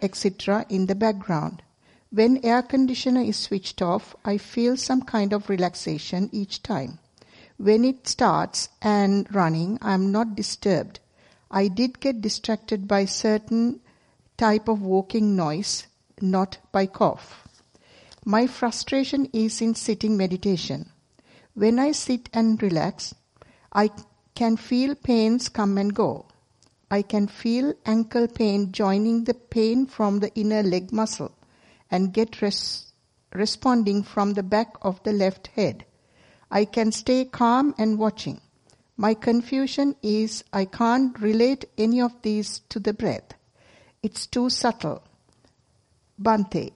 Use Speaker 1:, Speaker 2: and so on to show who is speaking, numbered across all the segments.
Speaker 1: etc. in the background. When air conditioner is switched off, I feel some kind of relaxation each time. When it starts and running, I am not disturbed. I did get distracted by certain type of walking noise, not by cough. My frustration is in sitting meditation. When I sit and relax, I can feel pains come and go. I can feel ankle pain joining the pain from the inner leg muscle and get res- responding from the back of the left head. I can stay calm and watching. My confusion is I can't relate any of these to the breath. It's too subtle. Bante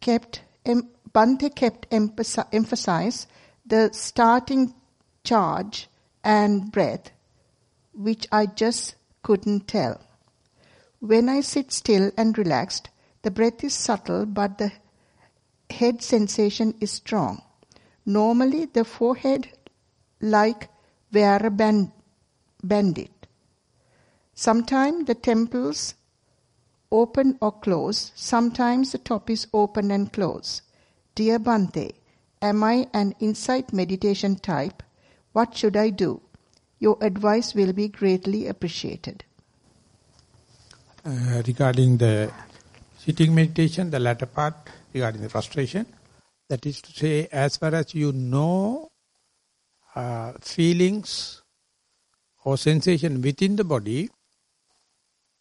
Speaker 1: kept em, Bante kept emphasi- emphasize the starting charge and breath, which I just couldn't tell. When I sit still and relaxed, the breath is subtle but the head sensation is strong. Normally, the forehead like where a band, bandit. Sometimes the temples open or close, sometimes the top is open and close. Dear Bante, am I an insight meditation type? What should I do? Your advice will be greatly appreciated.
Speaker 2: Uh, regarding the sitting meditation, the latter part regarding the frustration, that is to say, as far as you know uh, feelings or sensation within the body,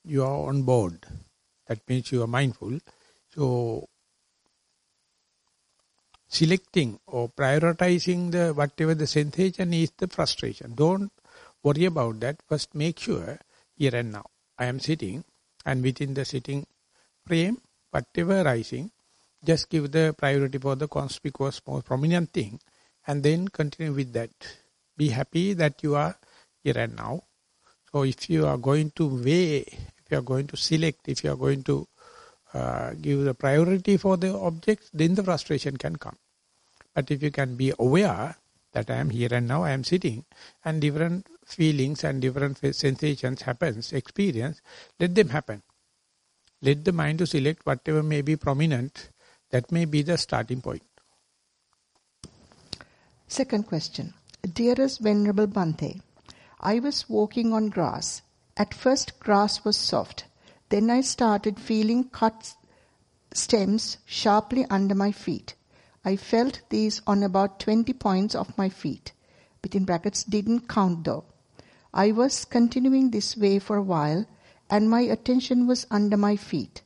Speaker 2: you are on board. That means you are mindful. So, selecting or prioritizing the whatever the sensation is the frustration. Don't worry about that. First make sure here and now. I am sitting and within the sitting frame, whatever rising, just give the priority for the conspicuous, most prominent thing and then continue with that. Be happy that you are here and now. So if you are going to weigh, if you are going to select, if you are going to uh, give the priority for the object, then the frustration can come. But if you can be aware that I am here and now, I am sitting, and different feelings and different sensations happens, experience, let them happen. Let the mind to select whatever may be prominent, that may be the starting point.
Speaker 1: Second question. Dearest Venerable Bante, I was walking on grass. At first grass was soft. Then I started feeling cut stems sharply under my feet. I felt these on about 20 points of my feet. Between brackets didn't count though. I was continuing this way for a while and my attention was under my feet.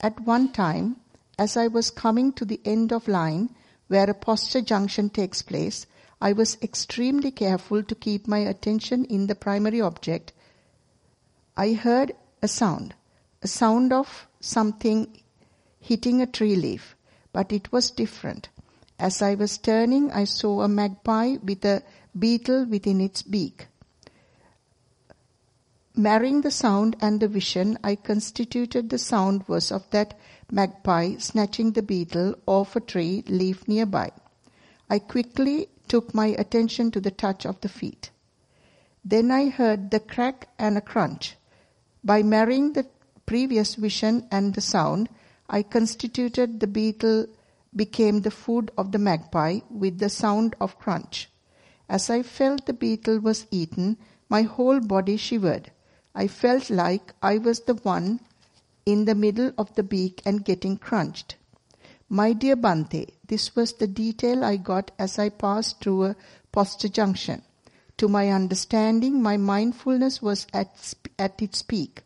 Speaker 1: At one time, as I was coming to the end of line where a posture junction takes place, I was extremely careful to keep my attention in the primary object. I heard a sound, a sound of something hitting a tree leaf, but it was different. As I was turning, I saw a magpie with a beetle within its beak. Marrying the sound and the vision, I constituted the sound was of that magpie snatching the beetle off a tree leaf nearby. I quickly took my attention to the touch of the feet. Then I heard the crack and a crunch. By marrying the previous vision and the sound, I constituted the beetle became the food of the magpie with the sound of crunch. As I felt the beetle was eaten, my whole body shivered. I felt like I was the one in the middle of the beak and getting crunched. My dear Bante, this was the detail I got as I passed through a posture junction. To my understanding, my mindfulness was at, at its peak.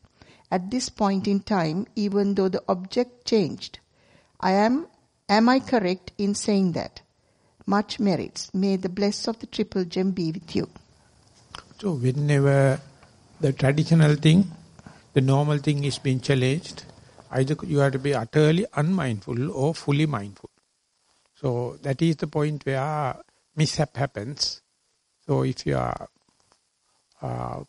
Speaker 1: At this point in time, even though the object changed, I am, am I correct in saying that? Much merits. May the bless of the triple gem be with you.
Speaker 2: So whenever the traditional thing, the normal thing is being challenged, either you have to be utterly unmindful or fully mindful. So that is the point where mishap happens. So if you are uh,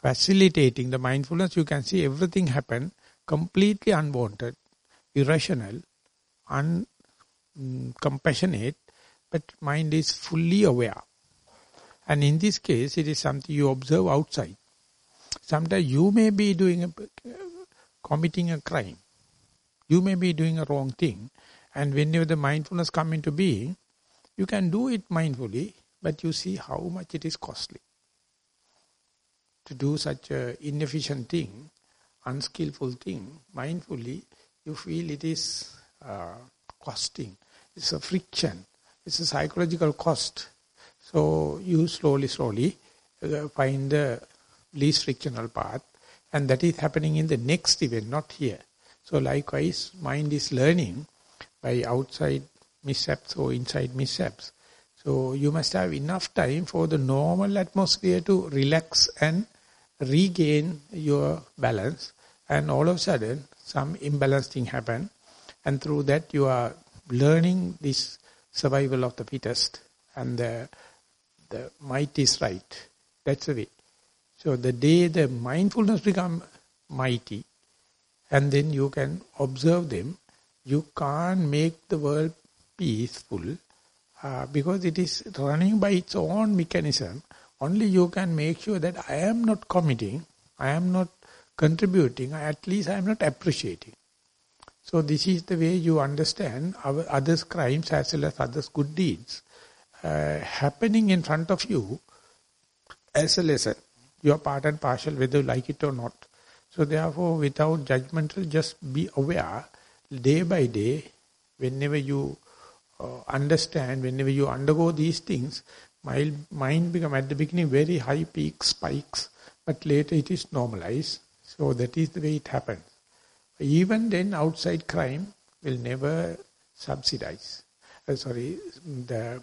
Speaker 2: facilitating the mindfulness, you can see everything happen completely unwanted, irrational, uncompassionate, mm, but mind is fully aware. And in this case, it is something you observe outside. Sometimes you may be doing a, committing a crime. You may be doing a wrong thing. And whenever the mindfulness come into being, you can do it mindfully, but you see how much it is costly. To do such an inefficient thing, unskillful thing, mindfully, you feel it is uh, costing. It's a friction. It's a psychological cost. So you slowly, slowly uh, find the least frictional path. And that is happening in the next event, not here. So likewise, mind is learning by outside mishaps or inside mishaps. So you must have enough time for the normal atmosphere to relax and regain your balance. And all of a sudden, some imbalance thing happen. And through that, you are learning this survival of the fittest. And the, the might is right. That's the way. So the day the mindfulness become mighty, and then you can observe them, you can't make the world peaceful uh, because it is running by its own mechanism. Only you can make sure that I am not committing, I am not contributing, at least I am not appreciating. So this is the way you understand our others' crimes as well as others' good deeds uh, happening in front of you as a lesson. You are part and partial whether you like it or not. So therefore, without judgmental, just be aware day by day, whenever you uh, understand, whenever you undergo these things, my mind become at the beginning very high peaks, spikes, but later it is normalized. So that is the way it happens. Even then, outside crime will never subsidize. Uh, sorry, the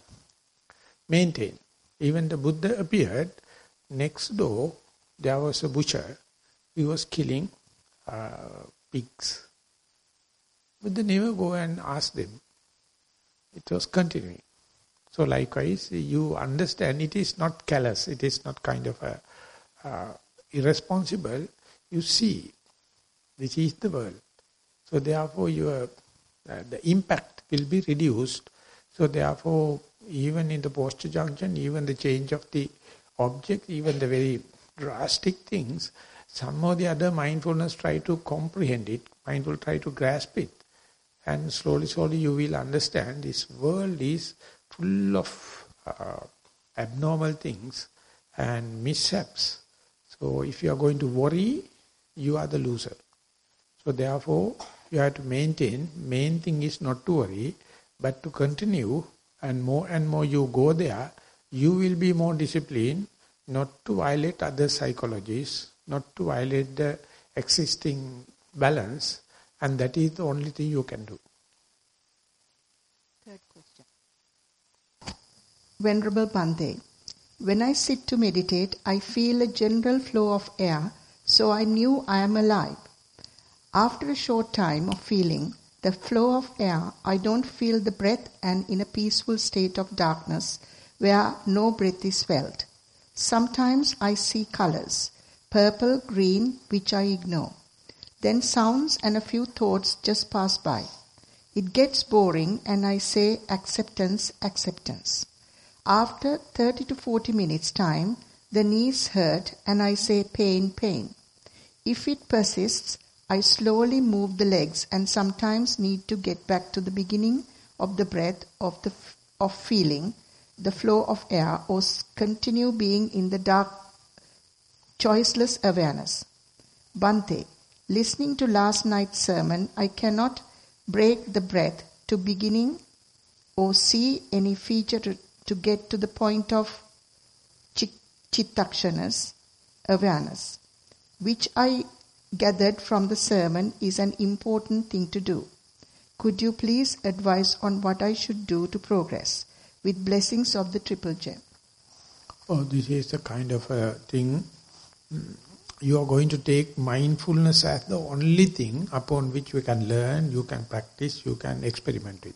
Speaker 2: maintain. Even the Buddha appeared, next door there was a butcher. He was killing uh, pigs. But they never go and ask them. It was continuing. So likewise, you understand it is not callous, it is not kind of a uh, irresponsible. You see, this is the world. So therefore, your uh, the impact will be reduced. So therefore, even in the posture junction, even the change of the object, even the very drastic things, some or the other mindfulness try to comprehend it, mind will try to grasp it. And slowly, slowly you will understand this world is full of uh, abnormal things and mishaps. So if you are going to worry, you are the loser. So therefore, you have to maintain, main thing is not to worry, but to continue and more and more you go there, you will be more disciplined not to violate other psychologies, not to violate the existing balance, and that is the only thing you can do.
Speaker 1: Third question. Venerable Pandey, when I sit to meditate, I feel a general flow of air, so I knew I am alive. After a short time of feeling the flow of air, I don't feel the breath and in a peaceful state of darkness where no breath is felt. Sometimes I see colors, purple, green, which I ignore. Then sounds and a few thoughts just pass by. It gets boring and I say acceptance, acceptance. After 30 to 40 minutes time, the knees hurt and I say pain, pain. If it persists, I slowly move the legs and sometimes need to get back to the beginning of the breath of the of feeling the flow of air or continue being in the dark, choiceless awareness. Bante, listening to last night's sermon, I cannot break the breath to beginning or see any feature to, to get to the point of chittakshanas, awareness, which I gathered from the sermon is an important thing to do. Could you please advise on what I should do to progress? with blessings of the Triple Gem.
Speaker 2: Oh, this is the kind of a thing. Mm, you are going to take mindfulness as the only thing upon which you can learn, you can practice, you can experiment with.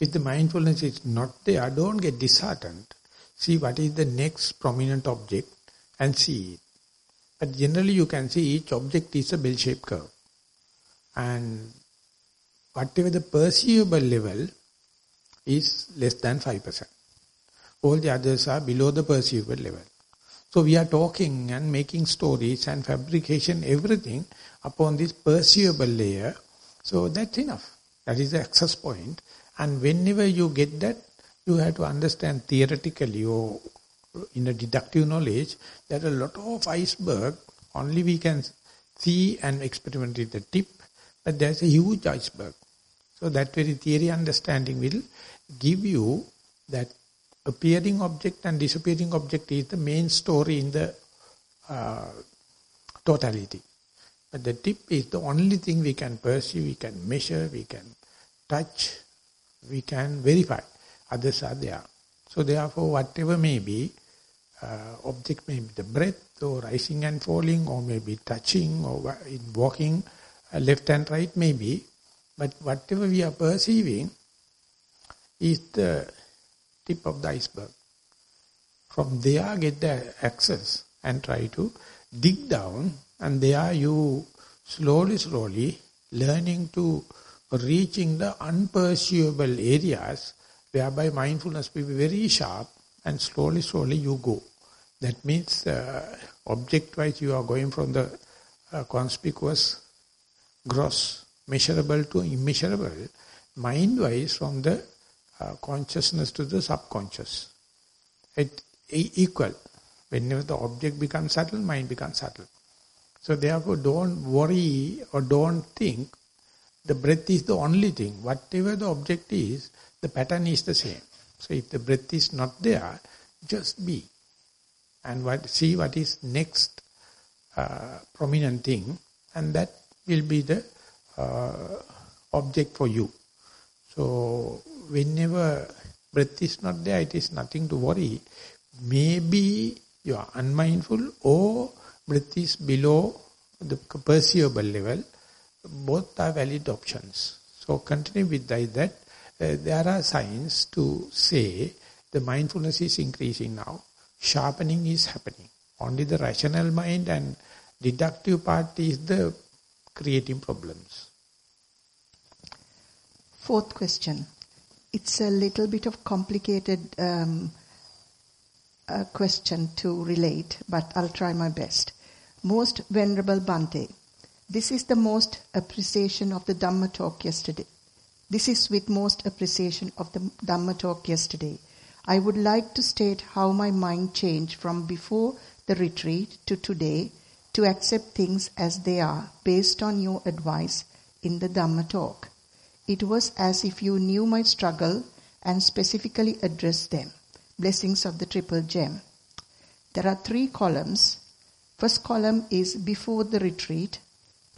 Speaker 2: If the mindfulness is not there, don't get disheartened. See what is the next prominent object and see it. But generally you can see each object is a bell-shaped curve. And whatever the perceivable level, is less than 5%. All the others are below the perceivable level. So we are talking and making stories and fabrication, everything upon this perceivable layer. So that's enough. That is the access point. And whenever you get that, you have to understand theoretically or in a deductive knowledge, there are a lot of iceberg. Only we can see and experiment with the tip, but there's a huge iceberg. So that very theory understanding will give you that appearing object and disappearing object is the main story in the uh, totality. But the tip is the only thing we can perceive, we can measure, we can touch, we can verify. Others are there. So therefore, whatever may be, object may be the breath or rising and falling or maybe touching or in walking uh, left and right maybe. But whatever we are perceiving is the tip of the iceberg. From there get the access and try to dig down and there you slowly, slowly learning to reaching the unperceivable areas whereby mindfulness will be very sharp and slowly, slowly you go. That means uh, object-wise you are going from the uh, conspicuous, gross, measurable to immeasurable, mind-wise from the uh, consciousness to the subconscious. It equal. Whenever the object becomes subtle, mind becomes subtle. So therefore don't worry or don't think the breath is the only thing. Whatever the object is, the pattern is the same. So if the breath is not there, just be. And what, see what is next uh, prominent thing and that will be the uh, object for you. So whenever breath is not there, it is nothing to worry. Maybe you are unmindful or breath is below the perceivable level. Both are valid options. So continue with that. Uh, there are signs to say the mindfulness is increasing now. Sharpening is happening. Only the rational mind and deductive part is the creating problems.
Speaker 1: Fourth question. It's a little bit of complicated um, question to relate, but I'll try my best. Most Venerable Bhante, this is the most appreciation of the Dhamma talk yesterday. This is with most appreciation of the Dhamma talk yesterday. I would like to state how my mind changed from before the retreat to today to accept things as they are based on your advice in the Dhamma talk. It was as if you knew my struggle and specifically addressed them. Blessings of the Triple Gem. There are three columns. First column is before the retreat.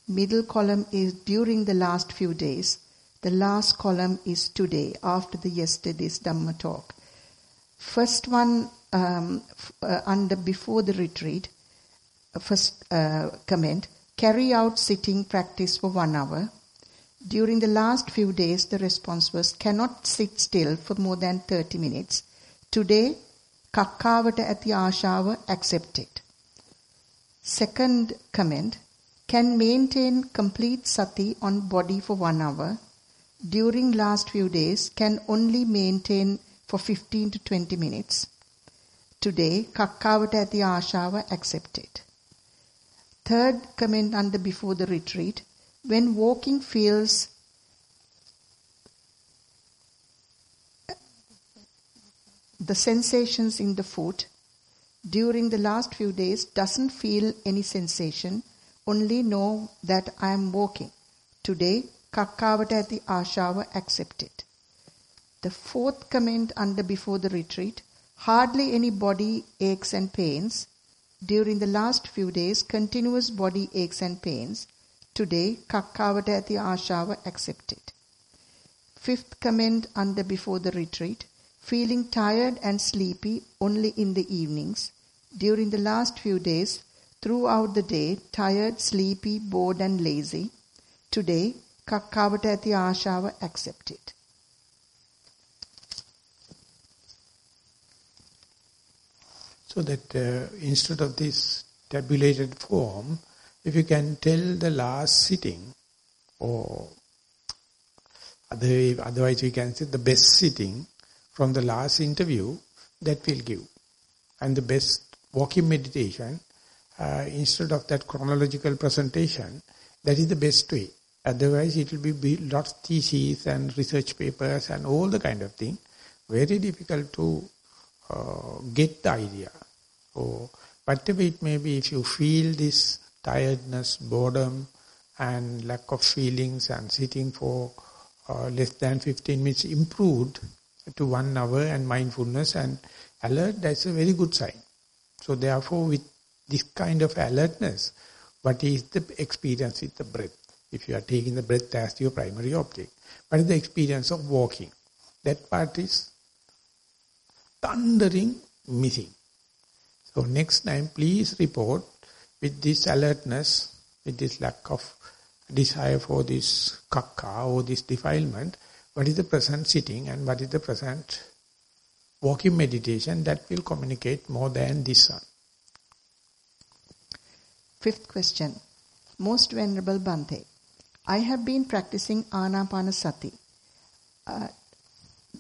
Speaker 1: Middle column is during the last few days. The last column is today, after the yesterday's Dhamma talk. First one um, uh, under before the retreat, uh, first uh, comment, carry out sitting practice for one hour. During the last few days, the response was, cannot sit still for more than 30 minutes. Today, kakkavata ඇති ආශාව accepted. Second comment, can maintain complete sati on body for one hour during last few days can only maintain for 15 to 20 minutes. Today, kakkavata ඇති ආශාව accepted. Third comment under before the retreat, when walking feels the sensations in the foot during the last few days doesn't feel any sensation, only know that I am walking. Today, kakkavata ඇති ආශාව accepted. The fourth comment under before the retreat, hardly any body aches and pains. During the last few days, continuous body aches and pains. Today, kakkavata ඇති ආශාව accepted. Fifth comment under before the retreat, feeling tired and sleepy only in the evenings. During the last few days, throughout the day, tired, sleepy, bored and lazy. Today, කක්කාවට ඇති ආශාව accepted.
Speaker 2: So that uh, instead of this tabulated form, if you can tell the last sitting, or other, otherwise we can say the best sitting from the last interview, that will give. And the best walking meditation, uh, instead of that chronological presentation, that is the best way. Otherwise, it will be lots of theses and research papers and all the kind of thing. Very difficult to uh, get the idea. Or whatever it may be, if you feel this tiredness, boredom, and lack of feelings and sitting for uh, less than 15 minutes improved to one hour and mindfulness and alert, that's a very good sign. So therefore, with this kind of alertness, what is the experience with the breath? If you are taking the breath as your primary object. What is the experience of walking? That part is thundering missing. So next time, please report with this alertness, with this lack of desire for this kakka or this defilement, what is the present sitting and what is the present walking meditation that will communicate more than this one.
Speaker 1: Fifth question. Most Venerable Bhante, I have been practicing Anapanasati. Uh,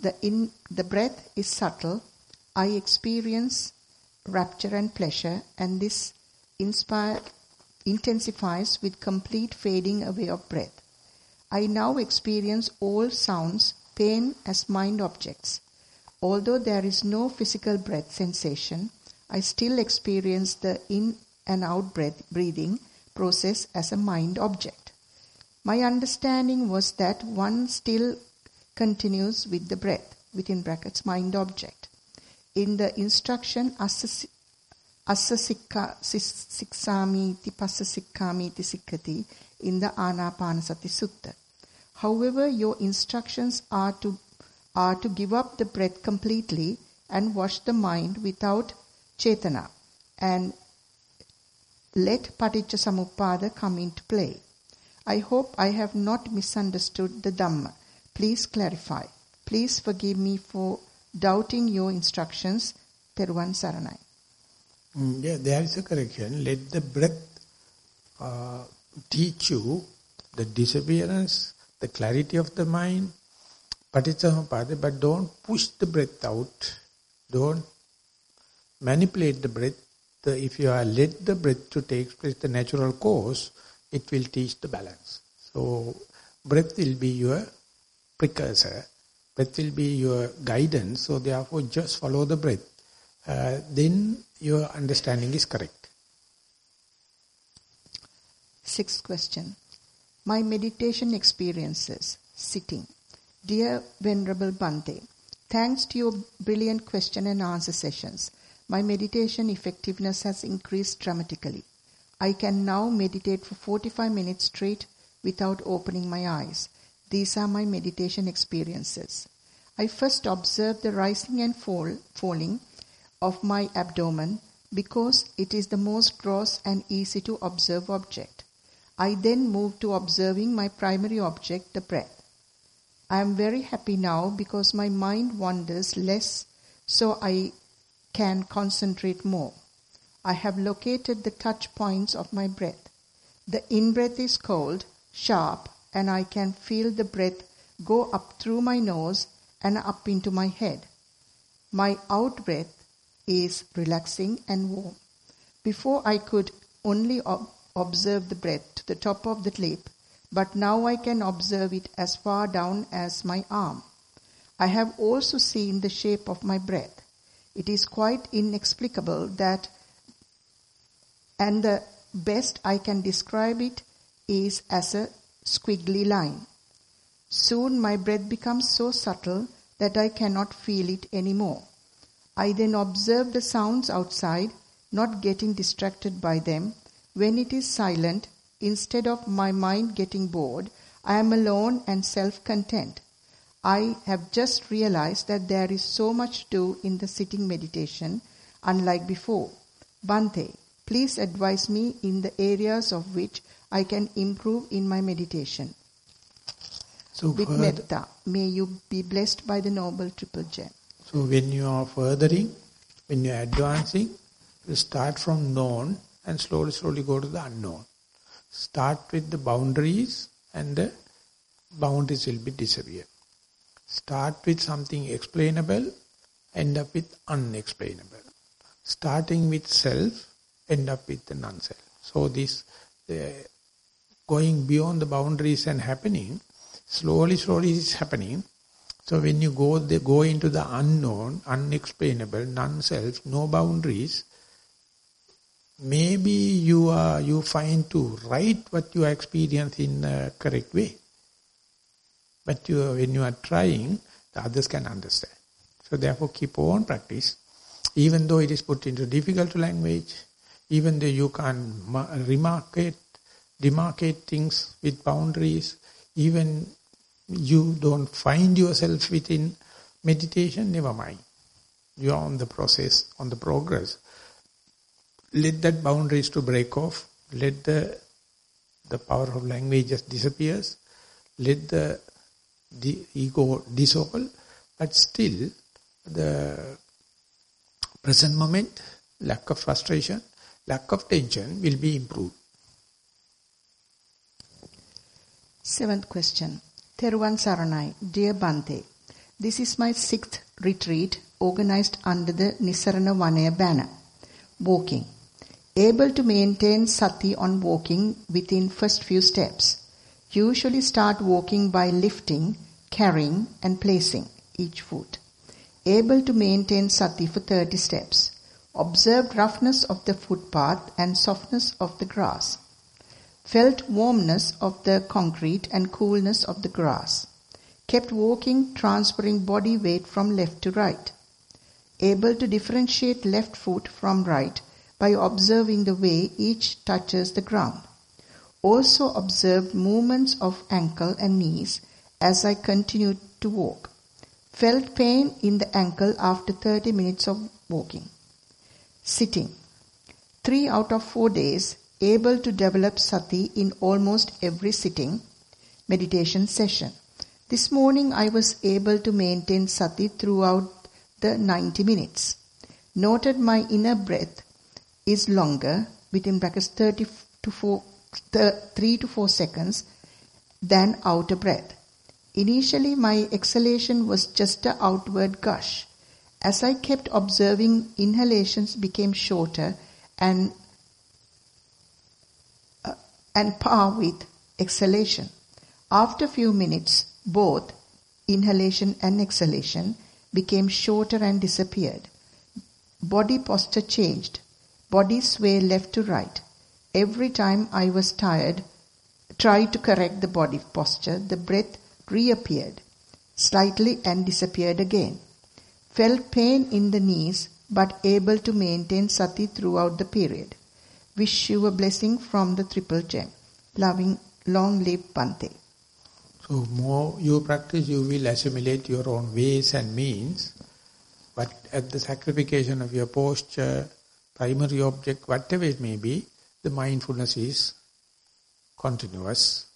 Speaker 1: the, in, the breath is subtle. I experience rapture and pleasure and this inspire, intensifies with complete fading away of breath. I now experience all sounds, pain as mind objects. Although there is no physical breath sensation, I still experience the in and out breath, breathing process as a mind object. My understanding was that one still continues with the breath, within brackets, mind object. In the instruction, assa siksami iti passa sikkami iti sikkati in the Anapanasati Sutta. However, your instructions are to, are to give up the breath completely and wash the mind without chetana and let Paticca Samuppada come into play. I hope I have not misunderstood the Dhamma. Please clarify. Please forgive me for doubting your instructions. Teruvan Saranai.
Speaker 2: Mm, yeah, there is a correction. Let the breath uh, teach you the disappearance, the clarity of the mind, Paticca but don't push the breath out. Don't manipulate the breath the, if you are let the breath to take place the natural course, it will teach the balance. So breath will be your precursor, breath will be your guidance, so therefore just follow the breath. Uh, then your understanding is correct.
Speaker 1: Sixth question. My meditation experiences, sitting. Dear Venerable Bhante, thanks to your brilliant question and answer sessions, my meditation effectiveness has increased dramatically. I can now meditate for 45 minutes straight without opening my eyes. These are my meditation experiences. I first observe the rising and fall, falling of my abdomen because it is the most gross and easy to observe object. I then move to observing my primary object, the breath. I am very happy now because my mind wanders less, so I can concentrate more. I have located the touch points of my breath. The in breath is cold, sharp, and I can feel the breath go up through my nose and up into my head. My out breath is relaxing and warm. Before I could only ob- observe the breath to the top of the lip, but now I can observe it as far down as my arm. I have also seen the shape of my breath. It is quite inexplicable that, and the best I can describe it is as a squiggly line. Soon my breath becomes so subtle that I cannot feel it anymore. I then observe the sounds outside, not getting distracted by them. When it is silent, instead of my mind getting bored, I am alone and self content. I have just realized that there is so much to do in the sitting meditation, unlike before. Bhante, please advise me in the areas of which I can improve in my meditation. So With metta, may you be blessed by the Noble Triple Gem.
Speaker 2: So when you are furthering, when you are advancing, you start from known and slowly, slowly go to the unknown. Start with the boundaries and the boundaries will be disappear. Start with something explainable, end up with unexplainable. starting with self, end up with the non-self. So this uh, going beyond the boundaries and happening, slowly, slowly it's happening. So when you go they go into the unknown, unexplainable, non-self, no boundaries, maybe you are you find to write what you experience in a correct way. But you, when you are trying, the others can understand. So therefore keep on practice. Even though it is put into difficult language, even though you can remarket, demarcate things with boundaries, even you don't find yourself within meditation, never mind. You are on the process, on the progress. Let that boundaries to break off. Let the the power of language just disappears. Let the, the ego dissolve. But still, the present moment, lack of frustration, lack of tension will be improved.
Speaker 1: Seventh question. Teruvan Saranai, Dear Bante, this is my sixth retreat organized under the Nisarana Vanaya banner. Walking. Able to maintain sati on walking within first few steps. Usually start walking by lifting, carrying and placing each foot. Able to maintain sati for 30 steps. Observed roughness of the footpath and softness of the grass felt warmness of the concrete and coolness of the grass, kept walking, transferring body weight from left to right, able to differentiate left foot from right by observing the way each touches the ground. Also observed movements of ankle and knees as I continued to walk. Felt pain in the ankle after 30 minutes of walking. Sitting. Three out of four days able to develop sati in almost every sitting meditation session. This morning I was able to maintain sati throughout the 90 minutes. Noted my inner breath is longer, within brackets 30 to 4, 3 to 4 seconds, than outer breath. Initially my exhalation was just a outward gush. As I kept observing, inhalations became shorter and and par with exhalation. After few minutes, both inhalation and exhalation became shorter and disappeared. Body posture changed. Body sway left to right. Every time I was tired, tried to correct the body posture, the breath reappeared slightly and disappeared again. Felt pain in the knees but able to maintain sati throughout the period. Wish you a blessing from the triple gem. Loving, long live Bante.
Speaker 2: So more you practice, you will assimilate your own ways and means. But at the sacrification of your posture, primary object, whatever it may be, the mindfulness is continuous.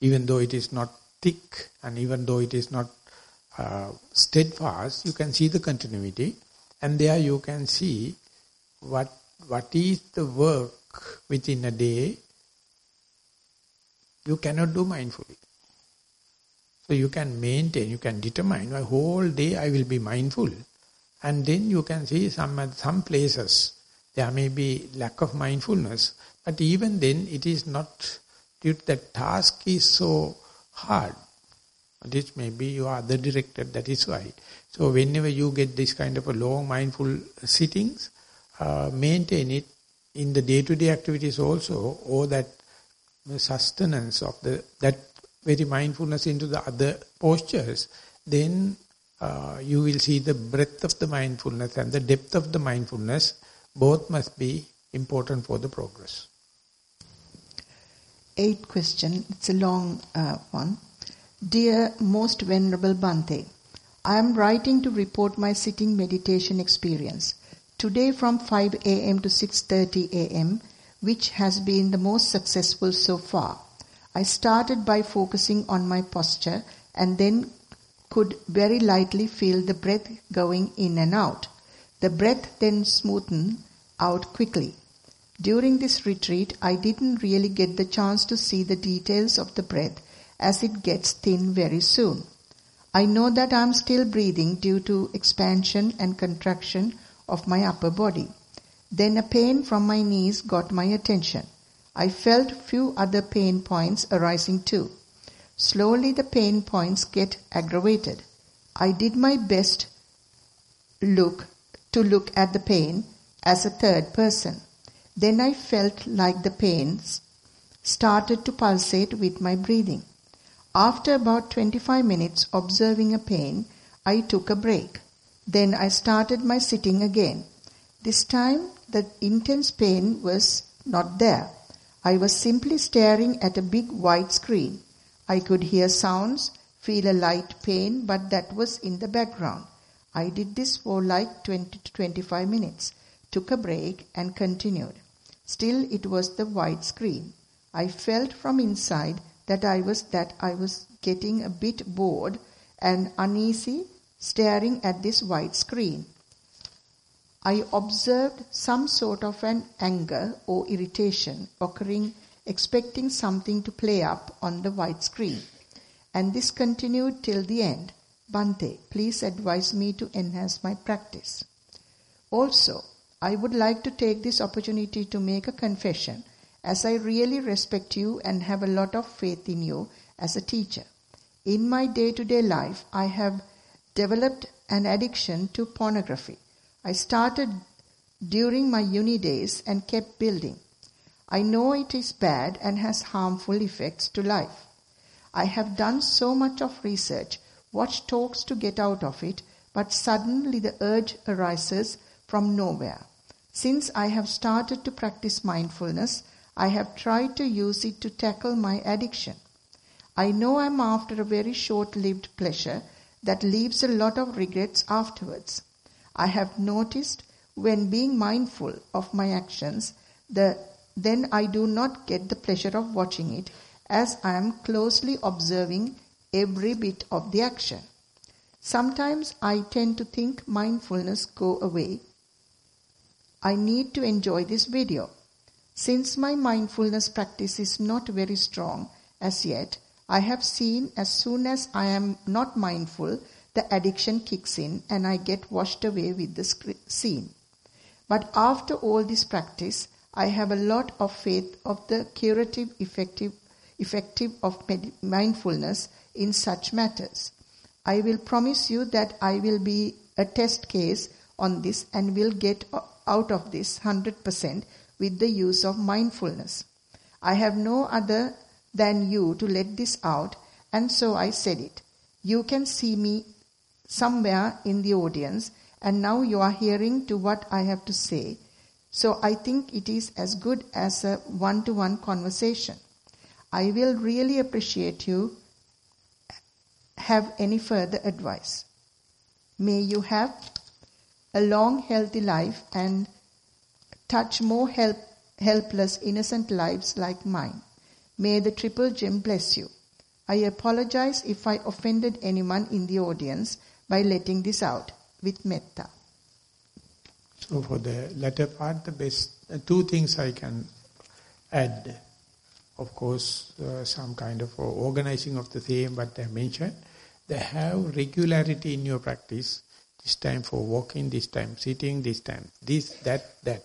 Speaker 2: Even though it is not thick and even though it is not uh, steadfast, you can see the continuity. And there you can see what what is the work within a day you cannot do mindfully. So you can maintain, you can determine, my whole day I will be mindful. And then you can see some, some places, there may be lack of mindfulness, but even then it is not, due to the task is so hard. This may be you are the director, that is why. So whenever you get this kind of a long mindful sittings, uh, maintain it in the day-to-day -day activities also, or that sustenance of the that very mindfulness into the other postures, then uh, you will see the breadth of the mindfulness and the depth of the mindfulness. Both must be important for the progress.
Speaker 1: Eighth question, it's a long uh, one. Dear most venerable Bante, I am writing to report my sitting meditation experience. Today from 5 a.m. to 6.30 a.m., which has been the most successful so far. I started by focusing on my posture and then could very lightly feel the breath going in and out. The breath then smoothened out quickly. During this retreat, I didn't really get the chance to see the details of the breath as it gets thin very soon. I know that I'm still breathing due to expansion and contraction of my upper body. Then a pain from my knees got my attention. I felt few other pain points arising too. Slowly the pain points get aggravated. I did my best look to look at the pain as a third person. Then I felt like the pains started to pulsate with my breathing. After about 25 minutes observing a pain, I took a break. Then I started my sitting again. This time the intense pain was not there. I was simply staring at a big white screen. I could hear sounds, feel a light pain, but that was in the background. I did this for like 20 to 25 minutes, took a break and continued. Still it was the white screen. I felt from inside that I was that I was getting a bit bored and uneasy staring at this white screen. I observed some sort of an anger or irritation occurring expecting something to play up on the white screen. And this continued till the end. Bante, please advise me to enhance my practice. Also, I would like to take this opportunity to make a confession as I really respect you and have a lot of faith in you as a teacher. In my day to day life, I have developed an addiction to pornography. I started during my uni days and kept building. I know it is bad and has harmful effects to life. I have done so much of research, watched talks to get out of it, but suddenly the urge arises from nowhere. Since I have started to practice mindfulness, I have tried to use it to tackle my addiction. I know I'm after a very short lived pleasure that leaves a lot of regrets afterwards. I have noticed when being mindful of my actions, the, then I do not get the pleasure of watching it as I am closely observing every bit of the action. Sometimes I tend to think mindfulness go away. I need to enjoy this video. Since my mindfulness practice is not very strong as yet, I have seen as soon as I am not mindful, the addiction kicks in and I get washed away with the scene. But after all this practice, I have a lot of faith of the curative effective effective of mindfulness in such matters. I will promise you that I will be a test case on this and will get out of this 100% with the use of mindfulness. I have no other than you to let this out, and so I said it. You can see me somewhere in the audience, and now you are hearing to what I have to say. So I think it is as good as a one to one conversation. I will really appreciate you have any further advice. May you have a long, healthy life and touch more help, helpless, innocent lives like mine. May the Triple Gem bless you. I apologize if I offended anyone in the audience by letting this out with metta.
Speaker 2: So for the latter part, the best uh, two things I can add. Of course, uh, some kind of organizing of the same, but I mentioned. They have regularity in your practice. This time for walking, this time sitting, this time this, that, that.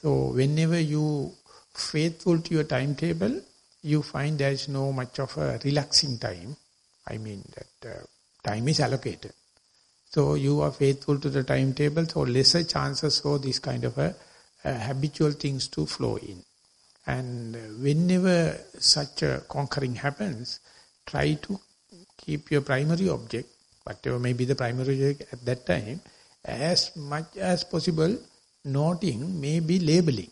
Speaker 2: So whenever you faithful to your timetable, you find there is no much of a relaxing time. I mean that uh, time is allocated. So you are faithful to the timetable, so lesser chances for this kind of a, a habitual things to flow in. And uh, whenever such a conquering happens, try to keep your primary object, whatever may be the primary object at that time, as much as possible, noting, maybe labeling.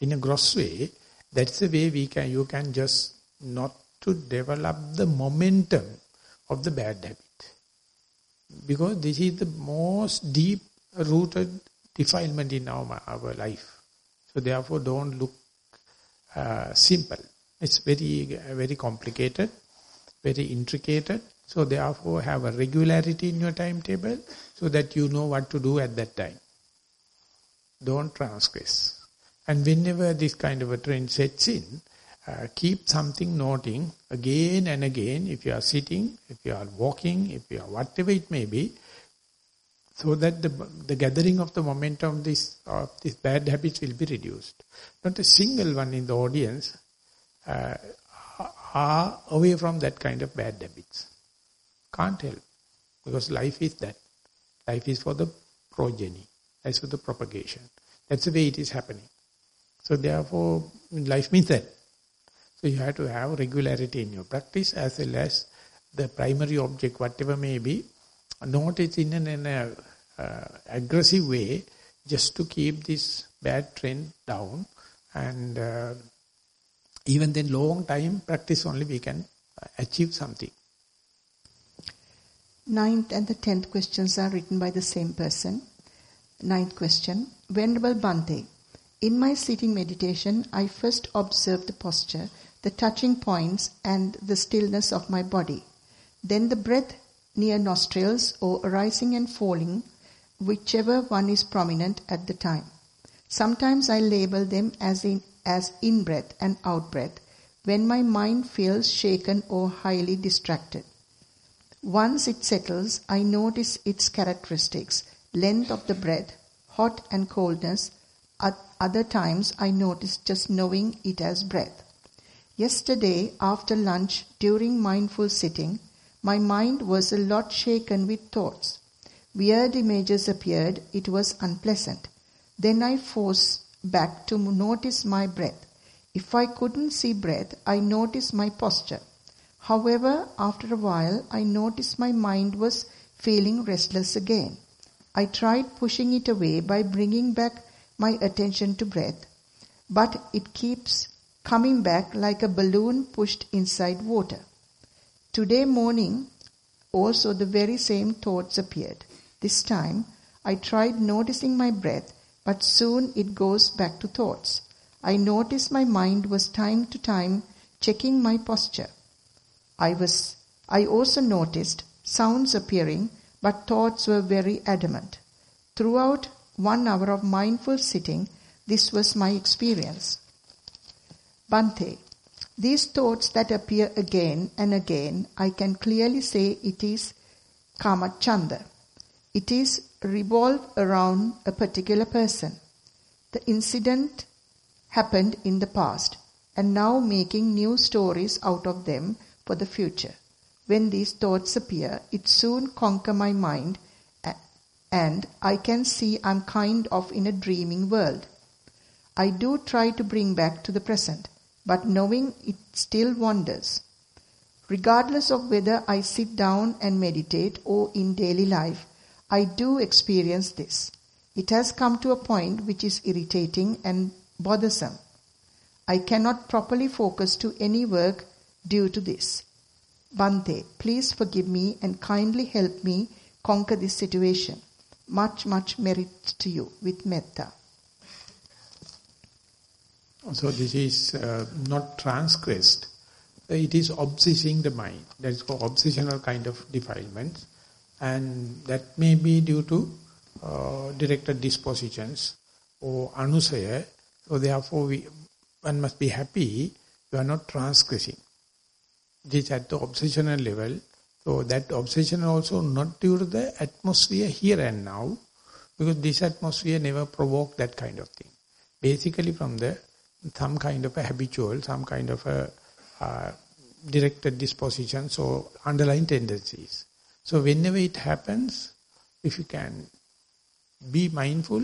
Speaker 2: In a gross way, that's the way we can, you can just not to develop the momentum of the bad habit. Because this is the most deep-rooted defilement in our, our life. So therefore don't look uh, simple. It's very, very complicated, very intricate. So therefore have a regularity in your timetable so that you know what to do at that time. Don't transgress. And whenever this kind of a trend sets in, uh, keep something noting again and again if you are sitting, if you are walking, if you are whatever it may be, so that the, the gathering of the momentum of this, of this bad habits will be reduced. Not a single one in the audience uh, are away from that kind of bad habits. Can't help. Because life is that. Life is for the progeny. Is for the propagation. That's the way it is happening. So therefore, life means that. So you have to have regularity in your practice as well as the primary object, whatever may be, in an, in a uh, aggressive way just to keep this bad trend down and uh, even then long time practice only we can achieve something.
Speaker 1: Ninth and the tenth questions are written by the same person. Ninth question. Venerable Bhante, in my sitting meditation, I first observe the posture, the touching points and the stillness of my body. Then the breath near nostrils or arising and falling, whichever one is prominent at the time. Sometimes I label them as in, as in-breath and out-breath when my mind feels shaken or highly distracted. Once it settles, I notice its characteristics, length of the breath, hot and coldness. At other times, I notice just knowing it as breath. Yesterday, after lunch, during mindful sitting, my mind was a lot shaken with thoughts. Weird images appeared. It was unpleasant. Then I forced back to notice my breath. If I couldn't see breath, I noticed my posture. However, after a while, I noticed my mind was feeling restless again. I tried pushing it away by bringing back my attention to breath, but it keeps coming back like a balloon pushed inside water. Today morning, also the very same thoughts appeared. This time, I tried noticing my breath, but soon it goes back to thoughts. I noticed my mind was time to time checking my posture. I was I also noticed sounds appearing, but thoughts were very adamant. Throughout one hour of mindful sitting, this was my experience. Bhante, these thoughts that appear again and again, I can clearly say it is Kamachanda. It is revolve around a particular person. The incident happened in the past and now making new stories out of them for the future. When these thoughts appear, it soon conquer my mind and I can see I'm kind of in a dreaming world. I do try to bring back to the present but knowing it still wanders. Regardless of whether I sit down and meditate or in daily life, I do experience this. It has come to a point which is irritating and bothersome. I cannot properly focus to any work due to this. Bhante, please forgive me and kindly help me conquer this situation. Much, much merit to you with metta.
Speaker 2: So this is uh, not transgressed. It is obsessing the mind. That is called obsessional kind of defilement. And that may be due to uh, directed dispositions or anusaya. So therefore we, one must be happy you are not transgressing. This at the obsessional level. So that obsession also not due to the atmosphere here and now. Because this atmosphere never provoked that kind of thing. Basically from the some kind of a habitual, some kind of a uh, directed disposition, so underlying tendencies. So whenever it happens, if you can be mindful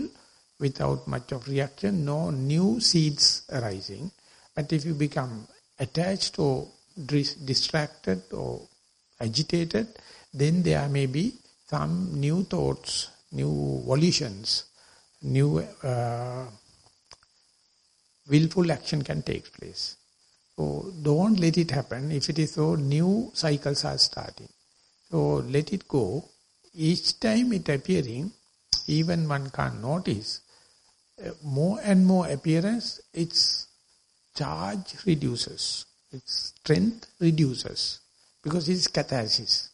Speaker 2: without much of reaction, no new seeds arising. But if you become attached or distracted or agitated, then there may be some new thoughts, new volitions, new uh, willful action can take place. So don't let it happen. If it is so, new cycles are starting. So let it go. Each time it appearing, even one can't notice, uh, more and more appearance, its charge reduces. Its strength reduces. Because it's catharsis.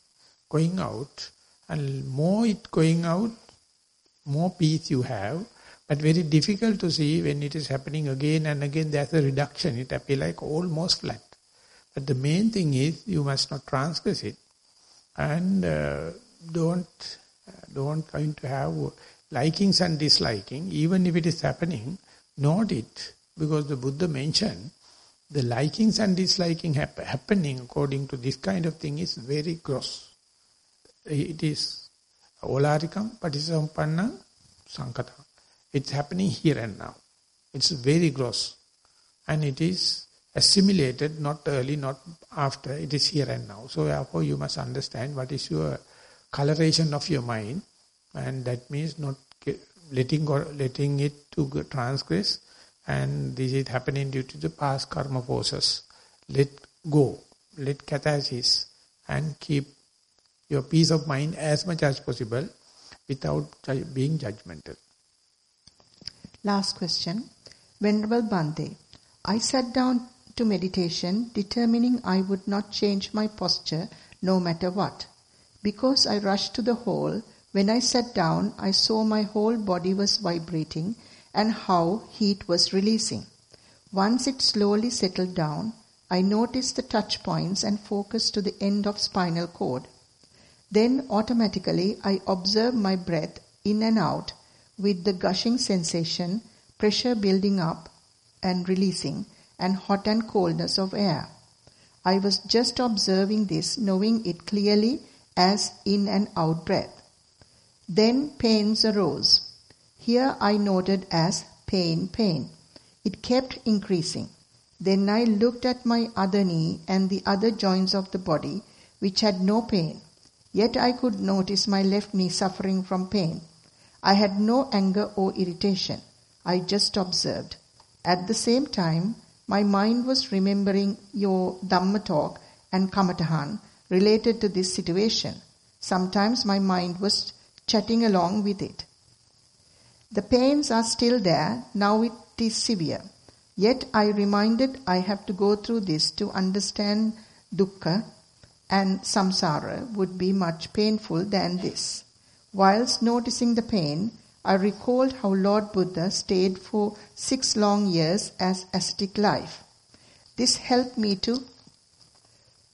Speaker 2: Going out, and more it going out, more peace you have, but very difficult to see when it is happening again and again, there's a reduction. It appears like almost flat. But the main thing is, you must not transgress it. And uh, don't don't going to have likings and disliking. Even if it is happening, note it. Because the Buddha mentioned, the likings and disliking hap happening according to this kind of thing is very gross. It is olarikam patisampannam sankata. It's happening here and now. It's very gross. And it is assimilated, not early, not after. It is here and now. So therefore you must understand what is your coloration of your mind. And that means not letting, letting it to transgress. And this is happening due to the past karma forces. Let go. Let catharsis. And keep your peace of mind as much as possible without being judgmental.
Speaker 1: Last question. Venerable Bhante, I sat down to meditation determining I would not change my posture no matter what. Because I rushed to the hall, when I sat down, I saw my whole body was vibrating and how heat was releasing. Once it slowly settled down, I noticed the touch points and focused to the end of spinal cord. Then automatically I observed my breath in and out with the gushing sensation pressure building up and releasing, and hot and coldness of air. I was just observing this, knowing it clearly as in and out breath. Then pains arose. Here I noted as pain, pain. It kept increasing. Then I looked at my other knee and the other joints of the body, which had no pain. Yet I could notice my left knee suffering from pain. I had no anger or irritation. I just observed. At the same time, my mind was remembering your Dhamma talk and Kamatahan related to this situation. Sometimes my mind was chatting along with it. The pains are still there, now it is severe. Yet I reminded I have to go through this to understand dukkha and samsara would be much painful than this. Whilst noticing the pain, I recalled how Lord Buddha stayed for six long years as ascetic life. This helped me to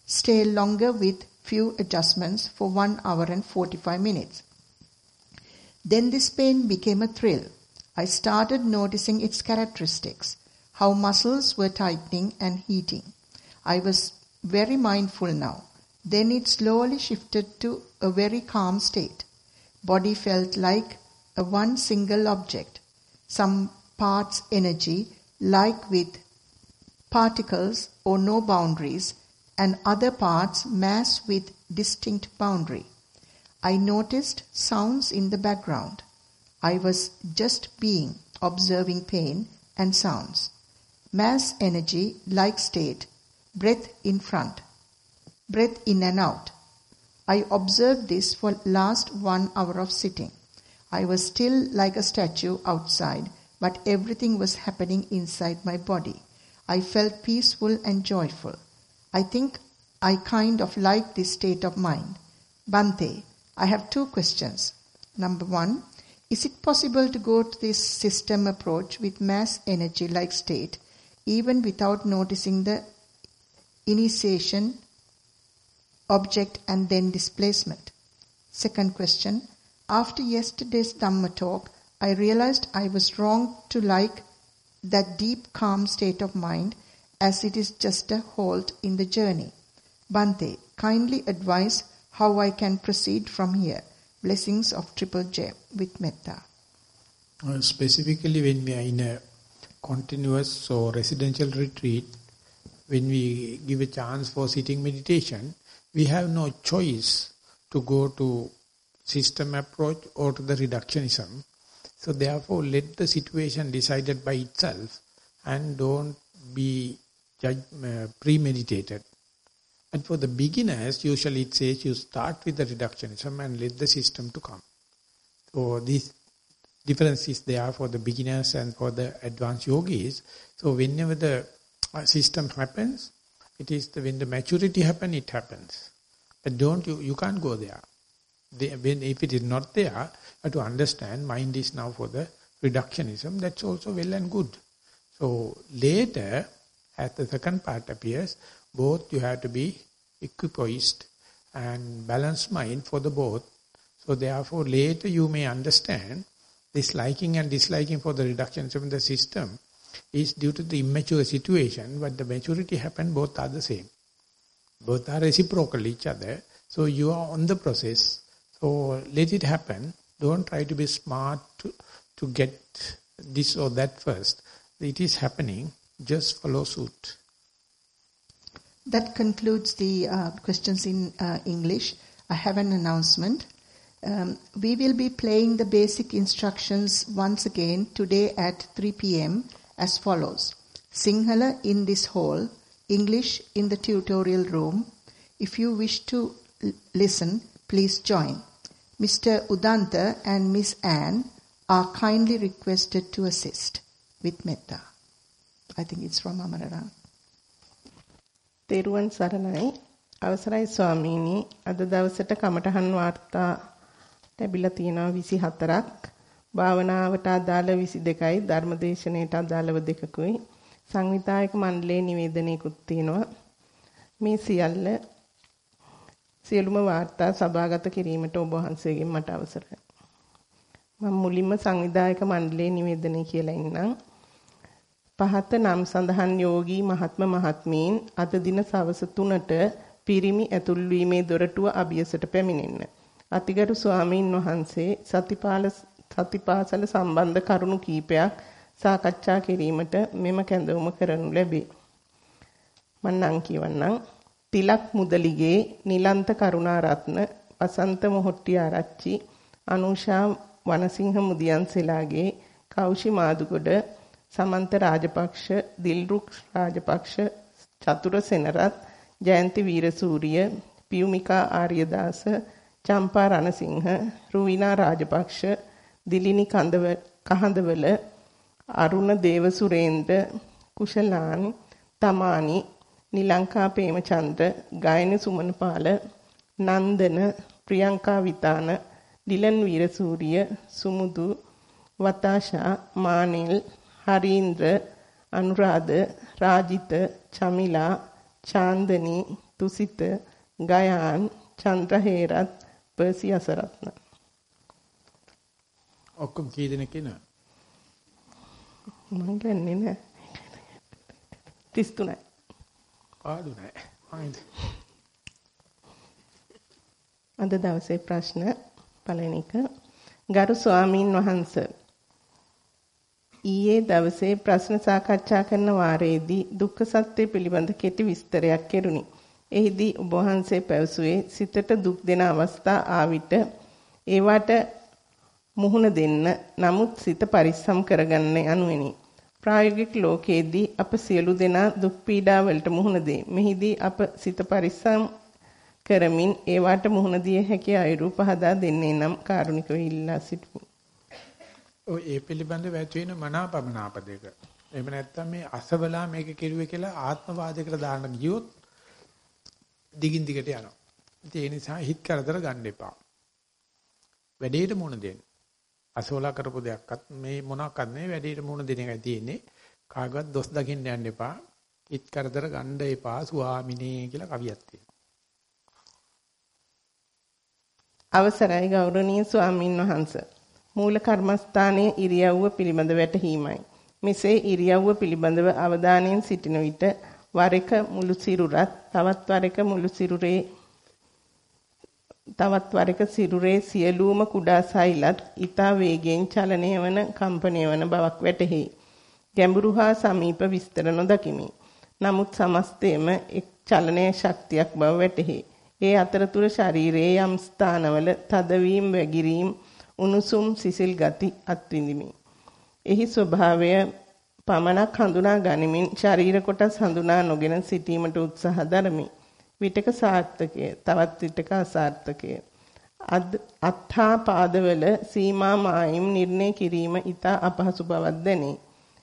Speaker 1: stay longer with few adjustments for 1 hour and 45 minutes. Then this pain became a thrill. I started noticing its characteristics, how muscles were tightening and heating. I was very mindful now. Then it slowly shifted to a very calm state. Body felt like a one single object, some parts energy like with particles or no boundaries and other parts mass with distinct boundary. I noticed sounds in the background. I was just being, observing pain and sounds. Mass energy like state, breath in front, breath in and out. I observed this for last one hour of sitting. I was still like a statue outside, but everything was happening inside my body. I felt peaceful and joyful. I think I kind of like this state of mind. Bhante, I have two questions. Number one, is it possible to go to this system approach with mass energy like state, even without noticing the initiation, object, and then displacement? Second question, after yesterday's Dhamma talk, I realized I was wrong to like that deep calm state of mind as it is just a halt in the journey. Bhante, kindly advise how I can proceed from here. Blessings of Triple J with Metta.
Speaker 2: Uh, specifically when we are in a continuous or residential retreat, when we give a chance for sitting meditation, we have no choice to go to system approach or to the reductionism. So therefore, let the situation decided by itself and don't be judge, uh, premeditated. And for the beginners, usually it says you start with the reductionism and let the system to come. So this difference is there for the beginners and for the advanced yogis. So whenever the uh, system happens, it is the, when the maturity happens, it happens. But don't you, you can't go there when, if it is not there, to understand mind is now for the reductionism, that's also well and good. So later, as the second part appears, both you have to be equipoised and balanced mind for the both. So therefore later you may understand this liking and disliking for the reduction of the system is due to the immature situation, but the maturity happen both are the same. Both are reciprocal each other. So you are on the process. So let it happen. Don't try to be smart to, to get this or that first. It is happening. Just follow suit.
Speaker 1: That concludes the uh, questions in uh, English. I have an announcement. Um, we will be playing the basic instructions once again today at 3 p.m. as follows. Sinhala in this hall, English in the tutorial room. If you wish to listen, please join. Mr. Udanta and Miss Anne are kindly requested to assist with metta. I think it's from Amarara.
Speaker 3: තෙරුවන් සරණයි. අවසරයි ස්වාමීනි. අද දවසට කමඨහන් වාර්තා ලැබිලා තියෙනවා 24ක් භාවනාවට අදාළ 22යි ධර්මදේශනයට අදාළව දෙකකුයි. සංවිධායක මණ්ඩලයේ නිවේදනයකුත් තියෙනවා. මේ සියල්ල සියලුම වාර්තා සභාගත කිරීමට ඔබ වහන්සේගෙන් මට අවසරයි. මම මුලින්ම සංවිධායක මණ්ඩලයේ නිවේදනය කියලා ඉන්නම්. පහත නම් සඳහන් යෝගී මහත්ම මහත්මීන් අද දින සවස 3ට පිරිමි ඇතුල් වීමේ දොරටුව අභියසට පැමිණෙන්න. අතිගරු ස්වාමීන් වහන්සේ සතිපාල සතිපාසල සම්බන්ධ කරුණු කීපයක් සාකච්ඡා කිරීමට මෙම කැඳවුම කරනු ලැබේ. මන්නම් කියවන්නම් තිලක් මුදලිගේ නිලන්ත කරුණාරත්න වසන්ත මොහොට්ටි ආරච්චි අනුෂා වනසිංහ මුදියන්සෙලාගේ කෞෂි මාදුගොඩ සමන්ත රාජපක්ෂ දිල්රුක් රාජපක්ෂ චතුර සෙනරත් ජයන්ති වීරසූරිය පියුමිකා ආර්යදාස චම්පා රණසිංහ රුවිනා රාජපක්ෂ දිලිනි කඳව කහඳවල අරුණ දේවසුරේන්ද්‍ර කුශලාන් තමානි නිලංකා ප්‍රේමචන්ද්‍ර ගායන සුමනපාල නන්දන ප්‍රියංකා විතාන ඩිලන් වීරසූරිය සුමුදු වතාෂා මානිල් හරීන්ද්‍ර අනුරාධ රාජිත චමිලා චාන්දනි තුසිත ගයාන් චන්ද්‍රහේරත් පර්සි අසරත්න
Speaker 2: ඔක්කොම කී දෙනෙක් ඉන්නවද
Speaker 3: මම ගන්නේ නෑ. 33යි
Speaker 2: ආඩු නෑ. ආයිද
Speaker 3: අද දවසේ ප්‍රශ්න පළවෙනි එක. ගරු ස්වාමීන් වහන්සේ ඊයේ දවසේ ප්‍රශ්න සාකච්ඡා කරන වාරයේදී දුක්ඛ සත්‍ය පිළිබඳ කෙටි විස්තරයක් කෙරුණි. එහිදී ඔබ වහන්සේ පැවසුවේ සිතට දුක් දෙන අවස්ථා ආවිට ඒවට මුහුණ දෙන්න නමුත් සිත පරිස්සම් කරගන්න යනුවෙනි. ප්‍රායෝගික ලෝකයේදී අප සියලු දෙනා දුක් පීඩා වලට මුහුණ දෙයි. මෙහිදී අප සිත පරිස්සම් කරමින් ඒවට මුහුණ දිය හැකි අයුරු පහදා දෙන්නේ නම් කාරුණිකව ඉල්ලා සිටිමු.
Speaker 2: ඔය ඒ පිළිබඳව ඇති වෙන මනාපමනාප දෙක. එහෙම නැත්නම් මේ අසවලා මේක කෙරුවේ කියලා ආත්මවාදයකට දාන්න ගියොත් දිගින් දිගට යනවා. ඉතින් ඒ නිසා හිත කරදර ගන්න එපා. වැඩේට මුණ දෙන්න. අසවලා කරපු දෙයක්වත් මේ මොනක්වත් නෙවෙයි වැඩේට මුණ දෙන එකයි තියෙන්නේ. කාගවත් දොස් දකින්න යන්න එපා. හිත කරදර ගන්න එපා ස්වාමිනේ කියලා කවියක් තියෙනවා.
Speaker 3: අවසරයි ගෞරවනීය ස්වාමින් වහන්සේ මූල කර්මස්ථානයේ ඉරියව්ව පිළිබඳ වැටහීමයි. මෙසේ ඉරියව්ව පිළිබඳව අවධානයෙන් සිටින විට වර එක මුළු සිරුරත් තවත් වර එක මුළු සිරුරේ තවත් වර එක සිරුරේ සියලුම කුඩා සෛලත් ඊතා වේගයෙන් චලනය වන කම්පණය වන බවක් වැටහි. ගැඹුරු හා සමීප විස්තර නොදකිමි. නමුත් සමස්තයේම එක් චලනයේ ශක්තියක් බව වැටහි. ඒ අතරතුර ශරීරයේ යම් ස්ථානවල තදවීම වැగిරීම උණුසුම් සිසිල් ගති අත්විඳිමි. එහි ස්වභාවය පමණක් හඳුනා ගනිමින් ශරීර කොටස් හඳුනා නොගෙන සිටීමට උත්සාහ දරමි. විටක සාර්ථකය, තවත් විටක අසාර්ථකය. අත්හා පාදවල සීමා මායිම් නිර්ණය කිරීම ඊට අපහසු බවක් දැනේ.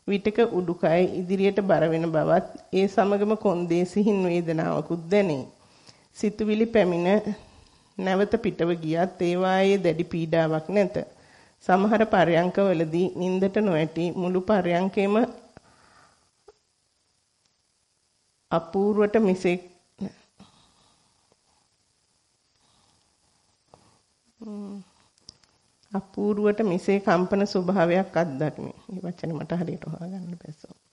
Speaker 3: විටක උඩුකය ඉදිරියට බර වෙන බවත් ඒ සමගම කොන්දේ සිහින් වේදනාවකුත් දැනේ. සිතුවිලි පැමිණ නැවත පිටව ගියත් ඒවායේ දැඩි පීඩාවක් නැත. සමහර පර්යංකවලදී නින්දට නොඇටි මුළු පර්යංකෙම අපූර්වට මෙසේ අපූර්වට මිසේ කම්පන ස්වභාවයක් අත්දැකීමි. මේ වචනේ මට හරියට හොයාගන්න බැහැ.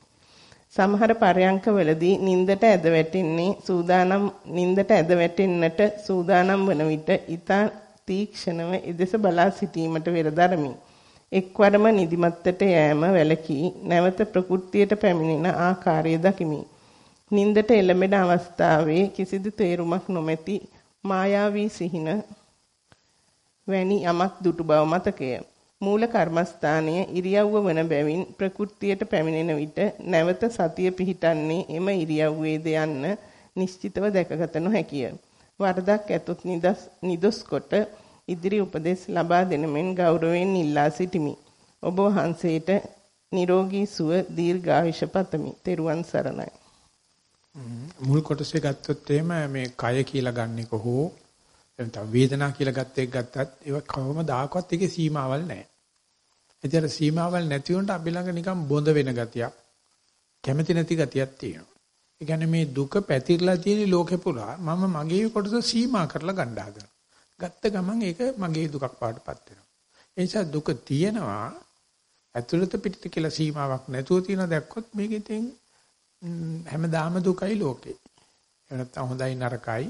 Speaker 3: සමහර පරයන්කවලදී නින්දට ඇද වැටෙන්නේ සූදානම් නින්දට ඇද වැටෙන්නට සූදානම් වන විට ඊතා තීක්ෂණව එදෙස බලා සිටීමට වෙරදරමි. එක්වරම නිදිමත්තට යෑම වැළකී නැවත ප්‍රകൃතියට පැමිණෙන ආකාරය දකිමි. නින්දට එළඹෙන අවස්ථාවේ කිසිදු තේරුමක් නොමැති මායාවී සිහින වැනි යමක් දුටු බව මතකය. මූල කර්මස්ථානය ඉරියව්ව වන බැවින් ප්‍රകൃතියට පැමිණෙන විට නැවත සතිය පිහිටන්නේ එම ඉරියව්වේද යන්න නිශ්චිතව දැකගත නොහැකිය. වරදක් ඇතොත් නිදොස් කොට ඉදිරි උපදෙස් ලබා දෙන මෙන් ගෞරවයෙන් ඉල්ලා සිටිමි. ඔබ වහන්සේට නිරෝගී සුව දීර්ඝායුෂ පතමි. තෙරුවන් සරණයි.
Speaker 2: මුල් කොටසේ ගත්තොත් එහෙම මේ කය කියලා ගන්න එක හෝ එතන වේදනා කියලා ගත්ත එක ගත්තත් ඒක කවමදාකවත් ඒකේ සීමාවල් නැහැ. ඒතර සීමාවල් නැති වුණට අපි ළඟ නිකන් බොඳ වෙන ගතියක් කැමැති නැති ගතියක් තියෙනවා. ඒ කියන්නේ මේ දුක පැතිරලා තියෙන ලෝකෙ පුරා මම මගේ කොටස සීමා කරලා ගන්න හදනවා. ගත්ත ගමන් ඒක මගේ දුකක් පාටපත් වෙනවා. ඒ නිසා දුක තියෙනවා ඇතුළත පිටිට කියලා සීමාවක් නැතුව තියෙන දැක්කොත් මේක ඉතින් හැමදාම දුකයි ලෝකේ. එහෙම නැත්නම් හොඳයි නරකයි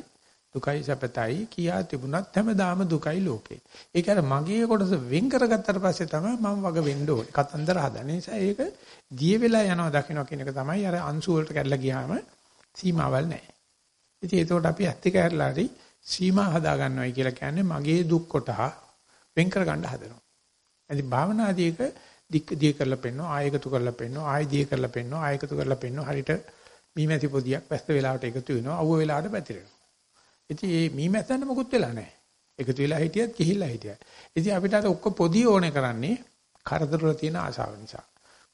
Speaker 2: දුකයි සැපතයි කියා තිබුණත් හැමදාම දුකයි ලෝකේ. ඒක අර මගේ කොටස වෙන් කරගත්තට පස්සේ තමයි මම වග වෙන්න ඕනේ. කතන්දර හදන නිසා ඒක දිය වෙලා යනවා දකින්න කියන එක තමයි අර අංශු වලට කැඩලා ගියාම සීමාවල් නැහැ. ඉතින් ඒකට අපි ඇත්ත කැරලා හරි සීමා හදා ගන්නවයි කියලා කියන්නේ මගේ දුක් කොටහ වෙන් කර ගන්න හදනවා. ඉතින් භාවනාදී ඒක දික් දිය කරලා පෙන්නනවා ආයකතු කරලා පෙන්නනවා ආය දිය කරලා පෙන්නනවා ආයකතු කරලා පෙන්නනවා හරියට මීමැසි පොදියක් වැස්ස වෙලාවට එකතු වෙනවා අවුව වෙලාවට පැතිරෙනවා. ඉතින් මේ මීමැස්සන්ට මොකුත් වෙලා නැහැ. එකතු වෙලා හිටියත් ගිහිල්ලා හිටියත්. ඉතින් අපිට අර ඔක්කො පොදි ඕනේ කරන්නේ කරදර වල තියෙන ආශාව නිසා.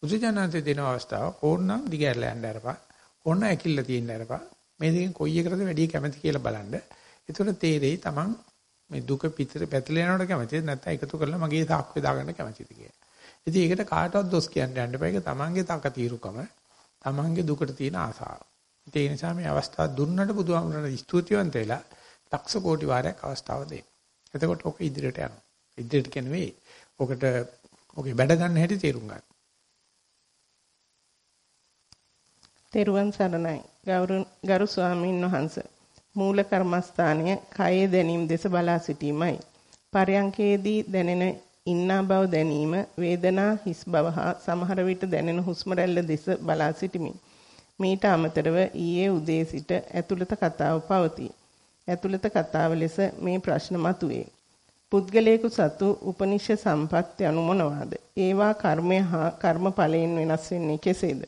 Speaker 2: බුදුජානන්තේ දෙන අවස්ථාව ඕනනම් දිගහැරලා යන්න අරපන්. ඕන ඇකිල්ල තියෙන්න අරපන්. මේ දෙකෙන් කොයි එකටද වැඩි කැමති කියලා බලන්න. ඒතකොට තේරෙයි Taman මේ දුක පිටර පැටලෙනවට කැමතිද නැත්නම් එකතු කරලා මගේ තාක්කේ දාගන්න කැමතිද කියලා. ඉතින් ඒකට කාටවත් දොස් කියන්න යන්න බෑ. ඒක Tamanගේ තක తీරුකම. Tamanගේ දුකට තියෙන ආසාව. ඒ නිසා මේ අවස්ථාව දුන්නට බුදුහාමුදුරනේ ස්තුතිවන්ත වෙලා ලක්ෂ කෝටි වාරයක් අවස්ථාව දෙන්න. එතකොට ඔක ඉදිරියට යනවා. ඉදිරියට කියන්නේ ඔකට ඔකේ බැඩ ගන්න හැටි තේරුම් ගන්න.
Speaker 3: තෙරුවන් සරණයි. ගරු ස්වාමීන් වහන්සේ. මූල කර්මස්ථානය කයේ දැනීම දෙස බලා සිටීමයි. පරයන්කේදී දැනෙන ඉන්නා බව දැනීම, වේදනා හිස් බව හා සමහර විට දැනෙන හුස්ම රැල්ල දෙස බලා සිටිමි. මීට අමතරව ඊයේ උදේ සිට ඇතුළත කතාව පවතී. ඇතුළත කතාව ලෙස මේ ප්‍රශ්න මතුවේ. පුද්ගලයෙකු සතු උපනිෂ සම්පත් යනු මොනවාද? ඒවා කර්මය හා කර්මඵලයෙන් වෙනස් වෙන්නේ කෙසේද?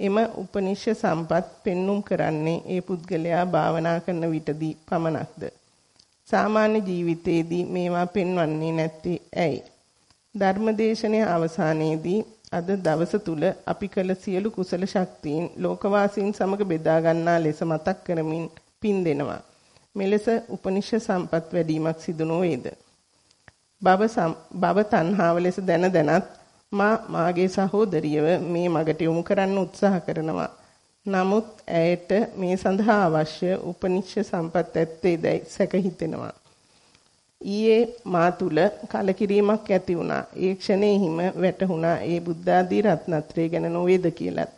Speaker 3: එම උපනිෂ සම්පත් පෙන්눔 කරන්නේ ඒ පුද්ගලයා භාවනා කරන විටදී පමණක්ද? සාමාන්‍ය ජීවිතයේදී මේවා පෙන්වන්නේ නැත්තේ ඇයි? ධර්මදේශනයේ අවසානයේදී අද දවස තුල අපි කළ සියලු කුසල ශක්තියින් ලෝකවාසීන් සමග බෙදා ගන්නා ලෙස මතක් කරමින් පින් දෙනවා. මෙලෙස උපනිෂ සම්පත් වැඩිමක් සිදු නොවේද? භව භව තණ්හාව ලෙස දැන දැනත් මා මාගේ සහෝදරියව මේ මගට යොමු කරන්න උත්සාහ කරනවා. නමුත් ඇයට මේ සඳහා අවශ්‍ය උපනිෂ සම්පත් ඇත්තේදයි සැක හිතෙනවා. ඊයේ මා තුල කලකිරීමක් ඇති වුණා. ඒ ක්ෂණයෙහිම වැටහුණා ඒ බුද්ධ ආදී රත්නත්‍රය ගැන නොවේද කියලත්.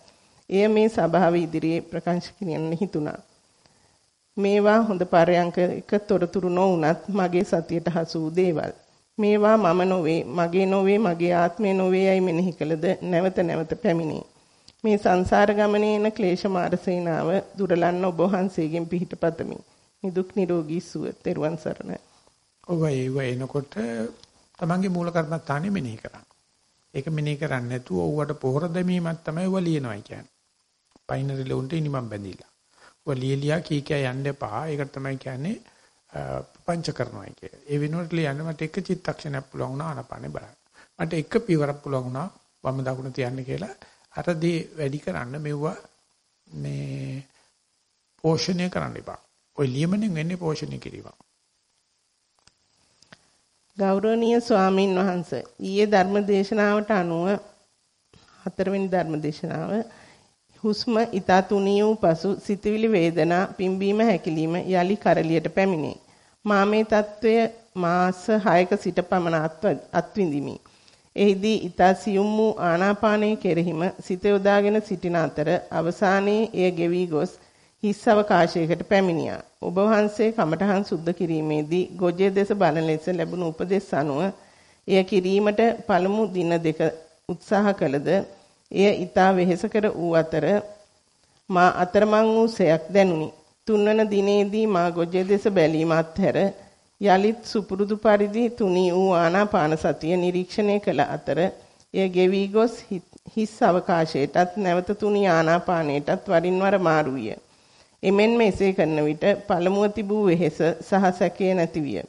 Speaker 3: එය මේ සභාව ඉදිරියේ ප්‍රකාශ කිරීමෙන් හිතුණා. මේවා හොඳ පරයන්ක එක තොරතුරු නොවුනත් මගේ සතියට හසු වූ දේවල්. මේවා මම නොවේ, මගේ නොවේ, මගේ ආත්මය නොවේ යයි මෙනෙහි කළද නැවත නැවත පැමිණේ. මේ සංසාර ගමනේ එන ක්ලේශ මාරසේනාව දුරලන්න ඔබ වහන්සේගෙන් පිහිට පතමි. නිදුක් නිරෝගී සුව. තෙරුවන් සරණයි.
Speaker 2: ඔව් ඒව එනකොට තමන්ගේ මූල කර්මස්ථානෙ මෙනෙහි කරන්න. ඒක මෙනෙහි කරන්නේ නැතුව ඔව්වට පොහොර දැමීමක් තමයි ඔව ලියනවායි කියන්නේ. බයිනරි ලොන්ට ඉනිමම් බැඳිලා. ඔව ලියලියා කී කිය යන්න එපා. ඒකට තමයි කියන්නේ පංච කරනවායි කියන්නේ. ඒ වෙනුවට ලියන්න මට එක චිත්තක්ෂණයක් පුළුවන් වුණා ආනපානේ බලන්න. මට එක පියවරක් පුළුවන් වුණා වම දකුණ තියන්න කියලා අර දේ වැඩි කරන්න මෙවුවා මේ පෝෂණය කරන්න එපා. ඔය ලියමනෙන් වෙන්නේ පෝෂණය කිරීමක්.
Speaker 3: ගෞරවනීය ස්වාමින් වහන්සේ ඊයේ ධර්ම දේශනාවට අනුව හතරවෙනි ධර්ම දේශනාව හුස්ම ඊතා තුනිය වූ පසු සිතවිලි වේදනා පිම්බීම හැකිලිම යලි කරලියට පැමිණේ. මා මේ తත්වය මාස 6ක සිට පමණ අත්විඳිමි. එෙහිදී ඊතා සියුම් වූ ආනාපානයේ කෙරෙහිම සිත යොදාගෙන සිටින අතර අවසානයේ එය ගෙවි ගොස් හිස් අවකාශයකට පැමිණියා. ඔබ වහන්සේ කමඨහන් සුද්ධ කිරීමේදී ගොජේ දෙස බලන ලෙස ලැබුණු උපදෙස් අනුව එය කිරීමට පළමු දින දෙක උත්සාහ කළද එය ඊතා වෙහෙසකර වූ අතර මා අතරමං වූ සයක් දැනුනි. තුන්වන දිනේදී මා ගොජේ දෙස බැලීම අත්හැර යලිත් සුපුරුදු පරිදි තුනී වූ ආනාපාන සතිය නිරීක්ෂණය කළ අතර එය ගෙවි ගොස් හිස් අවකාශයටත් නැවත තුනී ආනාපානයටත් වරින් වර මාරු විය. එමෙන්ම එසේ කරන විට පළමුව තිබූ වෙහෙස සහ සැකය නැති විය.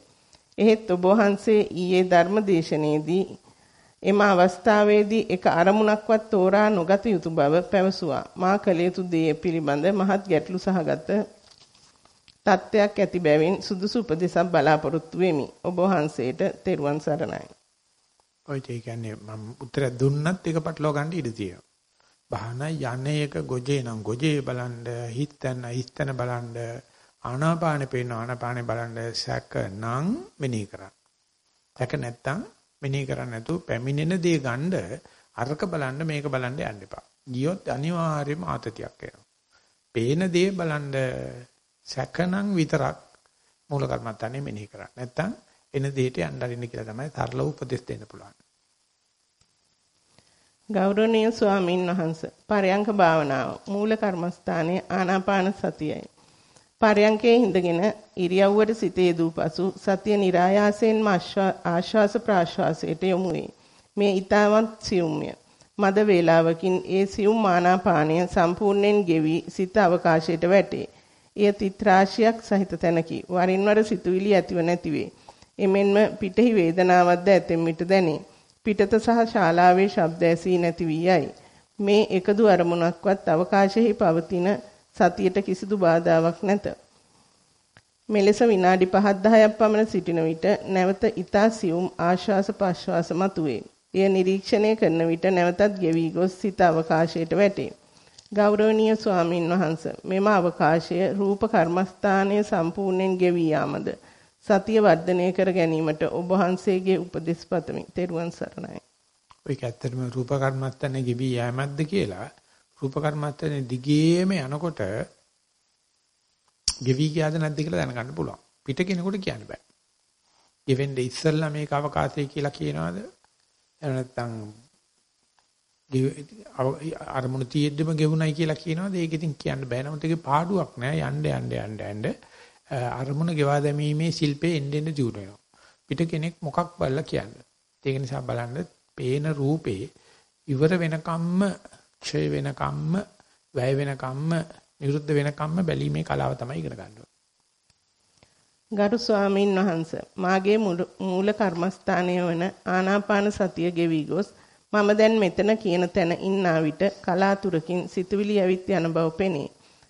Speaker 3: එහෙත් ඔබ වහන්සේ ඊයේ ධර්ම දේශනයේදී එම අවස්ථාවේදී එක අරමුණක්වත් තෝරා නොගත යුතු බව පැවසුවා. මා කළ යුතු දේ පිළිබඳ මහත් ගැටලු සහගත තත්ත්වයක් ඇති බැවින් සුදුසු උපදෙසක් බලාපොරොත්තු වෙමි. ඔබ වහන්සේට තෙරුවන් සරණයි.
Speaker 2: ඔය කියන්නේ මම උත්තර දුන්නත් එක පටලවා ගන්න ඉඩ තියෙනවා. බහන යන්නේ එක ගොජේ නම් ගොජේ බලන්න හිතන හිතන බලන්න ආනාපානෙ පේන ආනාපානෙ බලන්න සැක නම් මෙනෙහි කරන්න. සැක නැත්තම් මෙනෙහි කරන්නේ නැතුව පැමිණෙන දේ ගන්න අරක බලන්න මේක බලන්න යන්න එපා. ගියොත් අනිවාර්යයෙන්ම ආතතියක් එනවා. පේන දේ බලන්න සැකනම් විතරක් මූල කර්මත්තානේ මෙනෙහි කරන්න. නැත්තම් එන දෙයට යන්න අරින්න කියලා තමයි තරල උපදෙස් දෙන්න පුළුවන්.
Speaker 3: ගෞරවනීය ස්වාමින් වහන්සේ පරයන්ක භාවනාව මූල කර්මස්ථානයේ ආනාපාන සතියයි. පරයන්කේ හිඳගෙන ඉරියව්වට සිත යෙදූ පසු සතිය નિરાයාසයෙන්ම ආශ්වාස ප්‍රාශ්වාසයට යොමු වේ. මේ ඊටමත් සියුම්ය. මද වේලාවකින් ඒ සියුම් ආනාපානය සම්පූර්ණයෙන් ගෙවි සිත අවකාශයට වැටේ. එය තිත්‍රාශියක් සහිත තැනකි. වරින් වර සිතුවිලි ඇතිව නැතිවේ. එමෙන්ම පිටෙහි වේදනාවක්ද ඇතෙම් විට දැනේ. පිටත සහ ශාලාවේ ශබ්ද ඇසී නැති වී යයි. මේ එකදු අරමුණක්වත් අවකාශෙහි පවතින සතියට කිසිදු බාධාවක් නැත. මෙලෙස විනාඩි 5-10ක් පමණ සිටින විට නැවත ඊතා සියුම් ආශ්වාස ප්‍රශ්වාස මතුවේ. එය නිරීක්ෂණය කරන විට නැවතත් ගෙවි ගොස් සිත අවකාශයට වැටේ. ගෞරවනීය ස්වාමින් වහන්සේ මෙම අවකාශය රූප කර්මස්ථානයේ සම්පූර්ණයෙන් ගෙවි යාමද සතිය වර්ධනය කර ගැනීමට ඔබ වහන්සේගේ උපදෙස් පතමි. ත්වන් සරණයි.
Speaker 2: ඔයක ඇත්තටම රූප කර්මස්ථානයේ ගෙවි යෑමක්ද කියලා රූප කර්මත්තනේ දිගේම යනකොට ගෙවි ගියාද නැද්ද කියලා දැනගන්න පුළුවන්. පිට කෙනෙකුට කියන්න බෑ. ගෙවෙන්නේ ඉස්සල්ලා මේක අවකාශය කියලා කියනවාද? එහෙම නැත්නම් අරමුණු තියෙද්දිම ගෙවුණයි කියලා කියනවාද? ඒක ඉතින් කියන්න බෑ. නමුත් ඒකේ පාඩුවක් නෑ. යන්න යන්න යන්න යන්න අරමුණ ගෙවා දැමීමේ ශිල්පේ එන්න එන්න දියුණු වෙනවා. පිට කෙනෙක් මොකක් බලලා කියන්නේ. ඒක නිසා බලන්න පේන රූපේ ඉවර වෙනකම්ම ක්ෂය වෙනකම්ම වැය වෙනකම්ම නිරුද්ධ වෙනකම්ම බැලීමේ කලාව තමයි ඉගෙන ගන්න
Speaker 3: ගරු ස්වාමීන් වහන්ස මාගේ මූල කර්මස්ථානය වන ආනාපාන සතිය ගෙවි ගොස් මම දැන් මෙතන කියන තැන ඉන්නා විට කලාතුරකින් සිතුවිලි ඇවිත් යන බව පෙනේ.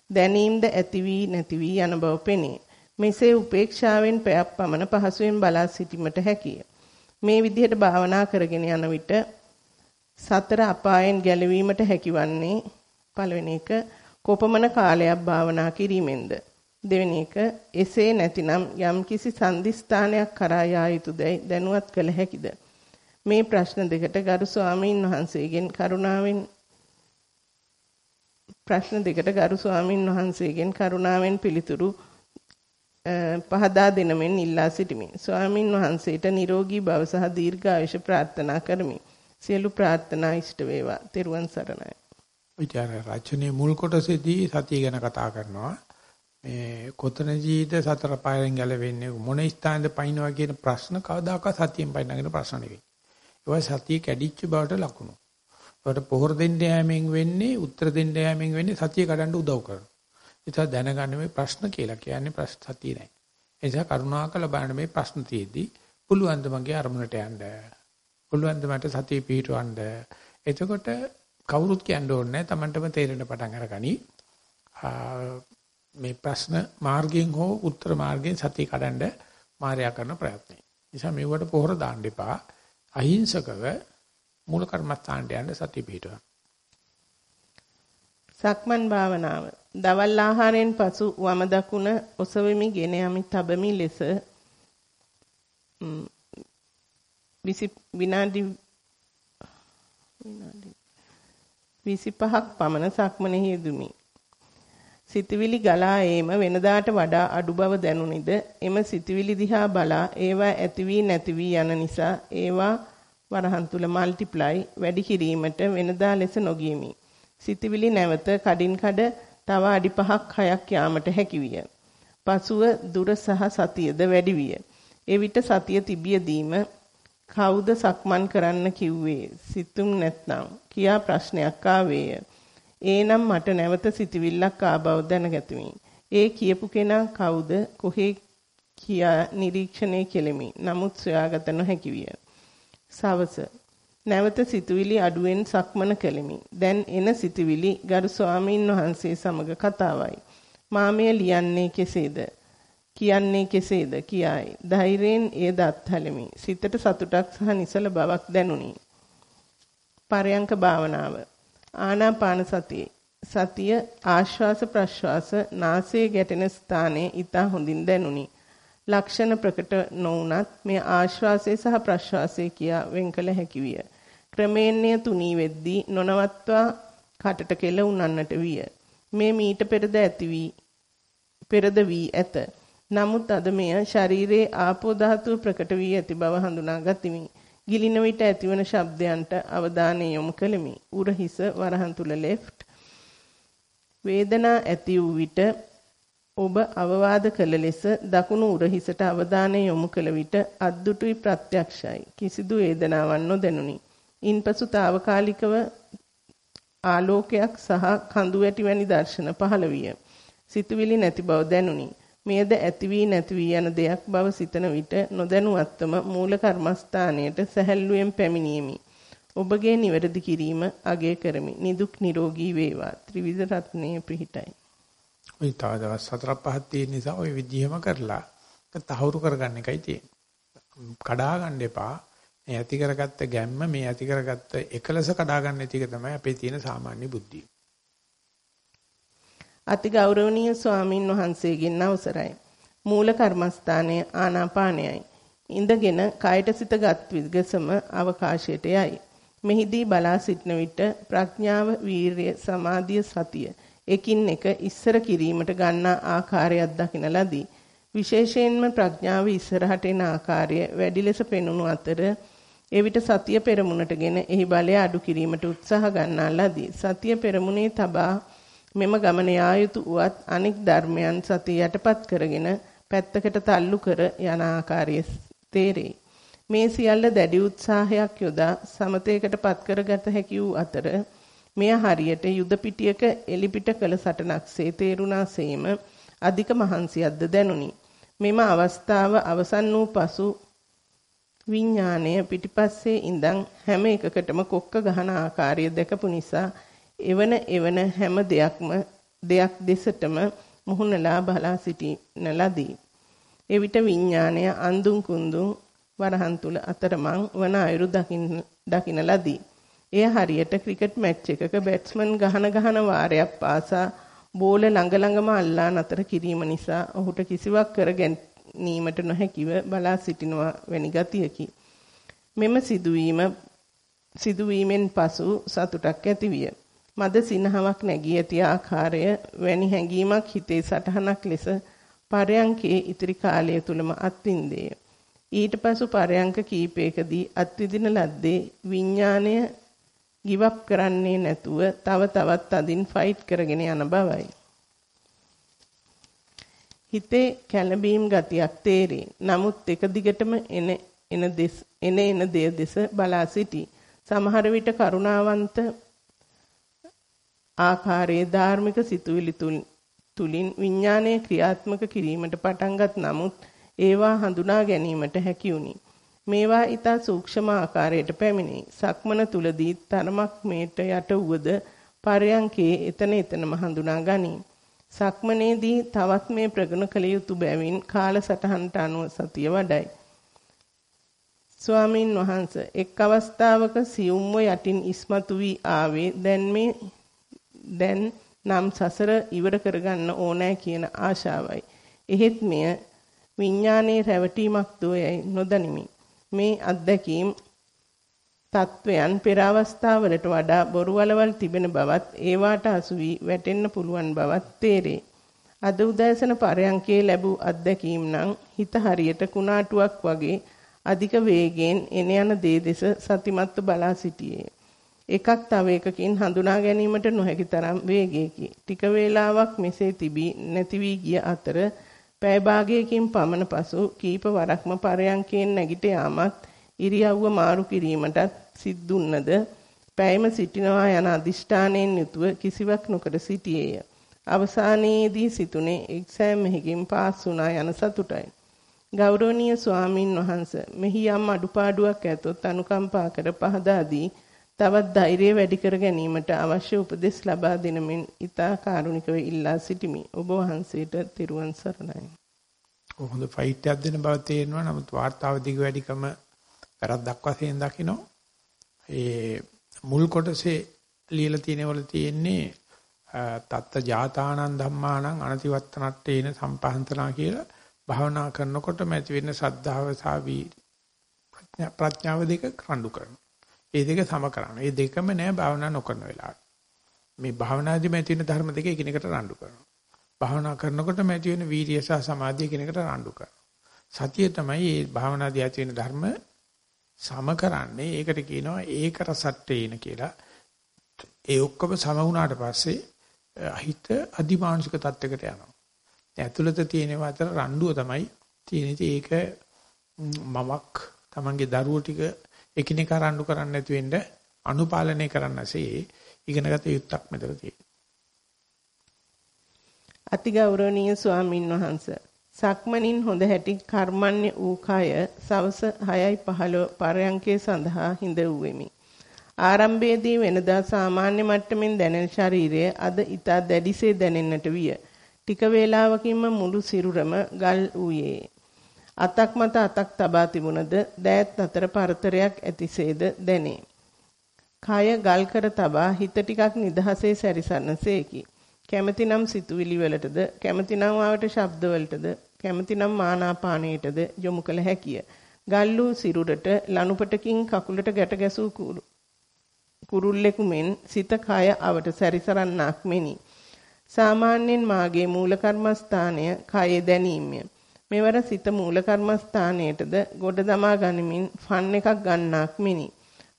Speaker 3: දැනීමද ඇති වී නැති වී යන බව පෙනේ. මෙසේ උපේක්ෂාවෙන් පැයක් පමණ පහසුවෙන් බලා සිටීමට හැකිය. මේ විදිහට භාවනා කරගෙන යන විට සතර අපායන් ගැලවීමට හැකිවන්නේ පළවෙනි එක කොපමණ කාලයක් භාවනා කිරීමෙන්ද දෙවෙනි එක එසේ නැතිනම් යම්කිසි සම්දිස්ථානයක් කරා යා යුතුයදයි දැනුවත් කළ හැකිද මේ ප්‍රශ්න දෙකට ගරු ස්වාමීන් වහන්සේගෙන් කරුණාවෙන් ප්‍රශ්න දෙකට ගරු ස්වාමීන් වහන්සේගෙන් කරුණාවෙන් පිළිතුරු පහදා දෙනමෙන් ඉල්ලා සිටිමි. ස්වාමින් වහන්සේට නිරෝගී භව සහ දීර්ඝායුෂ ප්‍රාර්ථනා කරමි. සියලු ප්‍රාර්ථනා ඉෂ්ට වේවා. තෙරුවන් සරණයි.
Speaker 2: විචාර රචනයේ මුල් කොටසේදී සතිය ගැන කතා කරනවා. මේ කොතනදීද සතර පායෙන් ගැලවෙන්නේ මොන ස්ථානද පයින්නවා කියන ප්‍රශ්න කවදාකවත් සතියෙන් පයින්නගෙන ප්‍රශ්න නෙවෙයි. ඒවා සතිය කැඩිච්ච බවට ලකුණු. ඒකට පොහොර දෙන්න යෑමෙන් වෙන්නේ උත්තර දෙන්න යෑමෙන් වෙන්නේ සතිය කඩන්න උදව් කරනවා. ඒක දැනගන්න මේ ප්‍රශ්න කියලා කියන්නේ ප්‍රශ්න සතිය නෑ. ඒ නිසා කරුණාකර බලන්න මේ ප්‍රශ්න තියේදී පුළුවන් ද මගේ අරමුණට යන්න. පුළුවන් ද මට සතිය පිහිටවන්න. එතකොට කවුරුත් කියන්න ඕනේ නැහැ. Tamanටම තේරෙන්න පටන් අරගනි. මේ ප්‍රශ්න මාර්ගයෙන් හෝ උත්තර මාර්ගයෙන් සතිය කඩන්න මායя කරන ප්‍රයත්නය. නිසා මෙවට පොහොර දාන්න එපා. අහිංසකව මූල කර්මස්ථානට යන්න සතිය පිහිටවන්න.
Speaker 3: සක්මන් භාවනාව. දවල් ආහාරයෙන් පසු වම දකුණ ඔසවෙමි ගෙන යමි තබමි ලෙස විනාඩි විනාඩි 25ක් පමණ සක්මනෙහි යෙදුමි. සිතවිලි ගලා ඒම වෙනදාට වඩා අඩු බව දැනුනිද එම සිතවිලි දිහා බලා ඒවා ඇති වී නැති වී යන නිසා ඒවා වරහන් තුල මල්ටිප්ලයි වැඩි කිරීමට වෙනදා ලෙස නොගියමි. සිතවිලි නැවත කඩින් කඩ තව අඩි 5ක් 6ක් යාමට හැකි විය. පසුව දුර සහ සතියද වැඩි විය. එවිට සතිය තිබියදීම කවුද සක්මන් කරන්න කිව්වේ සිතුම් නැත්නම් කියා ප්‍රශ්නයක් ආවේය. ඒනම් මට නැවත සිතවිල්ලක් ආබව දැනගැතුමි. ඒ කියපු කෙනා කවුද කොහේ කියා නිරීක්ෂණය කෙලෙමි. නමුත් සොයාගත නොහැකි විය. සවස නැවත සිතුවිලි අඩුවෙන් සක්මන කෙලෙමි. දැන් එන සිතුවිලි ගරු ස්වාමීන් වහන්සේ සමග කතාවයි. මාමය ලියන්නේ කෙසේද? කියන්නේ කෙසේද කියායි. ධෛර්යයෙන් ඒ දත්හලෙමි. සිතට සතුටක් සහ නිසල බවක් දැනුනි. පරයන්ක භාවනාව. ආනාපාන සතිය. සතිය ආශ්වාස ප්‍රශ්වාස නාසයේ ගැටෙන ස්ථානයේ ඊට හොඳින් දැනුනි. ලක්ෂණ ප්‍රකට නොවුනත් මේ ආශ්වාසය සහ ප්‍රශ්වාසය කියා වෙන්කල හැකි විය. ක්‍රමේණ්‍ය තුනී වෙද්දී නොනවත්වා කටට කෙල උනන්නට විය. මේ මීට පෙරද ඇති වී පෙරද වී ඇත. නමුත් අද මෙය ශරීරයේ ආපෝ ධාතුව ප්‍රකට වී ඇති බව හඳුනා ගතිමි. ගිලින විට ඇතිවන ශබ්දයන්ට අවධානය යොමු කළෙමි. උරහිස වරහන් තුල left වේදනා ඇති වූ විට ඔබ අවවාද කළ ලෙස දකුණු උරහිසට අවධානය යොමු කළ විට අද්දුටුයි ප්‍රත්‍යක්ෂයි. කිසිදු වේදනාවක් නොදැනුනි. ඉන්පසු తాවකාලිකව ආලෝකයක් සහ කඳු වැටි වැනි දර්ශන පහළ විය. සිතුවිලි නැති බව දැනුනි. මෙයද ඇති වී නැති වී යන දෙයක් බව සිතන විට නොදැනුවත්වම මූල කර්මස්ථානයට සැහැල්ලුවෙන් පැමිණීමේ ඔබගේ නිවැරදි කිරීම අගය කරමි. නිදුක් නිරෝගී වේවා. ත්‍රිවිධ රත්නයේ පිහිටයි.
Speaker 2: ওই තව දවස් හතරක් පහක් තියෙන නිසා ওই විදිහම කරලා තහවුරු කරගන්න එකයි තියෙන්නේ. කඩා ගන්න එපා. මේ ඇති කරගත්ත ගැම්ම මේ ඇති කරගත්ත එකලස කඩා ගන්න එක තමයි අපේ තියෙන සාමාන්‍ය බුද්ධිය.
Speaker 3: අති ගෞරවනීය ස්වාමින් වහන්සේගෙන් අවසරයි. මූල කර්මස්ථානයේ ආනාපානයයි. ඉඳගෙන කයට සිතගත් විගසම අවකාශයට යයි. මෙහිදී බලා සිටන විට ප්‍රඥාව, වීරිය, සමාධිය, සතිය එකින් එක ඉස්සර කිරීමට ගන්නා ආකාරයක් දකින ලදී. විශේෂයෙන්ම ප්‍රඥාව ඉස්සරහට එන ආකාරය වැඩි ලෙස පෙනුණු අතර එවිට සතිය පෙරමුණටගෙන එහි බලය අඩු කිරීමට උත්සාහ ගන්නා ලදී. සතිය පෙරමුණේ තබා මෙම ගමන යා යුතු උවත් අනික් ධර්මයන් සතිය යටපත් කරගෙන පැත්තකට තල්ලු කර යන ආකාරය තේරේ. මේ සියල්ල දැඩි උත්සාහයක් යොදා සමතේකටපත් කරගත හැකි වූ අතර මෙය හරියට යුද පිටියක එලිපිට කළ සටනක්සේ තේරුණාseම අධික මහන්සියක්ද දැනුනි. මෙම අවස්ථාව අවසන් වූ පසු විඥාණය පිටිපස්සේ ඉඳන් හැම එකකටම කොක්ක ගහන ආකාරය දැකපු නිසා එවන එවන හැම දෙයක්ම දෙයක් දෙසටම මුහුණලා බලා සිටින ලදී. එවිට විඥාණය අඳුන් කුඳුන් වරහන් තුල අතරමං වන අයුරු දකින්න දකින්න ලදී. එය හරියට ක්‍රිකට් මැච් එකක බැට්ස්මන් ගහන ගහන වාරයක් පාසා බෝල ළඟ ළඟම අල්ලා නතර කිරීම නිසා ඔහුට කිසිවක් කර ගැනීමට නොහැකිව බලා සිටිනවා වැනි ගතියකි. මෙම සිදුවීම සිදුවීමෙන් පසු සතුටක් ඇතිවිය. මද සිනහවක් නැගී ඇති ආකාරය වැනි හැඟීමක් හිතේ සටහනක් ලෙස පරයන්කේ ඉතිරි කාලය තුලම අත්විඳේය. ඊට පසු පරයන්ක කීපයකදී අත්විඳින ලද්දේ විඥාණය ගිවප් කරන්නේ නැතුව තව තවත් අදින් ෆයිට් කරගෙන යන බවයි. හිතේ කැළඹීම් ගතියක් තේරේ. නමුත් එක දිගටම එන එන දෙස් එන එන දෙය දෙස බලා සිටි. සමහර විට කරුණාවන්ත ආකාරයේ ධාර්මික සිතුවිලි තුලින් විඥානයේ ක්‍රියාත්මක කිරීමට පටන්ගත් නමුත් ඒවා හඳුනා ගැනීමට හැකි වුණි. මේවා ඊතා සූක්ෂම ආකාරයට පැමිණි. සක්මන තුලදී තරමක් මේට යට වුවද පරයන්කේ එතන එතනම හඳුනා ගනී. සක්මනේදී තවත් මේ ප්‍රගුණ කළ යුතු බැවින් කාලසටහනට අනුව සතිය වඩයි. ස්වාමින් වහන්සේ එක් අවස්ථාවක සියුම්ව යටින් ඉස්මතු වී ආවේ දැන් මේ දැන් නම් සසර ඉවර කරගන්න ඕනෑ කියන ආශාවයි. එහෙත් මෙය විඥානයේ රැවටීමක් දෝයයි නොදනිමි. මේ අත්දැකීම් තත්වයන් පෙර අවස්ථාවලට වඩා බොරු වලවල් තිබෙන බවත් ඒවාට අසු වී වැටෙන්න පුළුවන් බවත් තේරේ. අද උදෑසන පරයන්කේ ලැබූ අත්දැකීම් නම් හිත හරියට කුණාටුවක් වගේ අධික වේගයෙන් එන යන දේ දෙස සතිමත්ව බලා සිටියේ. එකක් තව එකකින් හඳුනා ගැනීමට නොහැකි තරම් වේගයකි. ටික වේලාවක් මෙසේ තිබී නැති වී ගිය අතර පැය භාගයකින් පමණ පසු කීප වරක්ම පරයන්කෙන් නැගිට යාමත් ඉරියව්ව මාරු කිරීමටත් සිද්ධුන්නද පැයම සිටිනවා යන අදිෂ්ඨානයෙන් යුතුව කිසිවක් නොකර සිටියේය. අවසානයේදී සිතුනේ එක්සෑම් මෙහිකින් පාස් වුණා යන සතුටයි. ගෞරවනීය ස්වාමින් වහන්සේ මෙහි යම් අඩුපාඩුවක් ඇතොත් අනුකම්පා කර පහදා දී තවත් ධෛර්යය වැඩි කර ගැනීමට අවශ්‍ය උපදෙස් ලබා දෙනමින් ඊතා කාරුණිකව ඉල්ලා සිටිමි. ඔබ වහන්සේට තෙරුවන් සරණයි.
Speaker 2: හොඳ ෆයිට් එකක් දෙන බව තේරෙනවා. නමුත් වාර්තාව දිග වැඩිකම වැරද්දක් වශයෙන් දකින්න. ඒ මුල් කොටසේ ලියලා තියෙනවල තියෙන්නේ තත්ත ජාතානං ධම්මානං අනතිවත්තනට්ඨේන සම්පහන්තනා කියලා භාවනා කරනකොට ඇති වෙන සද්ධාව සහ ප්‍රඥාව දෙක රණ්ඩු කරනවා. ඒ දෙක සම කරන්න. ඒ දෙකම නෑ භාවනා නොකරන වෙලාවට. මේ භාවනාදීම ඇති වෙන ධර්ම දෙක එකිනෙකට රණ්ඩු කරනවා. භාවනා කරනකොටම ඇති වෙන වීර්ය සහ සමාධිය එකිනෙකට රණ්ඩු කරනවා. සතිය තමයි මේ භාවනාදී ඇති වෙන ධර්ම සම කරන්නේ. ඒකට කියනවා ඒක රසට්ටේන කියලා. ඒ ඔක්කොම සම වුණාට පස්සේ හිත අදිමානසික තත්යකට යනවා. ඇතුළත තියෙන අතර රණ්ඩුව තමයි තියෙන්නේ. ඒක මමක් Tamange දරුවෝ ටික එකිනෙකා රණ්ඩු කරන්නේ නැති වෙන්න අනුපාලනය කරන්නසේ ඉගෙනගත යුත්තක් මෙතන තියෙනවා.
Speaker 3: අතිගෞරවනීය ස්වාමින් වහන්සේ සක්මණින් හොඳ හැටි කර්මන්නේ වූ කය සවස 6:15 පරයන්කේ සඳහා හිඳ වූෙමි. ආරම්භයේදී වෙනදා සාමාන්‍ය මට්ටමින් දැනෙන ශරීරය අද ඊට දැඩිසේ දැනෙන්නට විය. ටික වේලාවකින්ම මුළු සිරුරම ගල් වූයේ. අතක් මත අතක් තබා තිබුණද දෑත් අතර පරතරයක් ඇතිසේද දැනේ. කය ගල් කර තබා හිත ටිකක් නිදහසේ සැරිසන්නසේකි. කැමැතිනම් සිතුවිලි වලටද කැමැතිනම් ආවට ශබ්ද වලටද කැමැතිනම් මානාපානයටද යොමු කළ හැකිය. ගල් වූ සිරුරට ලනුපටකින් කකුලට ගැට ගැසූ කුරුල්ලෙකු මෙන් සිත කය අවට සැරිසරන්නක් මෙනි. සාමාන්‍යයෙන් මාගේ මූල කර්මස්ථානය කයේ දැනීමය. මෙවර සිත මූල කර්මස්ථානයටද ගොඩ දමා ගනිමින් ෆන් එකක් ගන්නක් මිනි.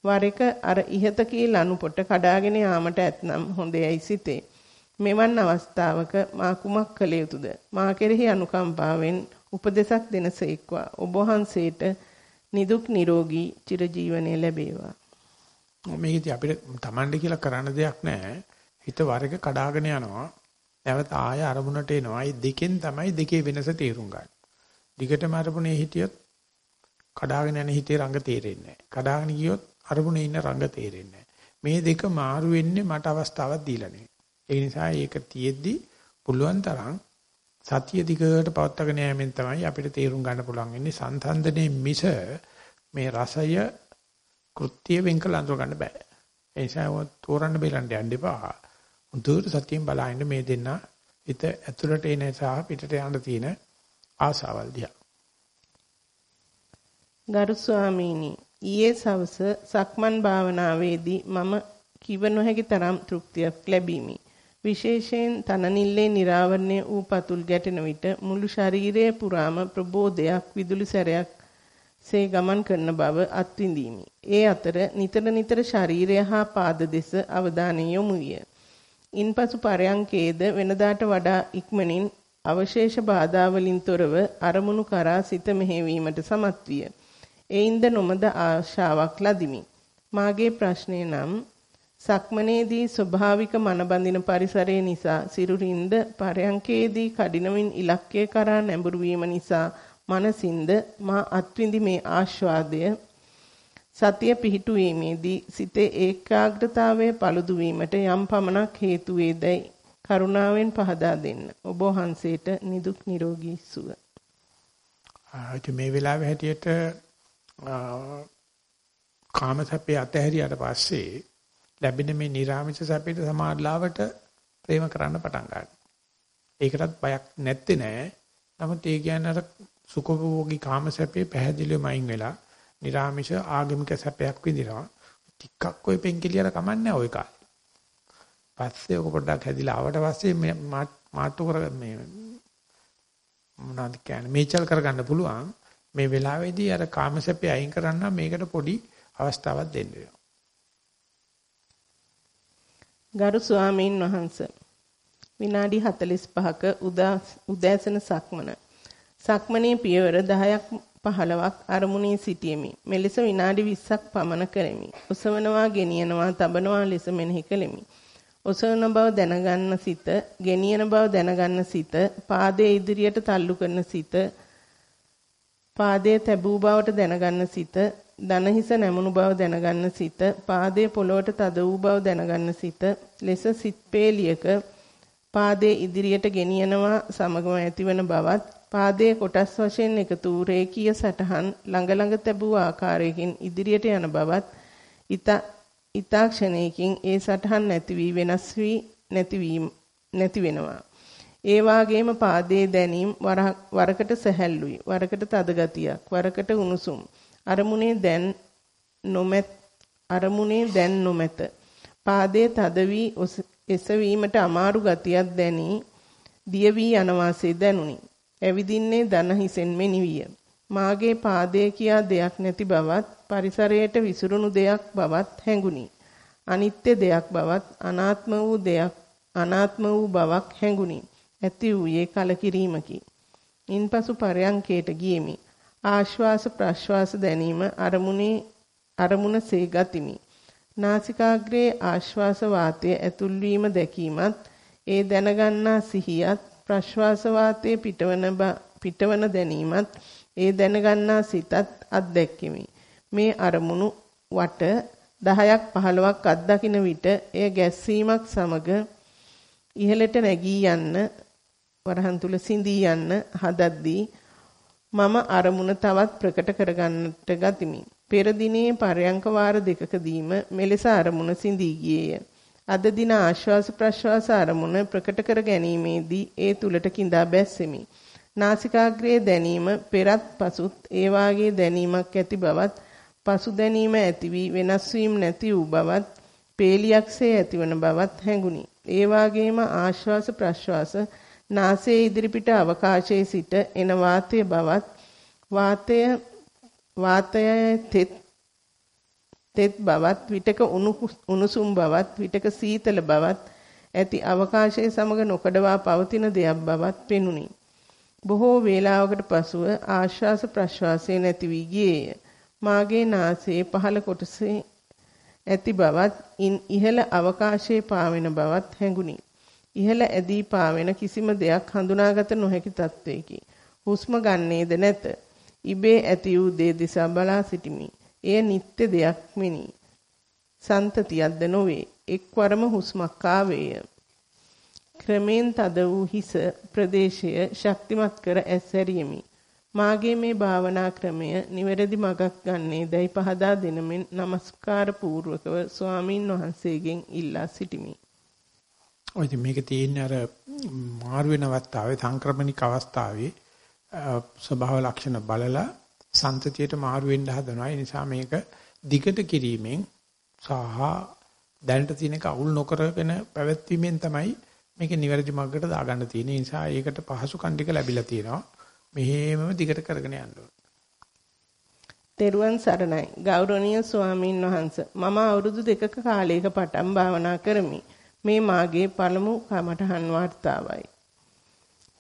Speaker 3: වර එක අර ඉහත කී ලනු පොට කඩාගෙන යාමට ඇතනම් හොඳයයි සිතේ. මෙවන් අවස්ථාවක මා කුමක් කළ යුතුද? මා කෙරෙහි අනුකම්පාවෙන් උපදේශක් දෙනසේක්වා. ඔබ වහන්සේට නිදුක් නිරෝගී චිරජීවනයේ ලැබේවා.
Speaker 2: මේකදී අපිට Tamande කියලා කරන්න දෙයක් නැහැ. හිත වර එක කඩාගෙන යනවා. නැවත ආය අරමුණට එනවා. මේ දෙකෙන් තමයි දෙකේ වෙනස තේරුම් ගන්න. දිගටම අරමුණේ හිටියොත් කඩාගෙන යන හිතේ රඟ තේරෙන්නේ නැහැ. කඩාගෙන ගියොත් අරමුණේ ඉන්න රඟ තේරෙන්නේ මේ දෙක මාරු වෙන්නේ මට අවස්ථාවක් දීලා නෙවෙයි. ඒ නිසා ඒක තියෙද්දි පුළුවන් තරම් සතිය දිගට පවත්වාගෙන යෑමෙන් තමයි අපිට තේරුම් ගන්න පුළුවන් වෙන්නේ සංසන්දනේ මිස මේ රසය කෘත්‍ය වෙන් කළ අඳුර ගන්න බෑ. ඒ නිසා තෝරන්න බෙලන්න යන්න එපා. හොඳට සතියෙන් බලහින්න මේ දෙන්න හිත ඇතුළට එන සහ පිටට යන්න තියෙන ආසාවල් දිහා.
Speaker 3: ගරු ස්වාමීනි ඊයේ සවස සක්මන් භාවනාවේදී මම කිව නොහැකි තරම් තෘප්තියක් ලැබීමි. විශේෂයෙන් තනනිල්ලේ निराවරණය වූ පතුල් ගැටෙන විට මුළු ශරීරය පුරාම ප්‍රබෝධයක් විදුලි සැරයක් සේ ගමන් කරන බව අත්විඳීමි. ඒ අතර නිතර නිතර ශරීරය හා පාද දෙස අවධානය යොමු විය. ඉන්පසු පරයන්කේද වෙනදාට වඩා ඉක්මනින් අවශේෂ බාධා වලින් තොරව අරමුණු කරා සිත මෙහෙවීමට සමත් විය. එයින්ද නොමද ආශාවක් ලදිමි. මාගේ ප්‍රශ්නය නම් සක්මනේදී ස්වභාවික මනබඳින පරිසරය නිසා සිරුරින්ද පරයන්කේදී කඩිනමින් ඉලක්කය කරා නැඹුරු වීම නිසා මනසින්ද මා අත්විඳි මේ ආස්වාදය සතිය පිහිටුවීමේදී සිතේ ඒකාග්‍රතාවය පළුදු වීමට යම් පමණක් හේතු වේදයි කරුණාවෙන් පහදා දෙන්න. ඔබ වහන්සේට නිදුක් නිරෝගී සුව.
Speaker 2: ආ මේ වෙලාවේ හැටියට කාමසප්පේ අතහැරියට පස්සේ ලැබෙන මේ නිර්ාමිත සැපේට සමාඩලාවට ප්‍රේම කරන්න පටන් ගන්නවා. ඒකටත් බයක් නැත්තේ නෑ. නමුත් ඒ කියන්නේ අර සුඛභෝගී කාම සැපේ පැහැදිලිවම අයින් වෙලා නිර්ාමිෂ ආගමික සැපයක් විඳිනවා. ටිකක් ඔය පෙන්කෙලියර කමන්නේ ඔය කාලේ. පස්සේ ඔක පොඩ්ඩක් හැදිලා ආවට පස්සේ මාට්ටු කර මේ මොනවද කියන්නේ මේචල් කරගන්න පුළුවන්. මේ වෙලාවේදී අර කාම සැපේ අයින් කරන්න මේකට පොඩි අවස්ථාවක් දෙන්න වෙනවා.
Speaker 3: ගරු ස්වාමීන් වහන්සේ විනාඩි 45ක උදෑසන සක්මන සක්මනේ පියවර 10ක් 15ක් අරමුණේ සිටියෙමි. මෙලෙස විනාඩි 20ක් පමණ කරමි. ඔසවනවා, ගෙනියනවා, තබනවා ලෙස මෙනෙහි කෙලෙමි. ඔසවන බව දැනගන්න සිත, ගෙනියන බව දැනගන්න සිත, පාදයේ ඉදිරියට තල්ලු කරන සිත, පාදයේ තැබූ බවට දැනගන්න සිත, දනහිස නැමුණු බව දැනගන්න සිත, පාදයේ පොළොවට තද වූ බව දැනගන්න සිත, ලෙස සිත් පේලියක පාදයේ ඉදිරියට ගෙනියනවා සමගම ඇතිවන බවත් පාදයේ කොටස් වශයෙන් එකතු වූ රේඛීය සටහන් ළඟ ළඟ තැබූ ආකාරයකින් ඉදිරියට යන බවත් ඉතාක්ෂණයකින් ඒ සටහන් නැති වී වෙනස් වී නැතිවීම නැති වෙනවා. ඒ වාගේම පාදයේ දැනීම වරකට සැහැල්ලුයි වරකට තද ගතියක් වරකට උණුසුම් අරමුණේ දැන් නොමැත් අරමුණේ දැන් නොමැත පාදයේ තද වී එසවීමට අමාරු ගතියක් දැනි දිය වී යන වාසේ දැනුනි. ඇවිදින්නේ දන හිසෙන් මෙනිවිය. මාගේ පාදයේ කියා දෙයක් නැති බවත් පරිසරයට විසිරුණු දෙයක් බවත් හැඟුනි. අනිත්‍ය දෙයක් බවත් අනාත්ම වූ දෙයක් අනාත්ම වූ බවක් හැඟුනි. ඇති වූයේ කලකිරීමකි. ඉන්පසු පරයන්කේට ගියෙමි. ආශ්වාස ප්‍රශ්වාස දැනීම අරමුණේ අරමුණසේ ගතිමි. නාසිකාග්‍රයේ ආශ්වාස වාතය ඇතුල් වීම දැකීමත් ඒ දැනගන්නා සිහියත් ප්‍රශ්වාස වාතයේ පිටවන පිටවන දැනීමත් ඒ දැනගන්නා සිතත් අත්දැක්කෙමි. මේ අරමුණු වට 10ක් 15ක් අත්දකින විට එය ගැස්සීමක් සමග ඉහළට නැගී යන්න වරහන් තුල සිඳී යන්න හදද්දී මම අරමුණ තවත් ප්‍රකට කරගන්නට ගතිමි. පෙර දිනේ පරයන්ක වාර දෙකකදීම මෙලෙස අරමුණ සිඳී ගියේය. අද දින ආශ්වාස ප්‍රශ්වාස අරමුණ ප්‍රකට කර ගැනීමේදී ඒ තුලට கிඳා බැස්සෙමි. නාසිකාග්‍රයේ දැනීම පෙරත් පසුත් ඒ වාගේ දැනීමක් ඇති බවත් පසු දැනීම ඇති වී වෙනස් වීම නැති වූ බවත් පේලියක්සේ ඇතිවන බවත් හැඟුනි. ඒ වාගේම ආශ්වාස ප්‍රශ්වාස නාසයේ ඉදිරිපිට අවකාශයේ සිට එන වාතය බවත් වාතය වාතයේ තෙත් තෙත් බවත් විටක උණුසුම් බවත් විටක සීතල බවත් ඇති අවකාශයේ සමග නොකඩවා පවතින දෙයක් බවත් පෙනුනි. බොහෝ වේලාවකට පසුව ආශ්වාස ප්‍රශ්වාසයේ නැති වී ගියේය. මාගේ නාසයේ පහළ කොටසේ ඇති බවත් ඉන් ඉහළ අවකාශයේ පාවෙන බවත් හැඟුනි. ඉහළ ඇදී පාවෙන කිසිම දෙයක් හඳුනාගත නොහැකි තත්වයකි. හුස්ම ගන්නේද නැත. ඉබේ ඇති වූ දේ දිසා බලා සිටිමි. එය නිත්‍ය දෙයක් මෙනි. සන්තතියක්ද නොවේ. එක්වරම හුස්මක් ආවේය. ක්‍රමෙන් තද වූ හිස ප්‍රදේශය ශක්තිමත් කර ඇසැරියමි. මාගේ මේ භාවනා ක්‍රමය නිවැරදි මගක් ගන්නේ දැයි පහදා දෙනමින් নমස්කාර පූර්වකව ස්වාමින් වහන්සේගෙන් ඉල්ලා සිටිමි.
Speaker 2: ඔය මේක තියෙන්නේ අර මාරු වෙන අවස්ථාවේ සංක්‍රමණික අවස්ථාවේ ස්වභාව ලක්ෂණ බලලා සන්තතියට මාරු වෙන්න හදනවා. ඒ නිසා මේක දිගට කිරීමෙන් සහ දැනට තියෙන එක අවුල් නොකරගෙන පැවැත්වීමෙන් තමයි මේක නිවැරදි මගකට දාගන්න තියෙන නිසා ඒකට පහසු කණ්ඩික ලැබිලා තියෙනවා. මෙහෙමම දිගට කරගෙන යන්න ඕනේ.
Speaker 3: තෙරුවන් සරණයි ගෞරවනීය ස්වාමින් වහන්සේ මම අවුරුදු දෙකක කාලයක පටන් භාවනා කරමි මේ මාගේ පළමු කමඨහන් වර්තාවයි.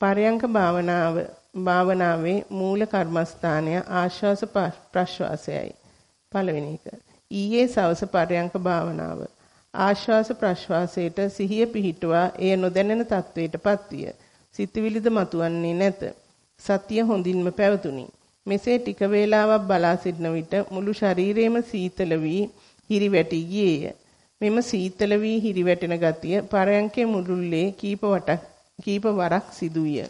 Speaker 3: පරයන්ක භාවනාව භාවනාවේ මූල කර්මස්ථානය ආශ්වාස ප්‍රශ්වාසයයි. පළවෙනි එක. ඊයේ සවස පරයන්ක භාවනාව ආශ්වාස ප්‍රශ්වාසයට සිහිය පිහිටුවා එය නොදැනෙන තත්වයටපත් විය. සිතවිලිද මතුවන්නේ නැත. සතිය හොඳින්ම පැවතුණි. මෙසේ ටික වේලාවක් බලා සිටන විට මුළු ශරීරයම සීතල වී හිරිවැටි ගියේය. මෙම සීතල වී හිරිවැටෙන ගතිය පරයන්කේ මුළුල්ලේ කීප වටක් කීප වරක් සිදුවිය.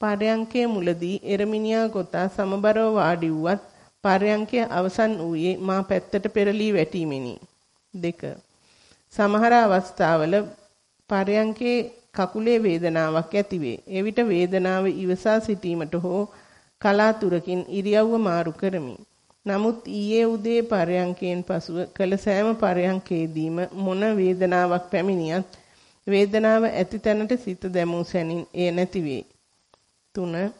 Speaker 3: පරයන්කේ මුලදී එරමිනියා ගොතා සමබරව වාඩි වුවත් පරයන්කේ අවසන් වූයේ මා පැත්තට පෙරලී වැටීමෙනි. දෙක. සමහර අවස්ථාවල පරයන්කේ කකුලේ වේදනාවක් ඇතිවේ. එවිට වේදනාව ඉවසා සිටීමට හෝ කලාතුරකින් ඉරියව්ව මාරු කරමි. නමුත් ඊයේ උදේ පරයන්කයෙන් පසුව කළ සෑම පරයන්කේදීම මොන වේදනාවක් පැමිණියත් වේදනාව ඇති තැනට සිත දැමූ සැනින් එය නැතිවේ. 3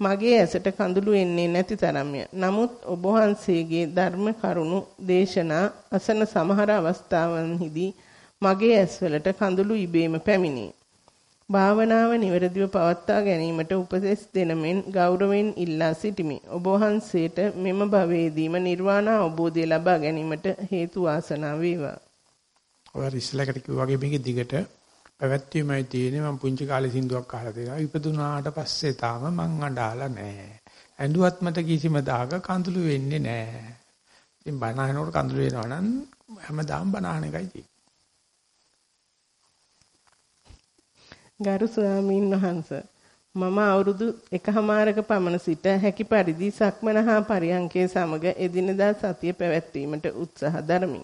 Speaker 3: මගේ ඇසට කඳුළු එන්නේ නැති තරම්ය. නමුත් ඔබ වහන්සේගේ ධර්ම කරුණු දේශනා අසන සමහර අවස්ථාවන්හිදී මගේ ඇස්වලට කඳුළු ඉබේම පැමිණේ. භාවනාව නිවැරදිව පවත්වා ගැනීමට උපදෙස් දෙනමෙන් ගෞරවයෙන් ඉල්ලා සිටිමි. ඔබ වහන්සේට මෙම භවයේදීම නිර්වාණ අවබෝධය ලබා ගැනීමට හේතු වාසනා වේවා.
Speaker 2: ඔය ඉස්සලකට කිව්වා වගේ මේකේ දිගට පැවැත්වීමයි තියෙන්නේ මම පුංචි කාලේ සින්දුවක් අහලා තියෙනවා. ඉපදුනාට පස්සේ තාම මං අඬාලා නැහැ. ඇඬුවත් මට කිසිම දාග කඳුළු වෙන්නේ නැහැ. ඉතින් බණ අහනකොට කඳුළු වෙනවා නම් හැමදාම බණ අහන එකයි තියෙන්නේ.
Speaker 3: ගරු ස්වාමීන් වහන්ස මම අවුරුදු එකහමාරක පමණ සිට හැකි පරිදි සක්මන හා පරියංකයේ සමග එදිනදා සතිය පැවැත්වීමට උත්සාහ දරමි.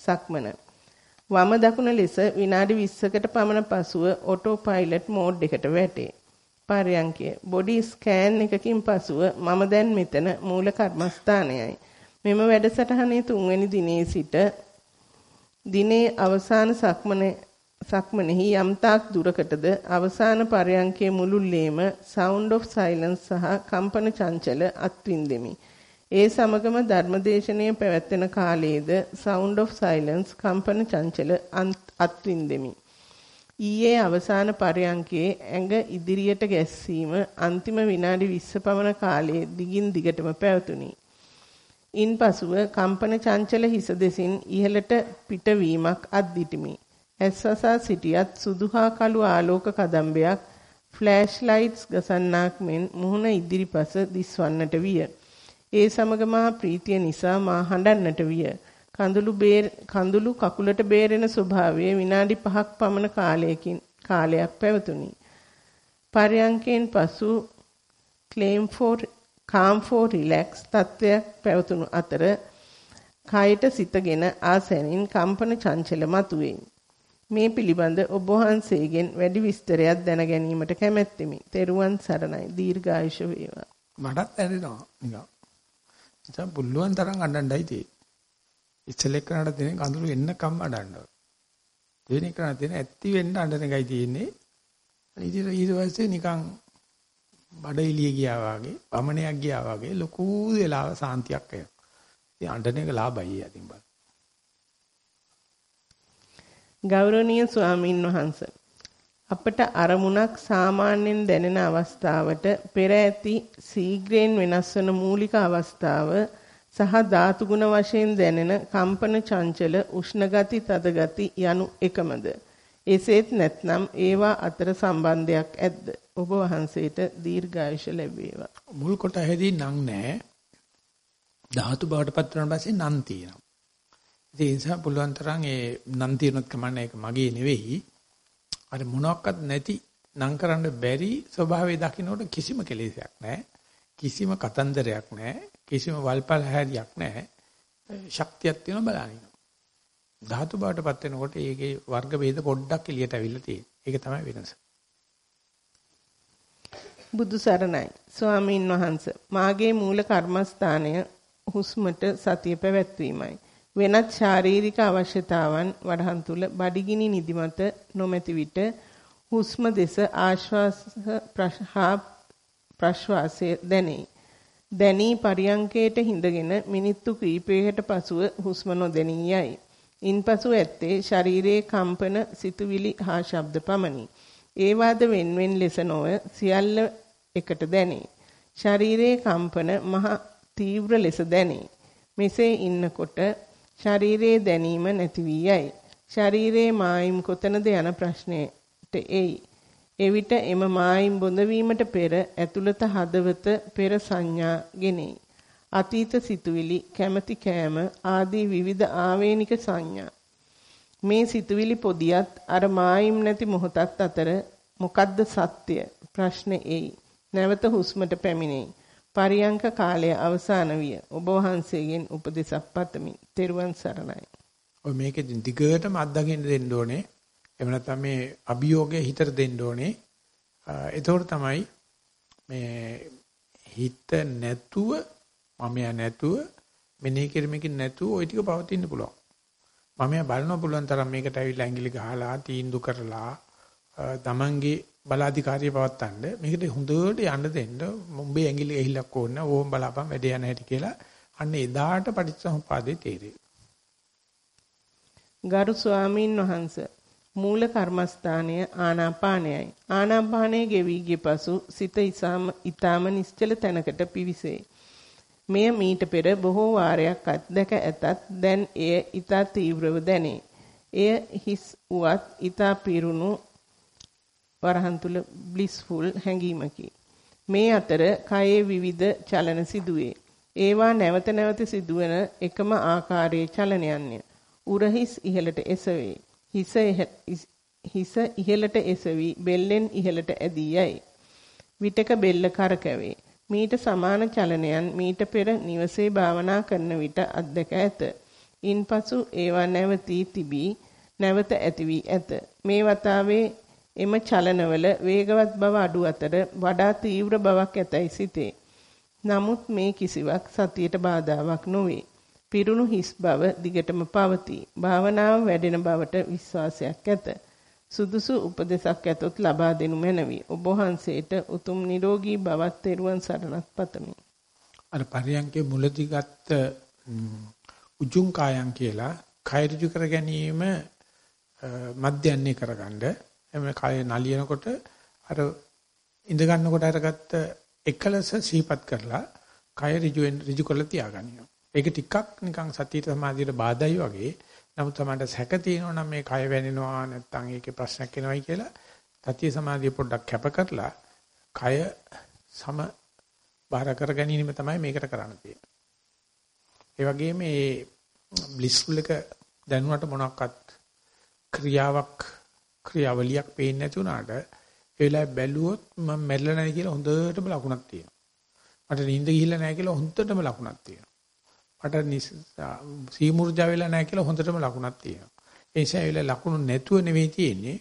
Speaker 3: සක්මන වම දකුණ ලෙස විනාඩි 20කට පමණ පසුව ඔටෝ පයිලට් මෝඩ් එකට වැටේ. පරයන්කය බොඩි ස්කෑන් එකකින් පසුව මම දැන් මෙතන මූල කර්මස්ථානයයි. මෙම වැඩසටහනේ තුන්වැනි දිනේ සිට දිනේ අවසාන සක්මනේ සක්මනෙහි යම්තාක් දුරකටද අවසාන පරයන්කේ මුළුල්ලේම sound of silence සහ කම්පන චංචල අත්විඳෙමි. ඒ සමගම ධර්මදේශනයේ පැවැත්වෙන කාලයේද sound of silence කම්පන චංචල අත්විඳෙමි. ඊයේ අවසාන පරයන්කේ ඇඟ ඉදිරියට ගැස්සීම අන්තිම විනාඩි 20 පමණ කාලයේ දිගින් දිගටම පැවතුණි. ඉන්පසුව කම්පන චංචල හිස දෙසින් ඉහළට පිටවීමක් අත්දිටිමි. ඇස්සසා සිටියත් සුදු හා කළු ආලෝක කදම්බයක් ෆ්ලෑෂ් ලයිට්ස් ගසන්නාක් මෙන් මුහුණ ඉදිරිපස දිස්වන්නට විය. ඒ සමග මා ප්‍රීතිය නිසා මා හඬන්නට විය. කඳුළු බේර කඳුළු කකුලට බේරෙන ස්වභාවයේ විනාඩි 5ක් පමණ කාලයකින් කාලයක් පැවතුණි. පරයන්කෙන් පසු claim for calm for relax තත්වයක් පැවතුණු අතර කයට සිතගෙන ආසැනින් කම්පන චංචල මතුවේ. මේ පිළිබඳ ඔබ වහන්සේගෙන් වැඩි විස්තරයක් දැන ගැනීමට කැමැත්තෙමි. තෙරුවන් සරණයි. දීර්ඝායුෂ වේවා.
Speaker 2: මටත් ඇරෙනවා නිකන්. ඉතින් පුළුවන් තරම් අඬන්නයි තියෙන්නේ. ඉස්සෙල්ලේ කරාට තියෙන කඳුළු එන්නකම් අඬනවා. දෙවෙනි කරාට තියෙන ඇත්ති වෙන්න අඬන එකයි තියෙන්නේ. ඊට ඊට පස්සේ නිකන් බඩ එළිය ගියා වගේ, වමනයක් ගියා වගේ ලොකු වෙලාව සාන්තියක් එනවා. ඉතින් අඬන එක ලාභයි යතින් බලන්න.
Speaker 3: ගෞරවනීය ස්වාමින් වහන්ස. අපට අරමුණක් සාමාන්‍යයෙන් දැනෙන අවස්ථාවට පෙර ඇති සීග්‍රයෙන් වෙනස් වන මූලික අවස්ථාව සහ ධාතු ගුණ වශයෙන් දැනෙන කම්පන චංචල උෂ්ණ ගති තද ගති යනු එකමද? එසේත් නැත්නම් ඒවා අතර සම්බන්ධයක් ඇද්ද? ඔබ වහන්සේට දීර්ඝායුෂ ලැබේවා.
Speaker 2: මුල් කොටහෙදී නම් නැහැ ධාතු බවට පත් වුණාට පස්සේ නම් තියෙනවා. ඒ නිසා පුළුවන් තරම් ඒ නම් තියනොත් කමන්නේ ඒක මගේ නෙවෙයි. අර මොනවත් නැති නම් කරන්න බැරි ස්වභාවය දකින්නට කිසිම කෙලෙසයක් නැහැ. කිසිම කතන්දරයක් නැහැ. කිසිම වල්පල් හැරියක් නැහැ. ශක්තියක් තියෙනවා බලන්න. ධාතු බවටපත් වෙනකොට ඒකේ වර්ග ભેද පොඩ්ඩක් එළියට අවිල්ල තියෙනවා. ඒක තමයි වෙනස.
Speaker 3: බුදු සරණයි. ස්වාමීන් වහන්ස මාගේ මූල කර්මස්ථානය හුස්මට සතිය පැවැත්වීමයි. වෙනත් ශාරීරික අවශ්‍යතාවන් වඩහන් තුල බඩගිනි නිදිමත නොමැති විට හුස්ම දෙස ආශ්වාස ප්‍රශ්වාසය දැනේ. දැනී පරියංකයට හිඳගෙන මිනිත්තු කිහිපයකට පසුව හුස්ම නොදැනී යයි. ඉන්පසු ඇත්තේ ශරීරයේ කම්පන සිතුවිලි හා ශබ්ද පමණි. ඒ වාද වෙන්වෙන් ලෙස නොව සියල්ල එකට දැනේ. ශරීරයේ කම්පන මහ තීව්‍ර ලෙස දැනේ. මෙසේ ඉන්නකොට ශරීරයේ දැනීම නැති වී යයි. ශරීරයේ මායිම් කොතනද යන ප්‍රශ්නයට එයි. එවිට එම මායිම් බොඳ වීමට පෙර ඇතුළත හදවත පෙර සංඥා ගෙනෙයි. අතීත සිතුවිලි කැමැති කෑම ආදී විවිධ ආවේනික සංඥා. මේ සිතුවිලි පොදියත් අර මායිම් නැති මොහොතත් අතර මොකද්ද සත්‍ය ප්‍රශ්න එයි. නැවත හුස්මට පැමිණෙයි. පරියංක කාලය අවසන් විය. ඔබ වහන්සේගෙන් උපදෙසක් පතමි. තෙරුවන් සරණයි.
Speaker 2: ඔය මේකෙන් දිගටම අත්දකින්න දෙන්න ඕනේ. එහෙම නැත්නම් මේ අභියෝගය හිතට දෙන්න ඕනේ. එතකොට තමයි මේ හිත නැතුව මමයා නැතුව මෙනෙහි කිරීමකින් නැතුව ওই ටික පවතින්න පුළුවන්. මමයා බලන්න පුළුවන් තරම් මේකට ඇවිල්ලා ඇඟිලි ගහලා තීන්දුව කරලා තමන්ගේ බලාධිකාරිය පවත්තන්න මේකට හොඳට යන්න දෙන්න උඹේ ඇඟිලි ඇහිලක් ඕන ඕම් බලාපන් වැඩේ යන හැටි කියලා අන්න එදාට පටිච්චසමුපාදේ තේරෙයි.
Speaker 3: ගරු ස්වාමීන් වහන්ස මූල කර්මස්ථානය ආනාපානයයි. ආනාපානයේ ගෙවි ගිය පසු සිත ඉසාම ඊටාම නිශ්චල තැනකට පිවිසේ. මෙය මීට පෙර බොහෝ වාරයක් අත්දැක ඇතත් දැන් එය ඊටා තීව්‍රව දැනේ. එය හිස් උවත් ඊටා පිරුණු වරහන් තුල බ්ලිස්ෆුල් හැඟීමකි. මේ අතර කයේ විවිධ චලන සිදුවේ. ඒවා නැවත නැවත සිදුවන එකම ආකාරයේ චලනයන්ය. උරහිස් ඉහළට එසවේ. හිස හිස ඉහළට එසවි බෙල්ලෙන් ඉහළට ඇදී යයි. විටක බෙල්ල කරකැවේ. මීට සමාන චලනයන් මීට පෙර නිවසේ භාවනා කරන විට අත්දැක ඇත. ඉන්පසු ඒවා නැවතී තිබී නැවත ඇති වී ඇත. මේ වතාවේ එම චලනවල වේගවත් බව අඩු අතර වඩා තීව්‍ර බවක් ඇතැයි සිතේ. නමුත් මේ කිසිවක් සතියට බාධාවක් නොවේ. පිරුණු හිස් බව දිගටම පවතී. භාවනාව වැඩෙන බවට විශ්වාසයක් ඇත. සුදුසු උපදේශක් ඇතොත් ලබා දෙනු මැනවි. ඔබ වහන්සේට උතුම් නිරෝගී බවත් තෙරුවන් සරණක් පතමි.
Speaker 2: අර පරියන්කේ මුලදී ගත්ත උජුං කායන් කියලා කය ඍජු කර ගැනීම මධ්‍යන්නේ කරගන්න එමෙ කය නලියනකොට අර ඉඳ ගන්නකොට අරගත්ත එකලස සිහිපත් කරලා කය ඍජු ඍජු කරලා තියාගන්නවා. ඒක ටිකක් නිකන් සතියට සමාධියට බාධායි වගේ. නමුත් තමයි සැක තියෙනවා නම් මේ කය වැනෙනවා නැත්නම් ඒකේ ප්‍රශ්නයක් එනවයි කියලා සතිය සමාධිය පොඩ්ඩක් කැප කරලා කය සම බාර කර ගැනීම තමයි මේකට කරන්න තියෙන්නේ. ඒ වගේම මේ බ්ලිස්ෆුල් එක දැනුණට මොනක්වත් ක්‍රියාවක් ක්‍රියාවලියක් පේන්නේ නැති වුණාට ඒ වෙලාවේ බැලුවොත් මම මැරිලා නැහැ කියලා හොඳටම ලකුණක් තියෙනවා. මට නිින්ද ගිහිල්ලා නැහැ කියලා හොඳටම ලකුණක් තියෙනවා. මට සීමුර්ජා වෙලා නැහැ කියලා හොඳටම ලකුණක් තියෙනවා. ඒ නිසා ඒ ලකුණු නැතුව නෙවෙයි තියෙන්නේ.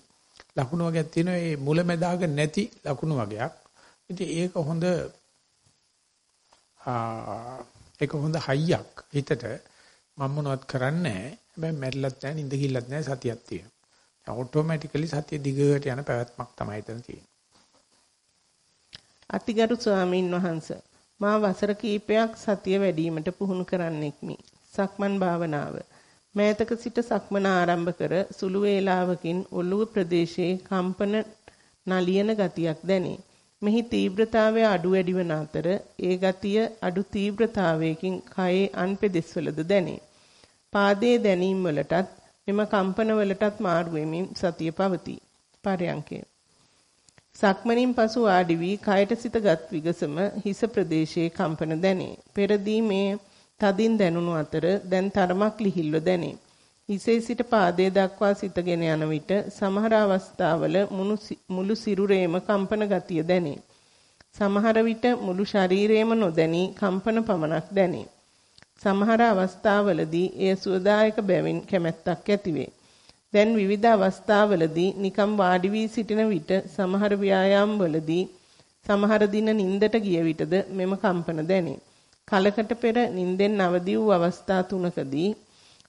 Speaker 2: ලකුණු වර්ගයක් තියෙනවා ඒ මුලැමැදාග නැති ලකුණු වර්ගයක්. ඉතින් ඒක හොඳ ඒක හොඳ හයියක් හිතට මම මොනවත් කරන්නේ නැහැ. හැබැයි මැරිලත් නැහැ, නිින්ද ගිහිල්ලත් නැහැ, සතියක් තියෙනවා. ඔටෝමැටිකලි සතිය දිගට යන පැවැත්මක් තමයි එතන තියෙන්නේ.
Speaker 3: අතිගරු ස්වාමීන් වහන්ස මා වසර කීපයක් සතිය වැඩිවීමට පුහුණු කරන්නෙක්මි. සක්මන් භාවනාව. මෑතක සිට සක්මන ආරම්භ කර සුළු වේලාවකින් ඔළුව ප්‍රදේශයේ කම්පන නලියන ගතියක් දැනේ. මෙහි තීව්‍රතාවය අඩු වැඩි වන අතර ඒ ගතිය අඩු තීව්‍රතාවයකින් කයේ අන් පෙදෙස්වලද දැනේ. පාදයේ දැනීම් වලටත් මෙම කම්පන වලටත් මාරු වෙමින් සතිය පවතී. පරයන්කය. සක්මනින් පසු ආඩි වී කයට සිතගත් විගසම හිස ප්‍රදේශයේ කම්පන දැනේ. පෙරදී මේ තදින් දැනුණු අතර දැන් තරමක් ලිහිල්ව දැනේ. හිසේ සිට පාදයේ දක්වා සිතගෙන යන විට සමහර අවස්ථාවල මුළු සිරුරේම කම්පන ගතිය දැනේ. සමහර විට මුළු ශරීරයේම නොදැනී කම්පන පමණක් දැනේ. සමහර අවස්ථාවලදී එය සුවදායක බැවින් කැමැත්තක් ඇතිවේ. දැන් විවිධ අවස්ථාවලදී නිකම් වාඩි වී සිටින විට සමහර ව්‍යායාම් වලදී සමහර දින නිින්දට ගිය විටද මෙම කම්පන දැනේ. කලකට පෙර නිින්දෙන් අවදි වූ අවස්ථා තුනකදී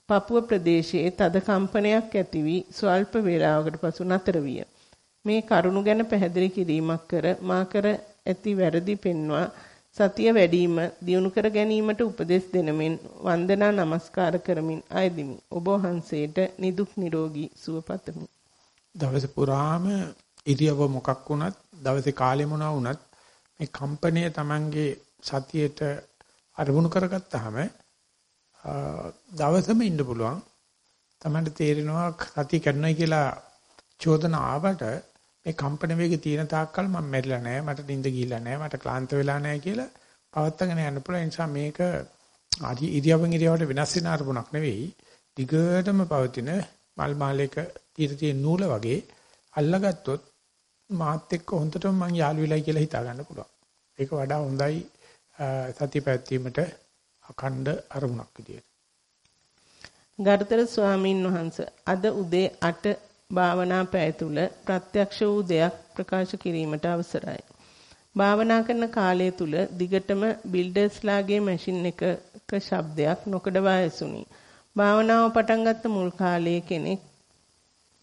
Speaker 3: පපුව ප්‍රදේශයේ තද කම්පනයක් ඇති වී ස්වල්ප වේලාවකට පසු නතර විය. මේ කරුණු ගැන පැහැදිලි කිරීමක් කර මා කර ඇති වැරදි පෙන්වා සතිය වැඩිම දියුණු කර ගැනීමට උපදෙස් දෙනමින් වන්දනා නමස්කාර කරමින් අයදිමි. ඔබ වහන්සේට නිදුක් නිරෝගී සුව පතමි.
Speaker 2: දවස පුරාම ඉරියව මොකක් වුණත් දවසේ කාලේ මොනවා වුණත් මේ කම්පණය Tamange සතියේට අරමුණු කරගත්තාම දවසම ඉන්න පුළුවන්. Tamanට තේරෙනවා සතිය කරනවා කියලා චෝදන ආවට මේ කම්පන වේගය තියෙන තාක්කල් මම මැරිලා නැහැ මට නිින්ද ගිහිල්ලා නැහැ මට ක්ලාන්ත වෙලා නැහැ කියලා පවත්තගෙන යන්න පුළුවන්. නිසා මේක ආදි ඉරියව්වෙන් ඉරියව්වට වෙනස් වෙන අරමුණක් නෙවෙයි. දිගටම පවතින මල් මාලයක తీර තියෙන නූල වගේ අල්ලගත්තොත් මාත් එක්ක හොඳටම මං යාළු වෙලයි කියලා හිතා ගන්න පුළුවන්. ඒක වඩා හොඳයි සතිය පැවැත්වීමට අඛණ්ඩ අරමුණක් විදියට.
Speaker 3: ගරුතර ස්වාමීන් වහන්ස අද උදේ 8 භාවනා පැය තුල ප්‍රත්‍යක්ෂ වූ දෙයක් ප්‍රකාශ කිරීමට අවසරයි. භාවනා කරන කාලය තුල දිගටම බිල්ඩර්ස්ලාගේ මැෂින් එකක ශබ්දයක් නොකඩවා ඇසුණි. භාවනාව පටන් ගත්ත මුල් කාලයේ කෙනෙක්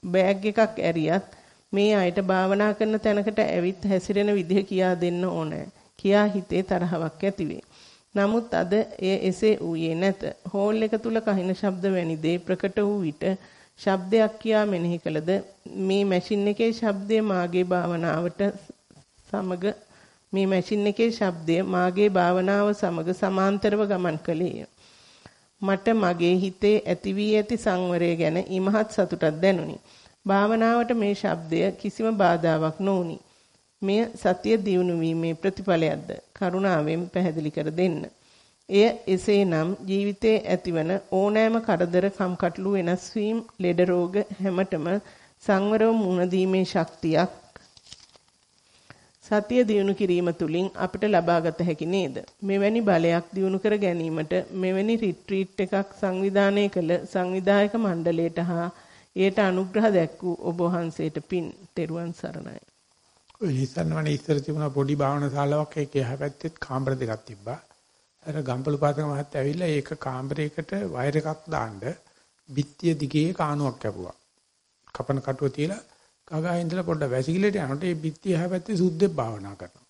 Speaker 3: බෑග් එකක් ඇරියත් මේ අයට භාවනා කරන තැනකට ඇවිත් හැසිරෙන විදිහ කියා දෙන්න ඕනෑ. කියා හිතේ තරහවක් ඇතිවේ. නමුත් අද එය එසේ ඌයේ නැත. හෝල් එක තුල කහින ශබ්ද වැනි දේ ප්‍රකට වූ විට ශබ්දයක් කියා මෙනෙහි කළද මේ මැෂින් එකේ ශබ්දය මාගේ භාවනාවට සමග මේ මැෂින් එකේ ශබ්දය මාගේ භාවනාව සමග සමාන්තරව ගමන් කළේය. මට මගේ හිතේ ඇති වී ඇති සංවරය ගැන ඉමහත් සතුටක් දැනුනි. භාවනාවට මේ ශබ්දය කිසිම බාධාවක් නොවුනි. මෙය සතිය දියුණු වීමේ ප්‍රතිඵලයක්ද කරුණාවෙන් පැහැදිලි කර දෙන්න. එය එසේනම් ජීවිතයේ ඇතිවන ඕනෑම කරදර කම්කටොළු වෙනස් වීම ලෙඩ රෝග හැමතෙම සංවරව මුහුණ දීමේ ශක්තියක් සතිය දියුණු කිරීම තුළින් අපිට ලබාගත හැකි නේද? මෙවැනි බලයක් දියුණු කර ගැනීමට මෙවැනි රිට්‍රීට් එකක් සංවිධානය කළ සංවිධායක මණ්ඩලයට හා එයට අනුග්‍රහ දැක්වූ ඔබ වහන්සේට පින් තෙරුවන් සරණයි.
Speaker 2: ඔය ඉස්සන්නවනේ ඉස්සර තිබුණා පොඩි භාවනා ශාලාවක් ඒකේ එහා පැත්තේ කාමර දෙකක් තිබ්බා. අර ගම්පළු පාතක මහත්තයා ඇවිල්ලා ඒක කාමරයකට වයර් එකක් දාන්න බිත්තිය දිගේ කානුවක් කැපුවා. කපන කටුව තියලා කගා ඉඳලා පොඩ්ඩ වැසිකිලට යනකොට ඒ බිත්තිය එහා පැත්තේ සුද්දෙක් භාවනා කරනවා.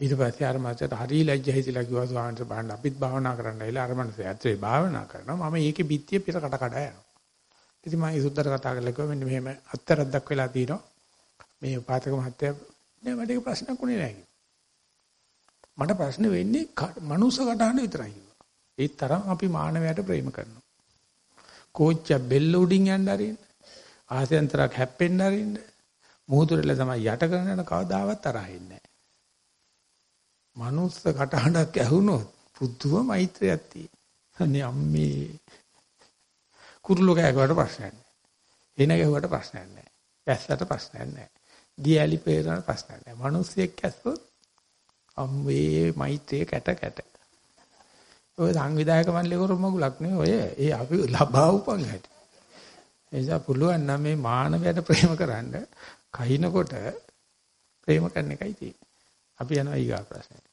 Speaker 2: ඊට පස්සේ අර මාසයට හරි ලැජ්ජා හිතිලා කිව්වා ස්වාමීන් වහන්සේ අපිත් භාවනා කරන්න ඇවිල්ලා අර මනසේ ඇත්තේ භාවනා කරනවා. මම ඒකේ බිත්තිය පිට කඩ කඩ යනවා. ඉතින් මම ඒ සුද්දට කතා කරලා කිව්වා මෙන්න මෙහෙම අත්තරද්දක් වෙලා තියෙනවා. මේ පාතක මහත්තයා නෑ මට ඒක ප්‍රශ්නයක් උනේ නෑ මට ප්‍රශ්න වෙන්නේ මනුස්ස කටහඬ විතරයි ඒ තරම් අපි මානවයාට ප්‍රේම කරනවා. කෝච්ච බෙල්ල උඩින් යන්න අරින්න. ආසෙන්තරක් හැප්පෙන්න අරින්න. මුහුදුරල තමයි යට කරන යන කවදාවත් තරහින් නෑ. මනුස්ස කටහඬක් ඇහුනොත් පුදුම මෛත්‍රියක් තියෙනවා. අනේ අම්මේ කුරුල්ලෝ කෑගුවට ප්‍රශ්නයක් නෑ. එන ගැහුවට ප්‍රශ්නයක් නෑ. ඇස්සට ප්‍රශ්නයක් නෑ. දියලි පේරන ප්‍රශ්නයක් නෑ. මිනිස්සෙක් ඇස්සොත් අම්මේ මෛත්‍රිය කැට කැට. ඔය සංවිධායක මණ්ඩලේ කරු මගුලක් නේ ඔය. ඒ අපි ලබා උපන් හැටි. එනිසා පුළුවන් නම් මේ මානවයට ප්‍රේම කරන්න කහිනකොට ප්‍රේම කරන එකයි තියෙන්නේ. අපි යනවා ඊගා ප්‍රශ්නෙට.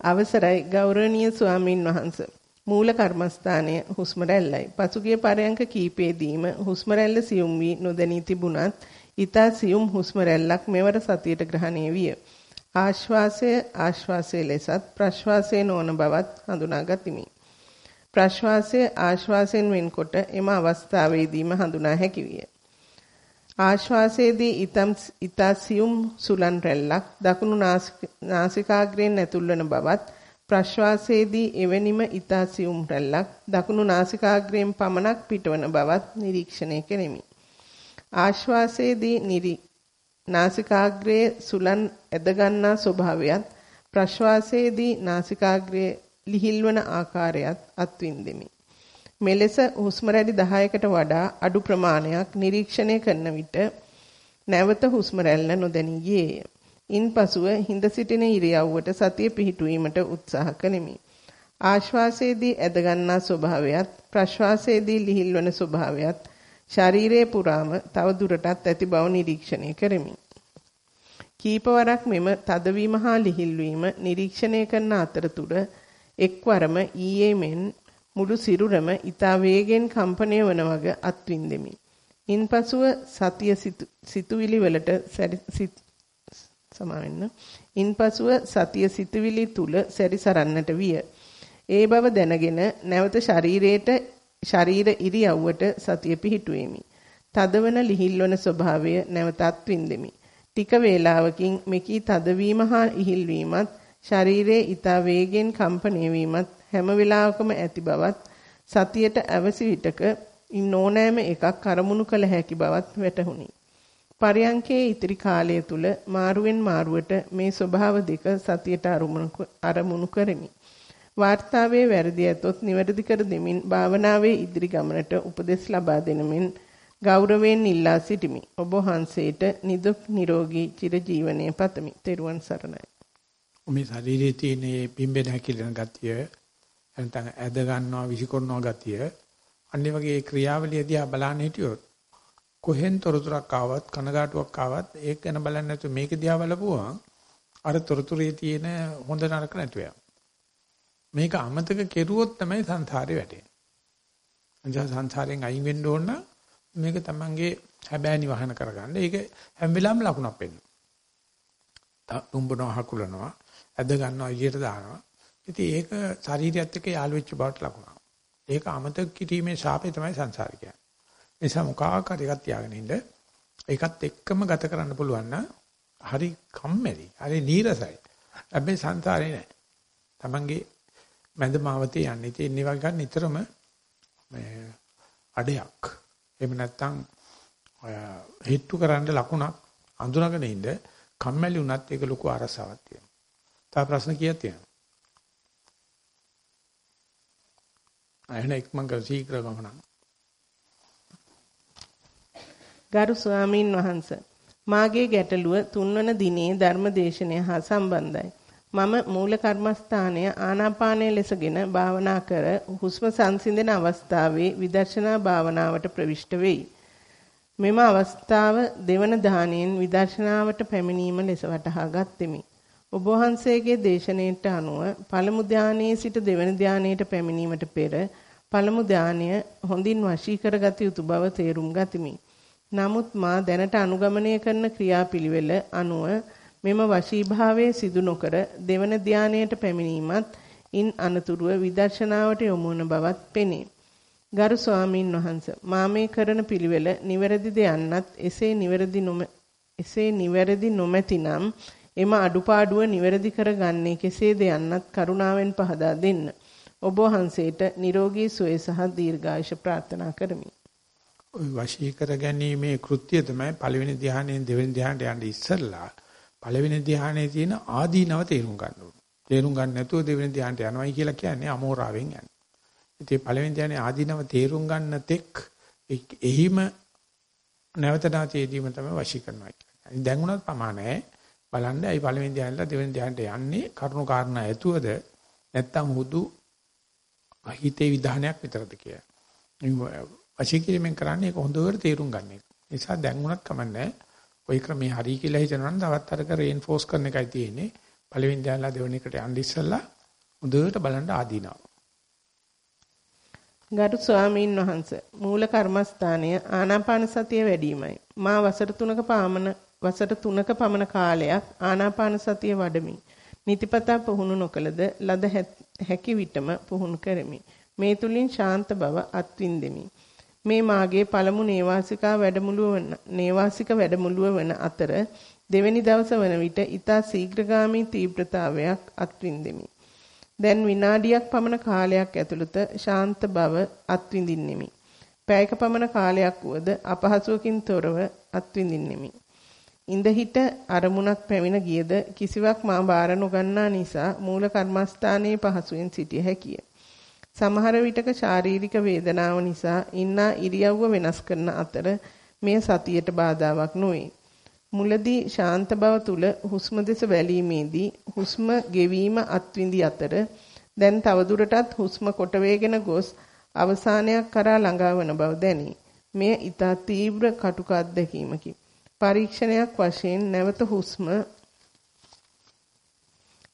Speaker 3: අවසරයි ගෞරවනීය ස්වාමින් වහන්සේ. මූල කර්මස්ථානය හුස්ම රැල්ලයි. පසුගිය පරයන්ක කීපෙදීම හුස්ම රැල්ල සියුම් වී නොදැනී තිබුණත් ඊතා සියුම් හුස්ම රැල්ලක් මෙවර සතියට ග්‍රහණය විය. ආශ්වාසය ආශ්වාසය ලෙසත් ප්‍රශ්වාසය නොවන බවත් හඳුනා ගතිමි. ප්‍රශ්වාසය ආශ්වාසයෙන් වෙන්කොට එම අවස්ථාවේදීම හඳුනා හැකි විය. ආශ්වාසයේදී ඊතම් ඊතා සියුම් සුලන් රැල්ලක් දකුණු නාසිකාග්‍රයෙන් ඇතුල්වන බවත් ප්‍රශ්වාසයේදී එවැනිම ඊතා සියුම් රැල්ලක් දකුණු නාසිකාග්‍රයෙන් පමණක් පිටවන බවත් නිරීක්ෂණය කෙරෙමි. ආශ්වාසයේදී නිරි නාසිකාග්‍රයේ සුලන් ඇද ගන්නා ස්වභාවයත් ප්‍රශ්වාසයේදී නාසිකාග්‍රයේ ලිහිල්වන ආකාරයත් අත්විඳෙමි. මෙලෙස හුස්ම රැලි 10කට වඩා අඩු ප්‍රමාණයක් නිරීක්ෂණය කරන විට නැවත හුස්ම රැල්ල නොදැනී ගියේය. ඉන්පසුව හිඳ සිටින ඉරියව්වට සතිය පිහිටුවීමට උත්සාහ කළෙමි. ආශ්වාසයේදී ඇද ගන්නා ස්වභාවයත් ප්‍රශ්වාසයේදී ලිහිල්වන ස්වභාවයත් ශරීරයේ පුරාම තව දුරටත් ඇති බව නිරීක්ෂණය කරමි. කීපවරක් මෙම තදවීම හා ලිහිල්වීම නිරීක්ෂණය කරන අතරතුර එක්වරම ඊයේ මෙන් මුළු සිරුරම ඊතා වේගෙන් කම්පණය වන වග අත්විඳෙමි. ඉන්පසුව සතිය සිතුවිලි වලට සමාවෙන්න. ඉන්පසුව සතිය සිතුවිලි තුල සැරිසරන්නට විය. ඒ බව දැනගෙන නැවත ශරීරයට ශරීර ඉරියව්වට සතිය පිහිටුවෙමි. තදවන ලිහිල්වන ස්වභාවය නැවතත් වින්දෙමි. ටික වේලාවකින් මෙකී තදවීම හා ඉහිල්වීමත් ශරීරයේ ඊතා වේගෙන් කම්පණය වීමත් හැම වෙලාවකම ඇති බවත් සතියට අවසි විටක ඉන්නෝනෑම එකක් අරමුණු කළ හැකි බවත් වැටහුණි. පරයන්කේ ඉතිරි කාලය තුල මාරුවෙන් මාරුවට මේ ස්වභාව දෙක සතියට අරමුණු කරමි. වාර්තාවේ වැරදි ඇතොත් නිවැරදි කර දෙමින් භාවනාවේ ඉදිරි ගමනට උපදෙස් ලබා දෙනමින් ගෞරවයෙන් ඉල්ලා සිටිමි. ඔබ වහන්සේට නිදුක් නිරෝගී චිරජීවනයේ පතමි. ත්වන් සරණයි.
Speaker 2: මේ ශරීරයේ තියෙන පිම්බෙන හැකිලෙන ගතිය නැත්නම් ඇද ගන්නවා විසිකරනවා ගතිය අනිත් වගේ ක්‍රියාවලිය දිහා බලන්න හිටියොත් කොහෙන් තොරතුරක් ආවත් කනගාටුවක් ආවත් ඒක ගැන බලන්නේ නැතුව මේක දිහා බලපුවා අර තොරතුරේ තියෙන හොඳ නරක නැතු වෙනවා. මේක අමතක කෙරුවොත් තමයි සංසාරේ වැටෙන්නේ. අන්ජා සංසාරයෙන් අයින් වෙන්න ඕන මේක තමන්ගේ හැබෑනි වහන කරගන්න. ඒක හැම වෙලාවෙම ලකුණක් වෙන්න. තුඹනවා හකුලනවා, ඇද ගන්නවා එළියට දානවා. ඉතින් ඒක ශරීරයත් එක්ක යාළු වෙච්ච බවට ලකුණක්. ඒක අමතක කිරීමේ ශාපේ තමයි සංසාරේ කියන්නේ. නිසා මොකාක් හරි එකක් තියාගෙන ඉන්න. ඒකත් එක්කම ගත කරන්න පුළුවන් නම් හරි කම්මැලි. හරි නීරසයි. හැබැයි සංසාරේ නෑ. Tamange මැද මාවතේ යන්නේ. ඉතින් ඒ වගේ නිතරම මේ අඩයක්. එහෙම නැත්නම් හිට්ටු කරන්න ලකුණක් අඳුනගෙන ඉන්න කම්මැලි වුණත් ඒක ලොකු අරසාවක් තියෙනවා. තව ප්‍රශ්න කීයක් තියෙනවද? අයන එක්මන් කර සීක්‍ර ගමනක්.
Speaker 3: ගරු ස්වාමින් වහන්සේ මාගේ ගැටලුව තුන්වන දිනේ ධර්මදේශනය හා සම්බන්ධයි. මම මූල කර්මස්ථානය ආනාපානය ලෙසගෙන භාවනා කර හුස්ම සංසිඳන අවස්ථාවේ විදර්ශනා භාවනාවට ප්‍රවිෂ්ඨ වෙයි. මෙම අවස්ථාව දෙවන දාණයෙන් විදර්ශනාවට පැමිණීම ලෙස වටහා ගත්ෙමි. ඔබ වහන්සේගේ දේශනාවට අනුව පළමු ධානයේ සිට දෙවන ධානයට පැමිණීමට පෙර පළමු ධානය හොඳින් වශී කරගත යුතු බව තේරුම් ගතිමි. නමුත් මා දැනට අනුගමනය කරන ක්‍රියාපිළිවෙල අනුව මෙම වශීභාවයේ සිදු නොකර දෙවන ධානයට පැමිණීමත් ඉන් අනතුරුව විදර්ශනාවට යොමු වන බවත් පෙනේ. ගරු ස්වාමීන් වහන්ස මා මේ කරන පිළිවෙල නිවැරදිද යන්නත් එසේ නිවැරදි නොම එසේ නිවැරදි නොමැතිනම් එම අඩුපාඩුව නිවැරදි කරගන්නේ කෙසේද යන්නත් කරුණාවෙන් පහදා දෙන්න. ඔබ වහන්සේට නිරෝගී සුවය සහ දීර්ඝායුෂ ප්‍රාර්ථනා කරමි.
Speaker 2: ওই වශී කර ගැනීමේ කෘත්‍යය තමයි පළවෙනි ධ්‍යානයෙන් දෙවෙනි ධ්‍යානට යන්න ඉස්සෙල්ලා පළවෙනි ධ්‍යානයේ තියෙන ආදීනව තේරුම් ගන්න ඕනේ. තේරුම් ගන්න නැතුව දෙවෙනි ධ්‍යානට යනවයි කියලා කියන්නේ අමෝරාවෙන් යන්නේ. ඉතින් පළවෙනි ධ්‍යානයේ ආදීනව තේරුම් ගන්න තෙක් එහිම නැවත නැවතීදීම තමයි වශී කරනවා කියන්නේ. දැන් උනත් ප්‍රමාණයි බලන්න ඇයි පළවෙනි ධ්‍යානෙලා දෙවෙනි ධ්‍යානට යන්නේ කරුණු කාරණා ඇතුවද නැත්තම් හුදු හිතේ විධානයක් විතරද කියලා. වශී කිරීමෙන් කරන්නේ ඒක හොඳට තේරුම් ගන්න එක. නිසා දැන් උනත් කමන්නේ ওই ක්‍රමේ හරි කියලා හිතනවා නම් තවත් අරක රේන්ෆෝස් කරන එකයි තියෙන්නේ. පළවෙනි දැනලා දෙවෙනි එකට යන්න ඉස්සෙල්ලා හොඳට බලන්න ආදීනවා.
Speaker 3: ගරු ස්වාමීන් වහන්ස මූල කර්මස්ථානය ආනාපාන සතිය වැඩිමයි. මා වසර 3ක පමණ වසර 3ක පමණ කාලයක් ආනාපාන සතිය වඩමි. නිතිපතා පුහුණු නොකලද ලද හැකි විටම පුහුණු කරමි. මේ තුලින් ශාන්ත බව අත්විඳෙමි. මේ මාගේ පළමු නේවාසිකා වැඩමුළුව වන නේවාසික වැඩමුළුව වන අතර දෙවැනි දවස වන විට ඊතා ශීඝ්‍රගාමී තීව්‍රතාවයක් අත්විඳෙමි. දැන් විනාඩියක් පමණ කාලයක් ඇතුළත ශාන්ත බව අත්විඳින්නෙමි. පැයක පමණ කාලයක් වුවද අපහසුවකින් තොරව අත්විඳින්නෙමි. ඉඳ හිට අරමුණක් පැමිණ ගියද කිසිවක් මා බාර නොගන්නා නිසා මූල කර්මස්ථානයේ පහසුවෙන් සිටිය හැකිය. සමහර විටක ශාරීරික වේදනාව නිසා ඉන්නා ඉරියව්ව වෙනස් කරන අතර මෙය සතියට බාධාවක් නොවේ. මුලදී ශාන්ත බව තුල හුස්ම දෙස බැලීමේදී හුස්ම ගෙවීම අත්විඳි අතර දැන් තවදුරටත් හුස්ම කොට වේගෙන ගොස් අවසානයක් කරා ළඟා වන බව දැනේ. මෙය ඊතා තීව්‍ර කටුක අත්දැකීමකි. පරීක්ෂණයක් වශයෙන් නැවත හුස්ම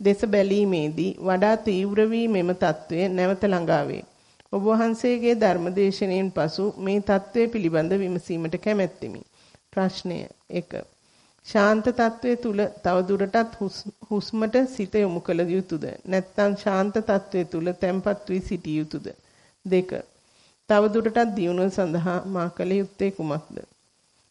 Speaker 3: දෙස බැලීමේදී වඩා තීව්‍ර වී මෙම తත්වය නැවත ළඟාවේ. ඔබ වහන්සේගේ ධර්මදේශනයෙන් පසු මේ తත්වය පිළිබඳ විමසීමට කැමැත්තෙමි. ප්‍රශ්නය 1. ශාන්ත తත්වයේ තුල තවදුරටත් හුස්මට සිත යොමු කළ යුතුයද? නැත්නම් ශාන්ත తත්වයේ තුල තැම්පත් වී සිටිය යුතුයද? 2. තවදුරටත් දියුණුව සඳහා මා කළ යුත්තේ කුමක්ද?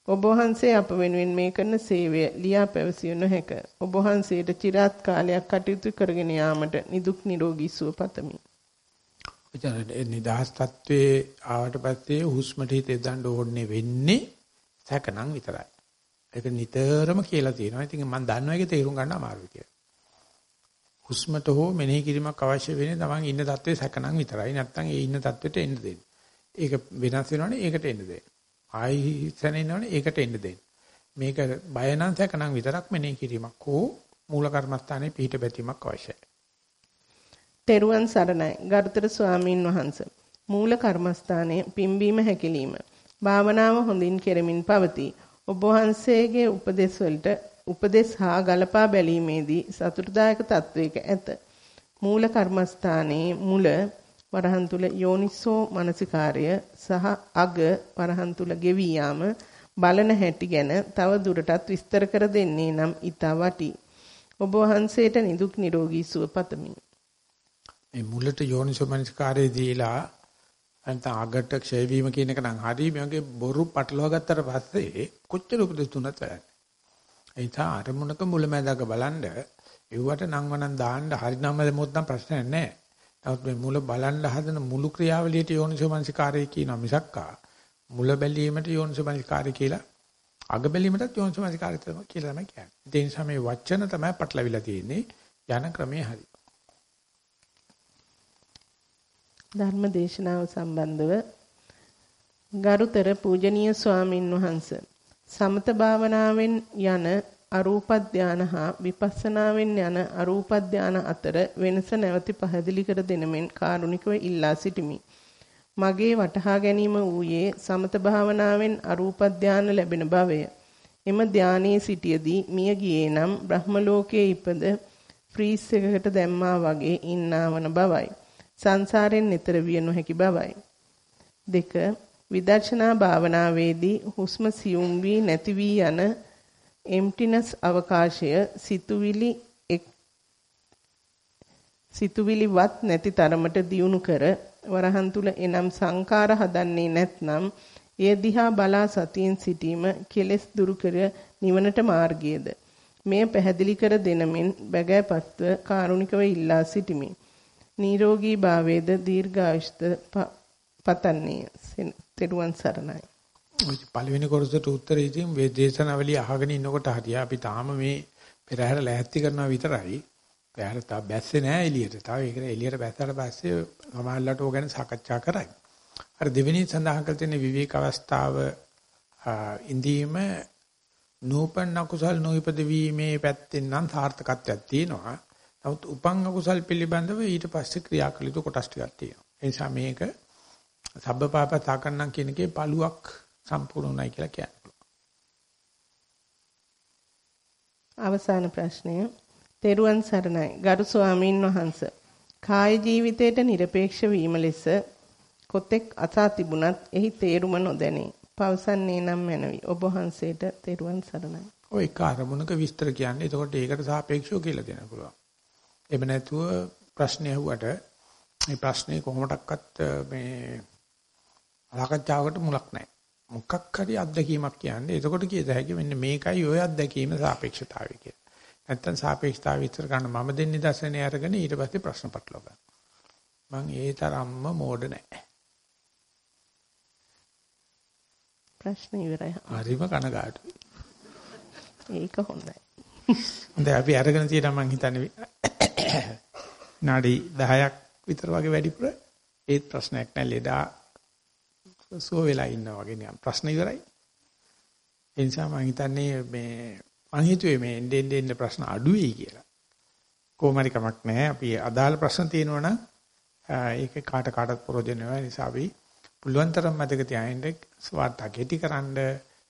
Speaker 3: ඔබ වහන්සේ අප වෙනුවෙන් මේ කරන සේවය ලියා පැවසිය නොහැක. ඔබ වහන්සේට চিරාත් කාලයක් කටයුතු කරගෙන යාමට නිදුක් නිරෝගී සුව පතමි.
Speaker 2: නිදහස් තත්වයේ ආවට පස්සේ හුස්මට හිත දාන්න ඕනේ වෙන්නේ සැකනම් විතරයි. ඒක නිතරම කියලා තියෙනවා. ඉතින් මම දන්නවා ඒක තේරුම් ගන්න අමාරුයි කියලා. හුස්මට හෝ මෙනෙහි කිරීමක් අවශ්‍ය වෙන්නේ තමන් ඉන්න තත්වයේ සැකනම් විතරයි. නැත්තම් ඒ ඉන්න තත්වෙට එන්න දෙන්න. ඒක වෙනස් වෙනවනේ ඒකට එන්න දෙන්න. ආයි සැනෙන්නවනේ ඒකට එන්න දෙන්න. මේක බය නම් සැකනම් විතරක් මෙනෙහි කිරීමක් හෝ මූල කර්මස්ථානයේ පිහිට බැතීමක් අවශ්‍යයි.
Speaker 3: තෙරුවන් සරණයි ගරුතර ස්වාමීන් වහන්ස. මූල කර්මස්ථානයේ පිම්බීම හැකිලිම භාවනාව හොඳින් කෙරමින් පවතී. ඔබ වහන්සේගේ උපදෙස් වලට උපදෙස් හා ගලපා බැලීමේදී සතුටුදායක තත්වයක ඇත. මූල කර්මස්ථානයේ මුල වරහන් තුල යෝනිසෝ මනසිකාර්ය සහ අග වරහන් තුල ගෙවී යාම බලන හැටි ගැන තව දුරටත් විස්තර කර දෙන්නේ නම් ඊතා වටි. ඔබ වහන්සේට නිදුක් නිරෝගී සුව පතමි.
Speaker 2: මේ මුලට යෝනිසෝ මනසිකාර්යය දීලා නැත්නම් අගට ක්ෂය වීම කියන එක නම් හරි මේ බොරු පටලවා ගත්තට පස්සේ කොච්චර උපදෙස් තුනක් වැඩක්. ඒ නිසා අරමුණක මුලැමැදක බලන්න ඒවට නම් වනම් දාන්න හරි නම් දෙමුත් නම් ප්‍රශ්නයක් නැහැ. නමුත් මේ මුල බලන්න හදන මුළු ක්‍රියාවලියට යෝනිසෝමනසිකාරය කියන මිසක්කා මුල බැලීමට යෝනිසෝමනසිකාරය කියලා අග බැලීමටත් යෝනිසෝමනසිකාරය කියලා තමයි කියන්නේ. ඒ නිසා මේ වචන තමයි පටලවිලා තියෙන්නේ යන ක්‍රමයේ හරි.
Speaker 3: ධර්ම දේශනාව සම්බන්ධව ගරුතර පූජනීය ස්වාමින් වහන්සේ සමත භාවනාවෙන් යන අරූප ධාන හා විපස්සනාවෙන් යන අරූප ධාන අතර වෙනස නැවති පැහැදිලි කර දෙනමෙන් කාරුණිකව ඉල්ලා සිටිමි. මගේ වටහා ගැනීම වූයේ සමත භාවනාවෙන් අරූප ධාන ලැබෙන බවය. එම ධානයේ සිටියේදී මිය ගියේ නම් බ්‍රහ්ම ලෝකයේ ඉපද ෆ්‍රීස් එකකට දැම්මා වගේ ඉන්නවන බවයි. සංසාරයෙන් නිතර විය නොහැකි බවයි. දෙක විදර්ශනා භාවනාවේදී හුස්ම සියුම් වී නැති වී යන emptiness අවකාශය සිතුවිලි සිතුවිලිවත් නැති තරමට දියුණු කර වරහන් තුල එනම් සංකාර හදන්නේ නැත්නම් එය දිහා බලා සතියෙන් සිටීම කෙලෙස් දුරු කර නිවනට මාර්ගයේද මෙය පැහැදිලි කර දෙනමින් බැගෑපත්ව කාරුණිකව ඉල්ලා සිටිමි. නිරෝගී භාවයේද දීර්ඝායුෂ්ද පතන්නේ. තෙරුවන් සරණයි.
Speaker 2: ඔය පළවෙනි කොටසට උත්තර ඉතින් වේදේශනාවලිය අහගෙන ඉන්නකොට හරිය අපි තාම මේ පෙරහැර ලෑස්ති කරනවා විතරයි. පෙරහැර තා බැස්සේ නෑ එළියට. තව ඒක එළියට බැස්සට පස්සේ සමාජලට ඕක ගැන සාකච්ඡා කරයි. අර දෙවෙනි සඳහන් කර තියෙන විවේක අවස්ථාව ඉඳීම නූපන්න කුසල් නොයිපද වීමේ පැත්තෙන් නම් සාර්ථකත්වයක් තියෙනවා. නමුත් උපංග කුසල් පිළිබඳව ඊට පස්සේ ක්‍රියා කළ යුතු කොටස් ටිකක් තියෙනවා. ඒ නිසා මේක සබ්බපාපතා කරනම් කියන එකේ පළුවක් සම්පූර්ණයි කියලා කියන්න පුළුවන්.
Speaker 3: අවසාන ප්‍රශ්නය. තෙරුවන් සරණයි. ගරු ස්වාමීන් වහන්ස. කාය ජීවිතයට নিরপেক্ষ වීම ලෙස කොතෙක් අසා තිබුණත් එහි තේරුම නොදැනේ. පවසන්නේ නම් මැනවි. ඔබ වහන්සේට තෙරුවන් සරණයි.
Speaker 2: ඔය එක අරමුණක විස්තර කියන්නේ. එතකොට ඒකට සාපේක්ෂව කියලා දෙන්න පුළුවන්. එහෙම නැතුව ප්‍රශ්නේ අහුවට මේ ප්‍රශ්නේ කොහොමඩක්වත් මේ සාකච්ඡාවකට මුලක් නැහැ. මොකක් හරි අත්දැකීමක් කියන්නේ. එතකොට කියද හැකි මෙන්න මේකයි ওই අත්දැකීම සාපේක්ෂතාවය කියලා. නැත්තම් සාපේක්ෂතාවය විතර ගන්න මම දෙන්නේ දර්ශනය අරගෙන ඊට පස්සේ ප්‍රශ්න පටලවා ගන්න. මං ඒ තරම්ම මෝඩ නැහැ.
Speaker 3: ප්‍රශ්න ඉවරයි.
Speaker 2: හරිම කනගාටුයි.
Speaker 3: ඒක හොඳයි.
Speaker 2: හොඳයි අපි අරගෙන තියෙනවා මං හිතන්නේ නාඩි 10ක් විතර වගේ වැඩිපුර ඒත් ප්‍රශ්නයක් නැහැ ලෙඩා සුව වෙලා ඉන්නවා වගේ නිකන් ප්‍රශ්න ඉවරයි. ඒ නිසා මම හිතන්නේ මේ මං හිතුවේ මේ එන්නේ එන්නේ ප්‍රශ්න අඩු වෙයි කියලා. කොහොම හරි කමක් නැහැ. අපි අදාළ ප්‍රශ්න තියෙනවා නම් ඒක කාට කාටත් ප්‍රයෝජන වෙනවා. නිසා අපි පුළුවන් තරම් මතක තියාගන්න ස්වාර්ථ කෙටිකරනද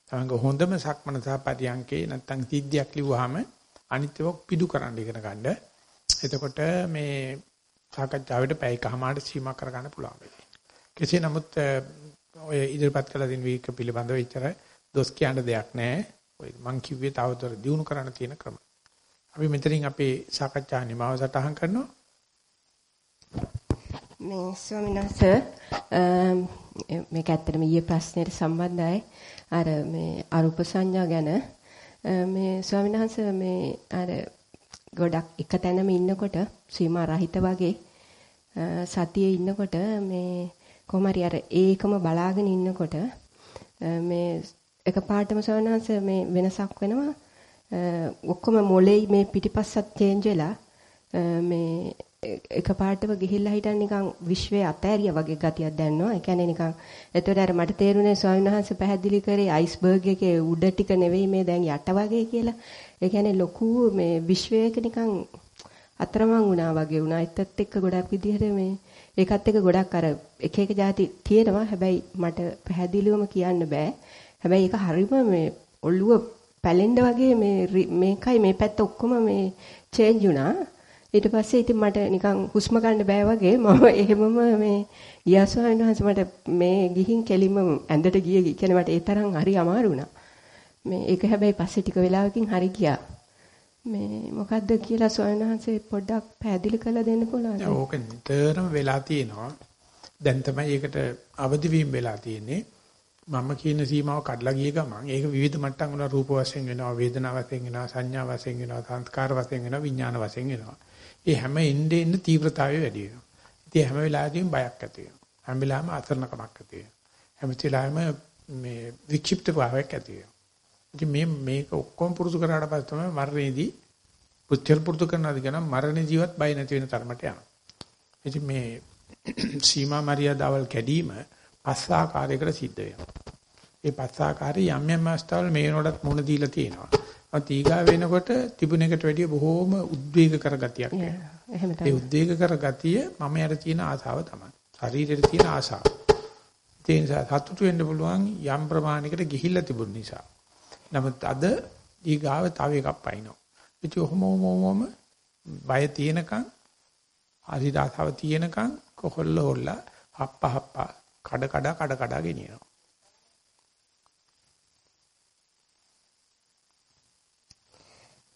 Speaker 2: තමංග හොඳම සක්මන සහ පරියන්කේ නැත්තම් සිද්ධියක් ලිව්වහම අනිත්‍යව පිටු කරන්න ඉගෙන ගන්න. එතකොට මේ සාකච්ඡාවට පැයකමාරට සීමා කරගන්න පුළුවන්. කෙසේ නමුත් ඔය ඉදිරිපත් කළ දින වීක පිළිබඳව ඉතර දොස් කියන්න දෙයක් නැහැ. ඔය මං කිව්වේ තවතර දිනු කරන්න තියෙන ක්‍රම. අපි මෙතනින් අපේ සාකච්ඡා නිමාව සටහන් කරනවා.
Speaker 4: මේ ස්වාමීන් වහන්සේ මේක ඇත්තටම ඊයේ ප්‍රශ්නෙට සම්බන්ධයි. අර මේ අරුප සංඥා ගැන මේ ස්වාමීන් වහන්සේ මේ අර ගොඩක් එක තැනම ඉන්නකොට සීමා රහිත වගේ සතියේ ඉන්නකොට මේ කොහොම හරි අර ඒකම බලාගෙන ඉන්නකොට මේ එකපාරටම සවනහස මේ වෙනසක් වෙනවා ඔක්කොම මොලේ මේ පිටිපස්සත් චේන්ජ් වෙලා මේ එකපාරටම ගිහිල්ලා හිටන් නිකන් විශ්වයේ අතෑරියා වගේ ගතියක් දැනෙනවා. ඒ කියන්නේ නිකන් එතකොට අර මට තේරුනේ ස්වාමීන් වහන්සේ පැහැදිලි කරේ අයිස්බර්ග් එකේ උඩ ටික නෙවෙයි මේ දැන් යට වගේ කියලා. ඒ කියන්නේ ලොකු මේ විශ්වයක නිකන් අතරමං වුණා වගේ වුණා. ඒත් එක්ක ගොඩක් විදිහට මේ ඒකත් එක්ක ගොඩක් අර එක එක જાති තියෙනවා. හැබැයි මට පැහැදිලිවම කියන්න බෑ. හැබැයි ඒක හරිම මේ ඔළුව පැලෙන්න වගේ මේ මේකයි මේ පැත්ත ඔක්කොම මේ චේන්ජ් වුණා. ඊට පස්සේ ඉතින් මට නිකන් හුස්ම ගන්න බෑ වගේ මම එහෙමම මේ ගියා ස්වාමීන් වහන්සේ මට මේ ගිහින් කෙලින්ම ඇඳට ගියේ කියන්නේ මට ඒ තරම් හරි අමාරු වුණා. මේ ඒක හැබැයි පස්සේ ටික වෙලාවකින් හරි ගියා. මේ මොකද්ද කියලා ස්වාමීන් වහන්සේ පොඩ්ඩක් පැහැදිලි කරලා දෙන්න පුළුවන්ද?
Speaker 2: ඕක නිතරම වෙලා තියෙනවා. දැන් තමයි ඒකට අවදි වීම වෙලා තියෙන්නේ. මම කියන සීමාව කඩලා ගිය ගමන් ඒක විවිධ මට්ටම් වල රූප වශයෙන් වෙනවා, වේදනා වශයෙන් වෙනවා, සංඥා වශයෙන් වෙනවා, සංස්කාර වශයෙන් වෙනවා, විඥාන වශයෙන් වෙනවා. ඒ හැම එන්නේ එන්නේ තීව්‍රතාවය වැඩි වෙනවා. ඉතින් හැම වෙලාවෙදීම බයක් ඇති වෙනවා. හැම වෙලාවෙම අසරණකමක් ඇති වෙනවා. හැම වෙලාවෙම මේ වික්ෂිප්ත භාවයක් ඇති වෙනවා. ඉතින් මේ මේක ඔක්කොම පුරුදු කරාට පස්සේ තමයි මරණයේදී පුච්චල් පුරුදු කරනවාද කියන මරණ ජීවත් බය නැති වෙන තරමට යනවා. ඉතින් මේ සීමා මරියාදවල් කැඩීම පස් ආකාරයකට සිද්ධ වෙනවා. ඒ පස් ආකාරي යම් යම් අවස්ථාවල මේනොඩත් මුණ දීලා තියෙනවා. අතීගා වෙනකොට තිබුණ එකට වැඩිය බොහෝම උද්වේග කර ගතියක් ඒ උද්වේග කර ගතිය මම යට තියෙන ආසාව තමයි. ශරීරෙට තියෙන ආසාව. ඒ නිසා සතුටු වෙන්න පුළුවන් යම් ප්‍රමාණයකට ගිහිල්ලා තිබුණ නිසා. නමුත් අද ඊගාව තව එකක් පයින්නවා. ඉතින් ඔහොම ඔහොම බය තියෙනකන් හරි ආසාව තියෙනකන් කොහොල්ල හොල්ලා හප්ප හප්ප කඩ කඩ කඩ කඩ ගෙනියනවා.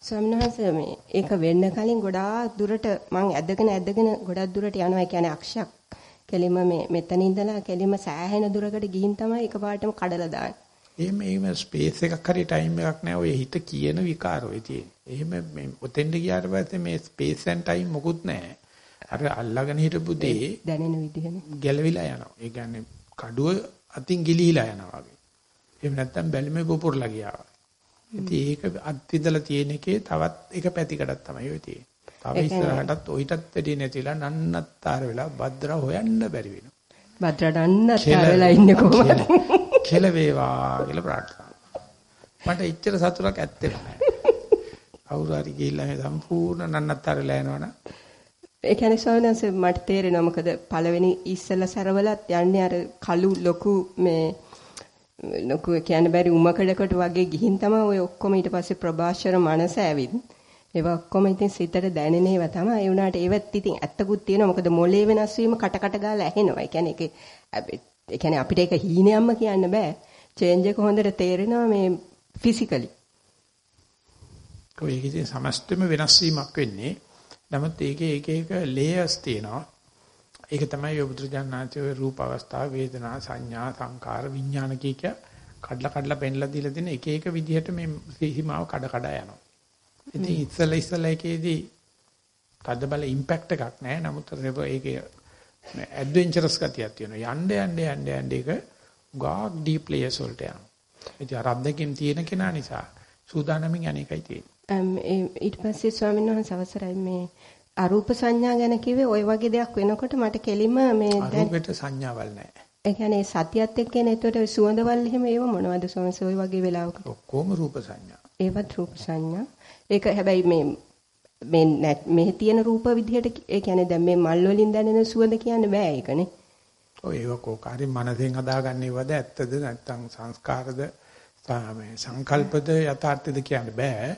Speaker 4: ස්වාමීන් වහන්සේ මේ ඒක වෙන්න කලින් ගොඩාක් දුරට මං ඇදගෙන ඇදගෙන ගොඩක් දුරට යනවා. ඒ කියන්නේ අක්ෂයක් කෙලිම මේ මෙතන ඉඳලා කෙලිම සෑහෙන දුරකට ගිහින් තමයි එකපාරටම කඩලා දාන්නේ.
Speaker 2: එහෙම එහෙම ස්පේස් එකක් හරි ටයිම් එකක් නැහැ. ඔය හිත කියන විකාර ඔය තියෙන්නේ. එහෙම මේ ඔතෙන්ට ගියාට පස්සේ මේ ස්පේස් ඇන් ටයිම් මොකුත් නැහැ. අර අල්ලගෙන හිටපු දේ
Speaker 4: දැනෙන විදිහනේ.
Speaker 2: ගැලවිලා යනවා. ඒ කියන්නේ කඩුව අතින් ගිලිහිලා යනවා වගේ. එහෙම නැත්නම් බැලිමේ පුපුරලා ගියා වගේ. ඉතින් ඒක අත්විදලා තියෙන එකේ තවත් එක පැතිකඩක් තමයි ඔය තියෙන්නේ. තව ඉස්සරහටත් ඔయితත් වැඩි නැතිලා නන්නත්තර වෙලා භද්‍ර හොයන්න බැරි වෙනවා.
Speaker 4: භද්‍ර නන්නත්තර වෙලා ඉන්නේ කොහොමද?
Speaker 2: කෙල වේවා කියලා ප්‍රාර්ථනා. මට ඉච්චර සතුටක් ඇත්තේ නැහැ. කවුරු හරි ගිහිල්ලා මේ සම්පූර්ණ නන්නත්තර වෙලා යනවනම්
Speaker 4: ඒ කියන්නේ සෝනන්ස මට තේරෙනවා මොකද පළවෙනි ඉස්සෙල්ලා සරවලත් යන්නේ අර කළු ලොකු මේ ලොකු කියන්න බැරි උමකඩකට වගේ ගිහින් තමයි ඔය ඔක්කොම ඊට පස්සේ ප්‍රභාෂර මනස ඇවිත් ඒවා ඔක්කොම ඉතින් සිතට දැනෙන ඒවා තමයි ඒ වුණාට ඒවත් ඉතින් ඇත්තකුත් තියෙනවා මොකද මොලේ වෙනස් වීම කට කට ගාලා ඇහෙනවා ඒ කියන්නේ ඒක ඒ කියන්නේ අපිට ඒක හීනයක්ම කියන්න බෑ. චේන්ජ් එක හොඳට තේරෙනවා මේ ෆිසිකලි
Speaker 2: කොයි ඉතින් සමස්තෙම වෙනස් වීමක් වෙන්නේ. නමුත් ඒකේ එක එක ලේයර්ස් තියෙනවා. ඒක තමයි යොබුදුජානනාචේ රූප අවස්ථා වේදනා සංඥා සංකාර විඥාන කීක කඩලා කඩලා පෙන්ලා දීලා දෙන එක එක විදිහට මේ සීමාව කඩ කඩ යනවා. ඉතින් ඉස්සලා ඉස්සලා එකේදී තද බල ඉම්පැක්ට් එකක් නැහැ. නමුත් ඒකේ ඇඩ්වෙන්චරස් ගතියක් තියෙනවා. යන්න යන්න යන්න යන්න ඒක ගාක් ඩීප් ලේයර්ස් වලට යනවා. ඉතින් අර අද්දකින් තියෙන කෙනා නිසා සූදානමින් අනේකයි තියෙන්නේ.
Speaker 4: ඊට පස්සේ ස්වාමීන් වහන්සේ අවසරයි මේ අරූප සංඥා ගැන කිව්වේ ওই වගේ දෙයක් වෙනකොට මට කෙලිම මේ
Speaker 2: අරූපෙට සංඥාවල් නැහැ.
Speaker 4: ඒ කියන්නේ සතියත් එක්ක එන එතකොට සුවඳවල් එහෙම ඒව මොනවද සෝමස ওই වගේ වෙලාවක?
Speaker 2: ඔක්කොම රූප සංඥා.
Speaker 4: ඒවත් රූප සංඥා. ඒක හැබැයි මේ මේ මේ තියෙන රූප විදිහට ඒ කියන්නේ දැන් මේ මල් වලින් දැනෙන සුවඳ කියන්න බෑ ඒකනේ.
Speaker 2: ඔය ඒක කොකාරි මනසෙන් හදාගන්නේවද ඇත්තද නැත්නම් සංස්කාරද සංකල්පද යථාර්ථද කියන්න බෑ.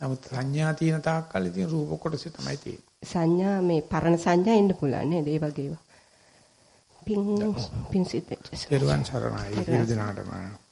Speaker 2: නමුත් සංඥා තියෙන තාක්කල් ඉතින් රූප කොටසේ තමයි තියෙන්නේ.
Speaker 4: සංඥා මේ පරණ සංඥා එන්න පුළුවන් නේද ඒ වගේ ඒවා. පින් පින් සිත්
Speaker 2: වෙච්ච. සරණයි.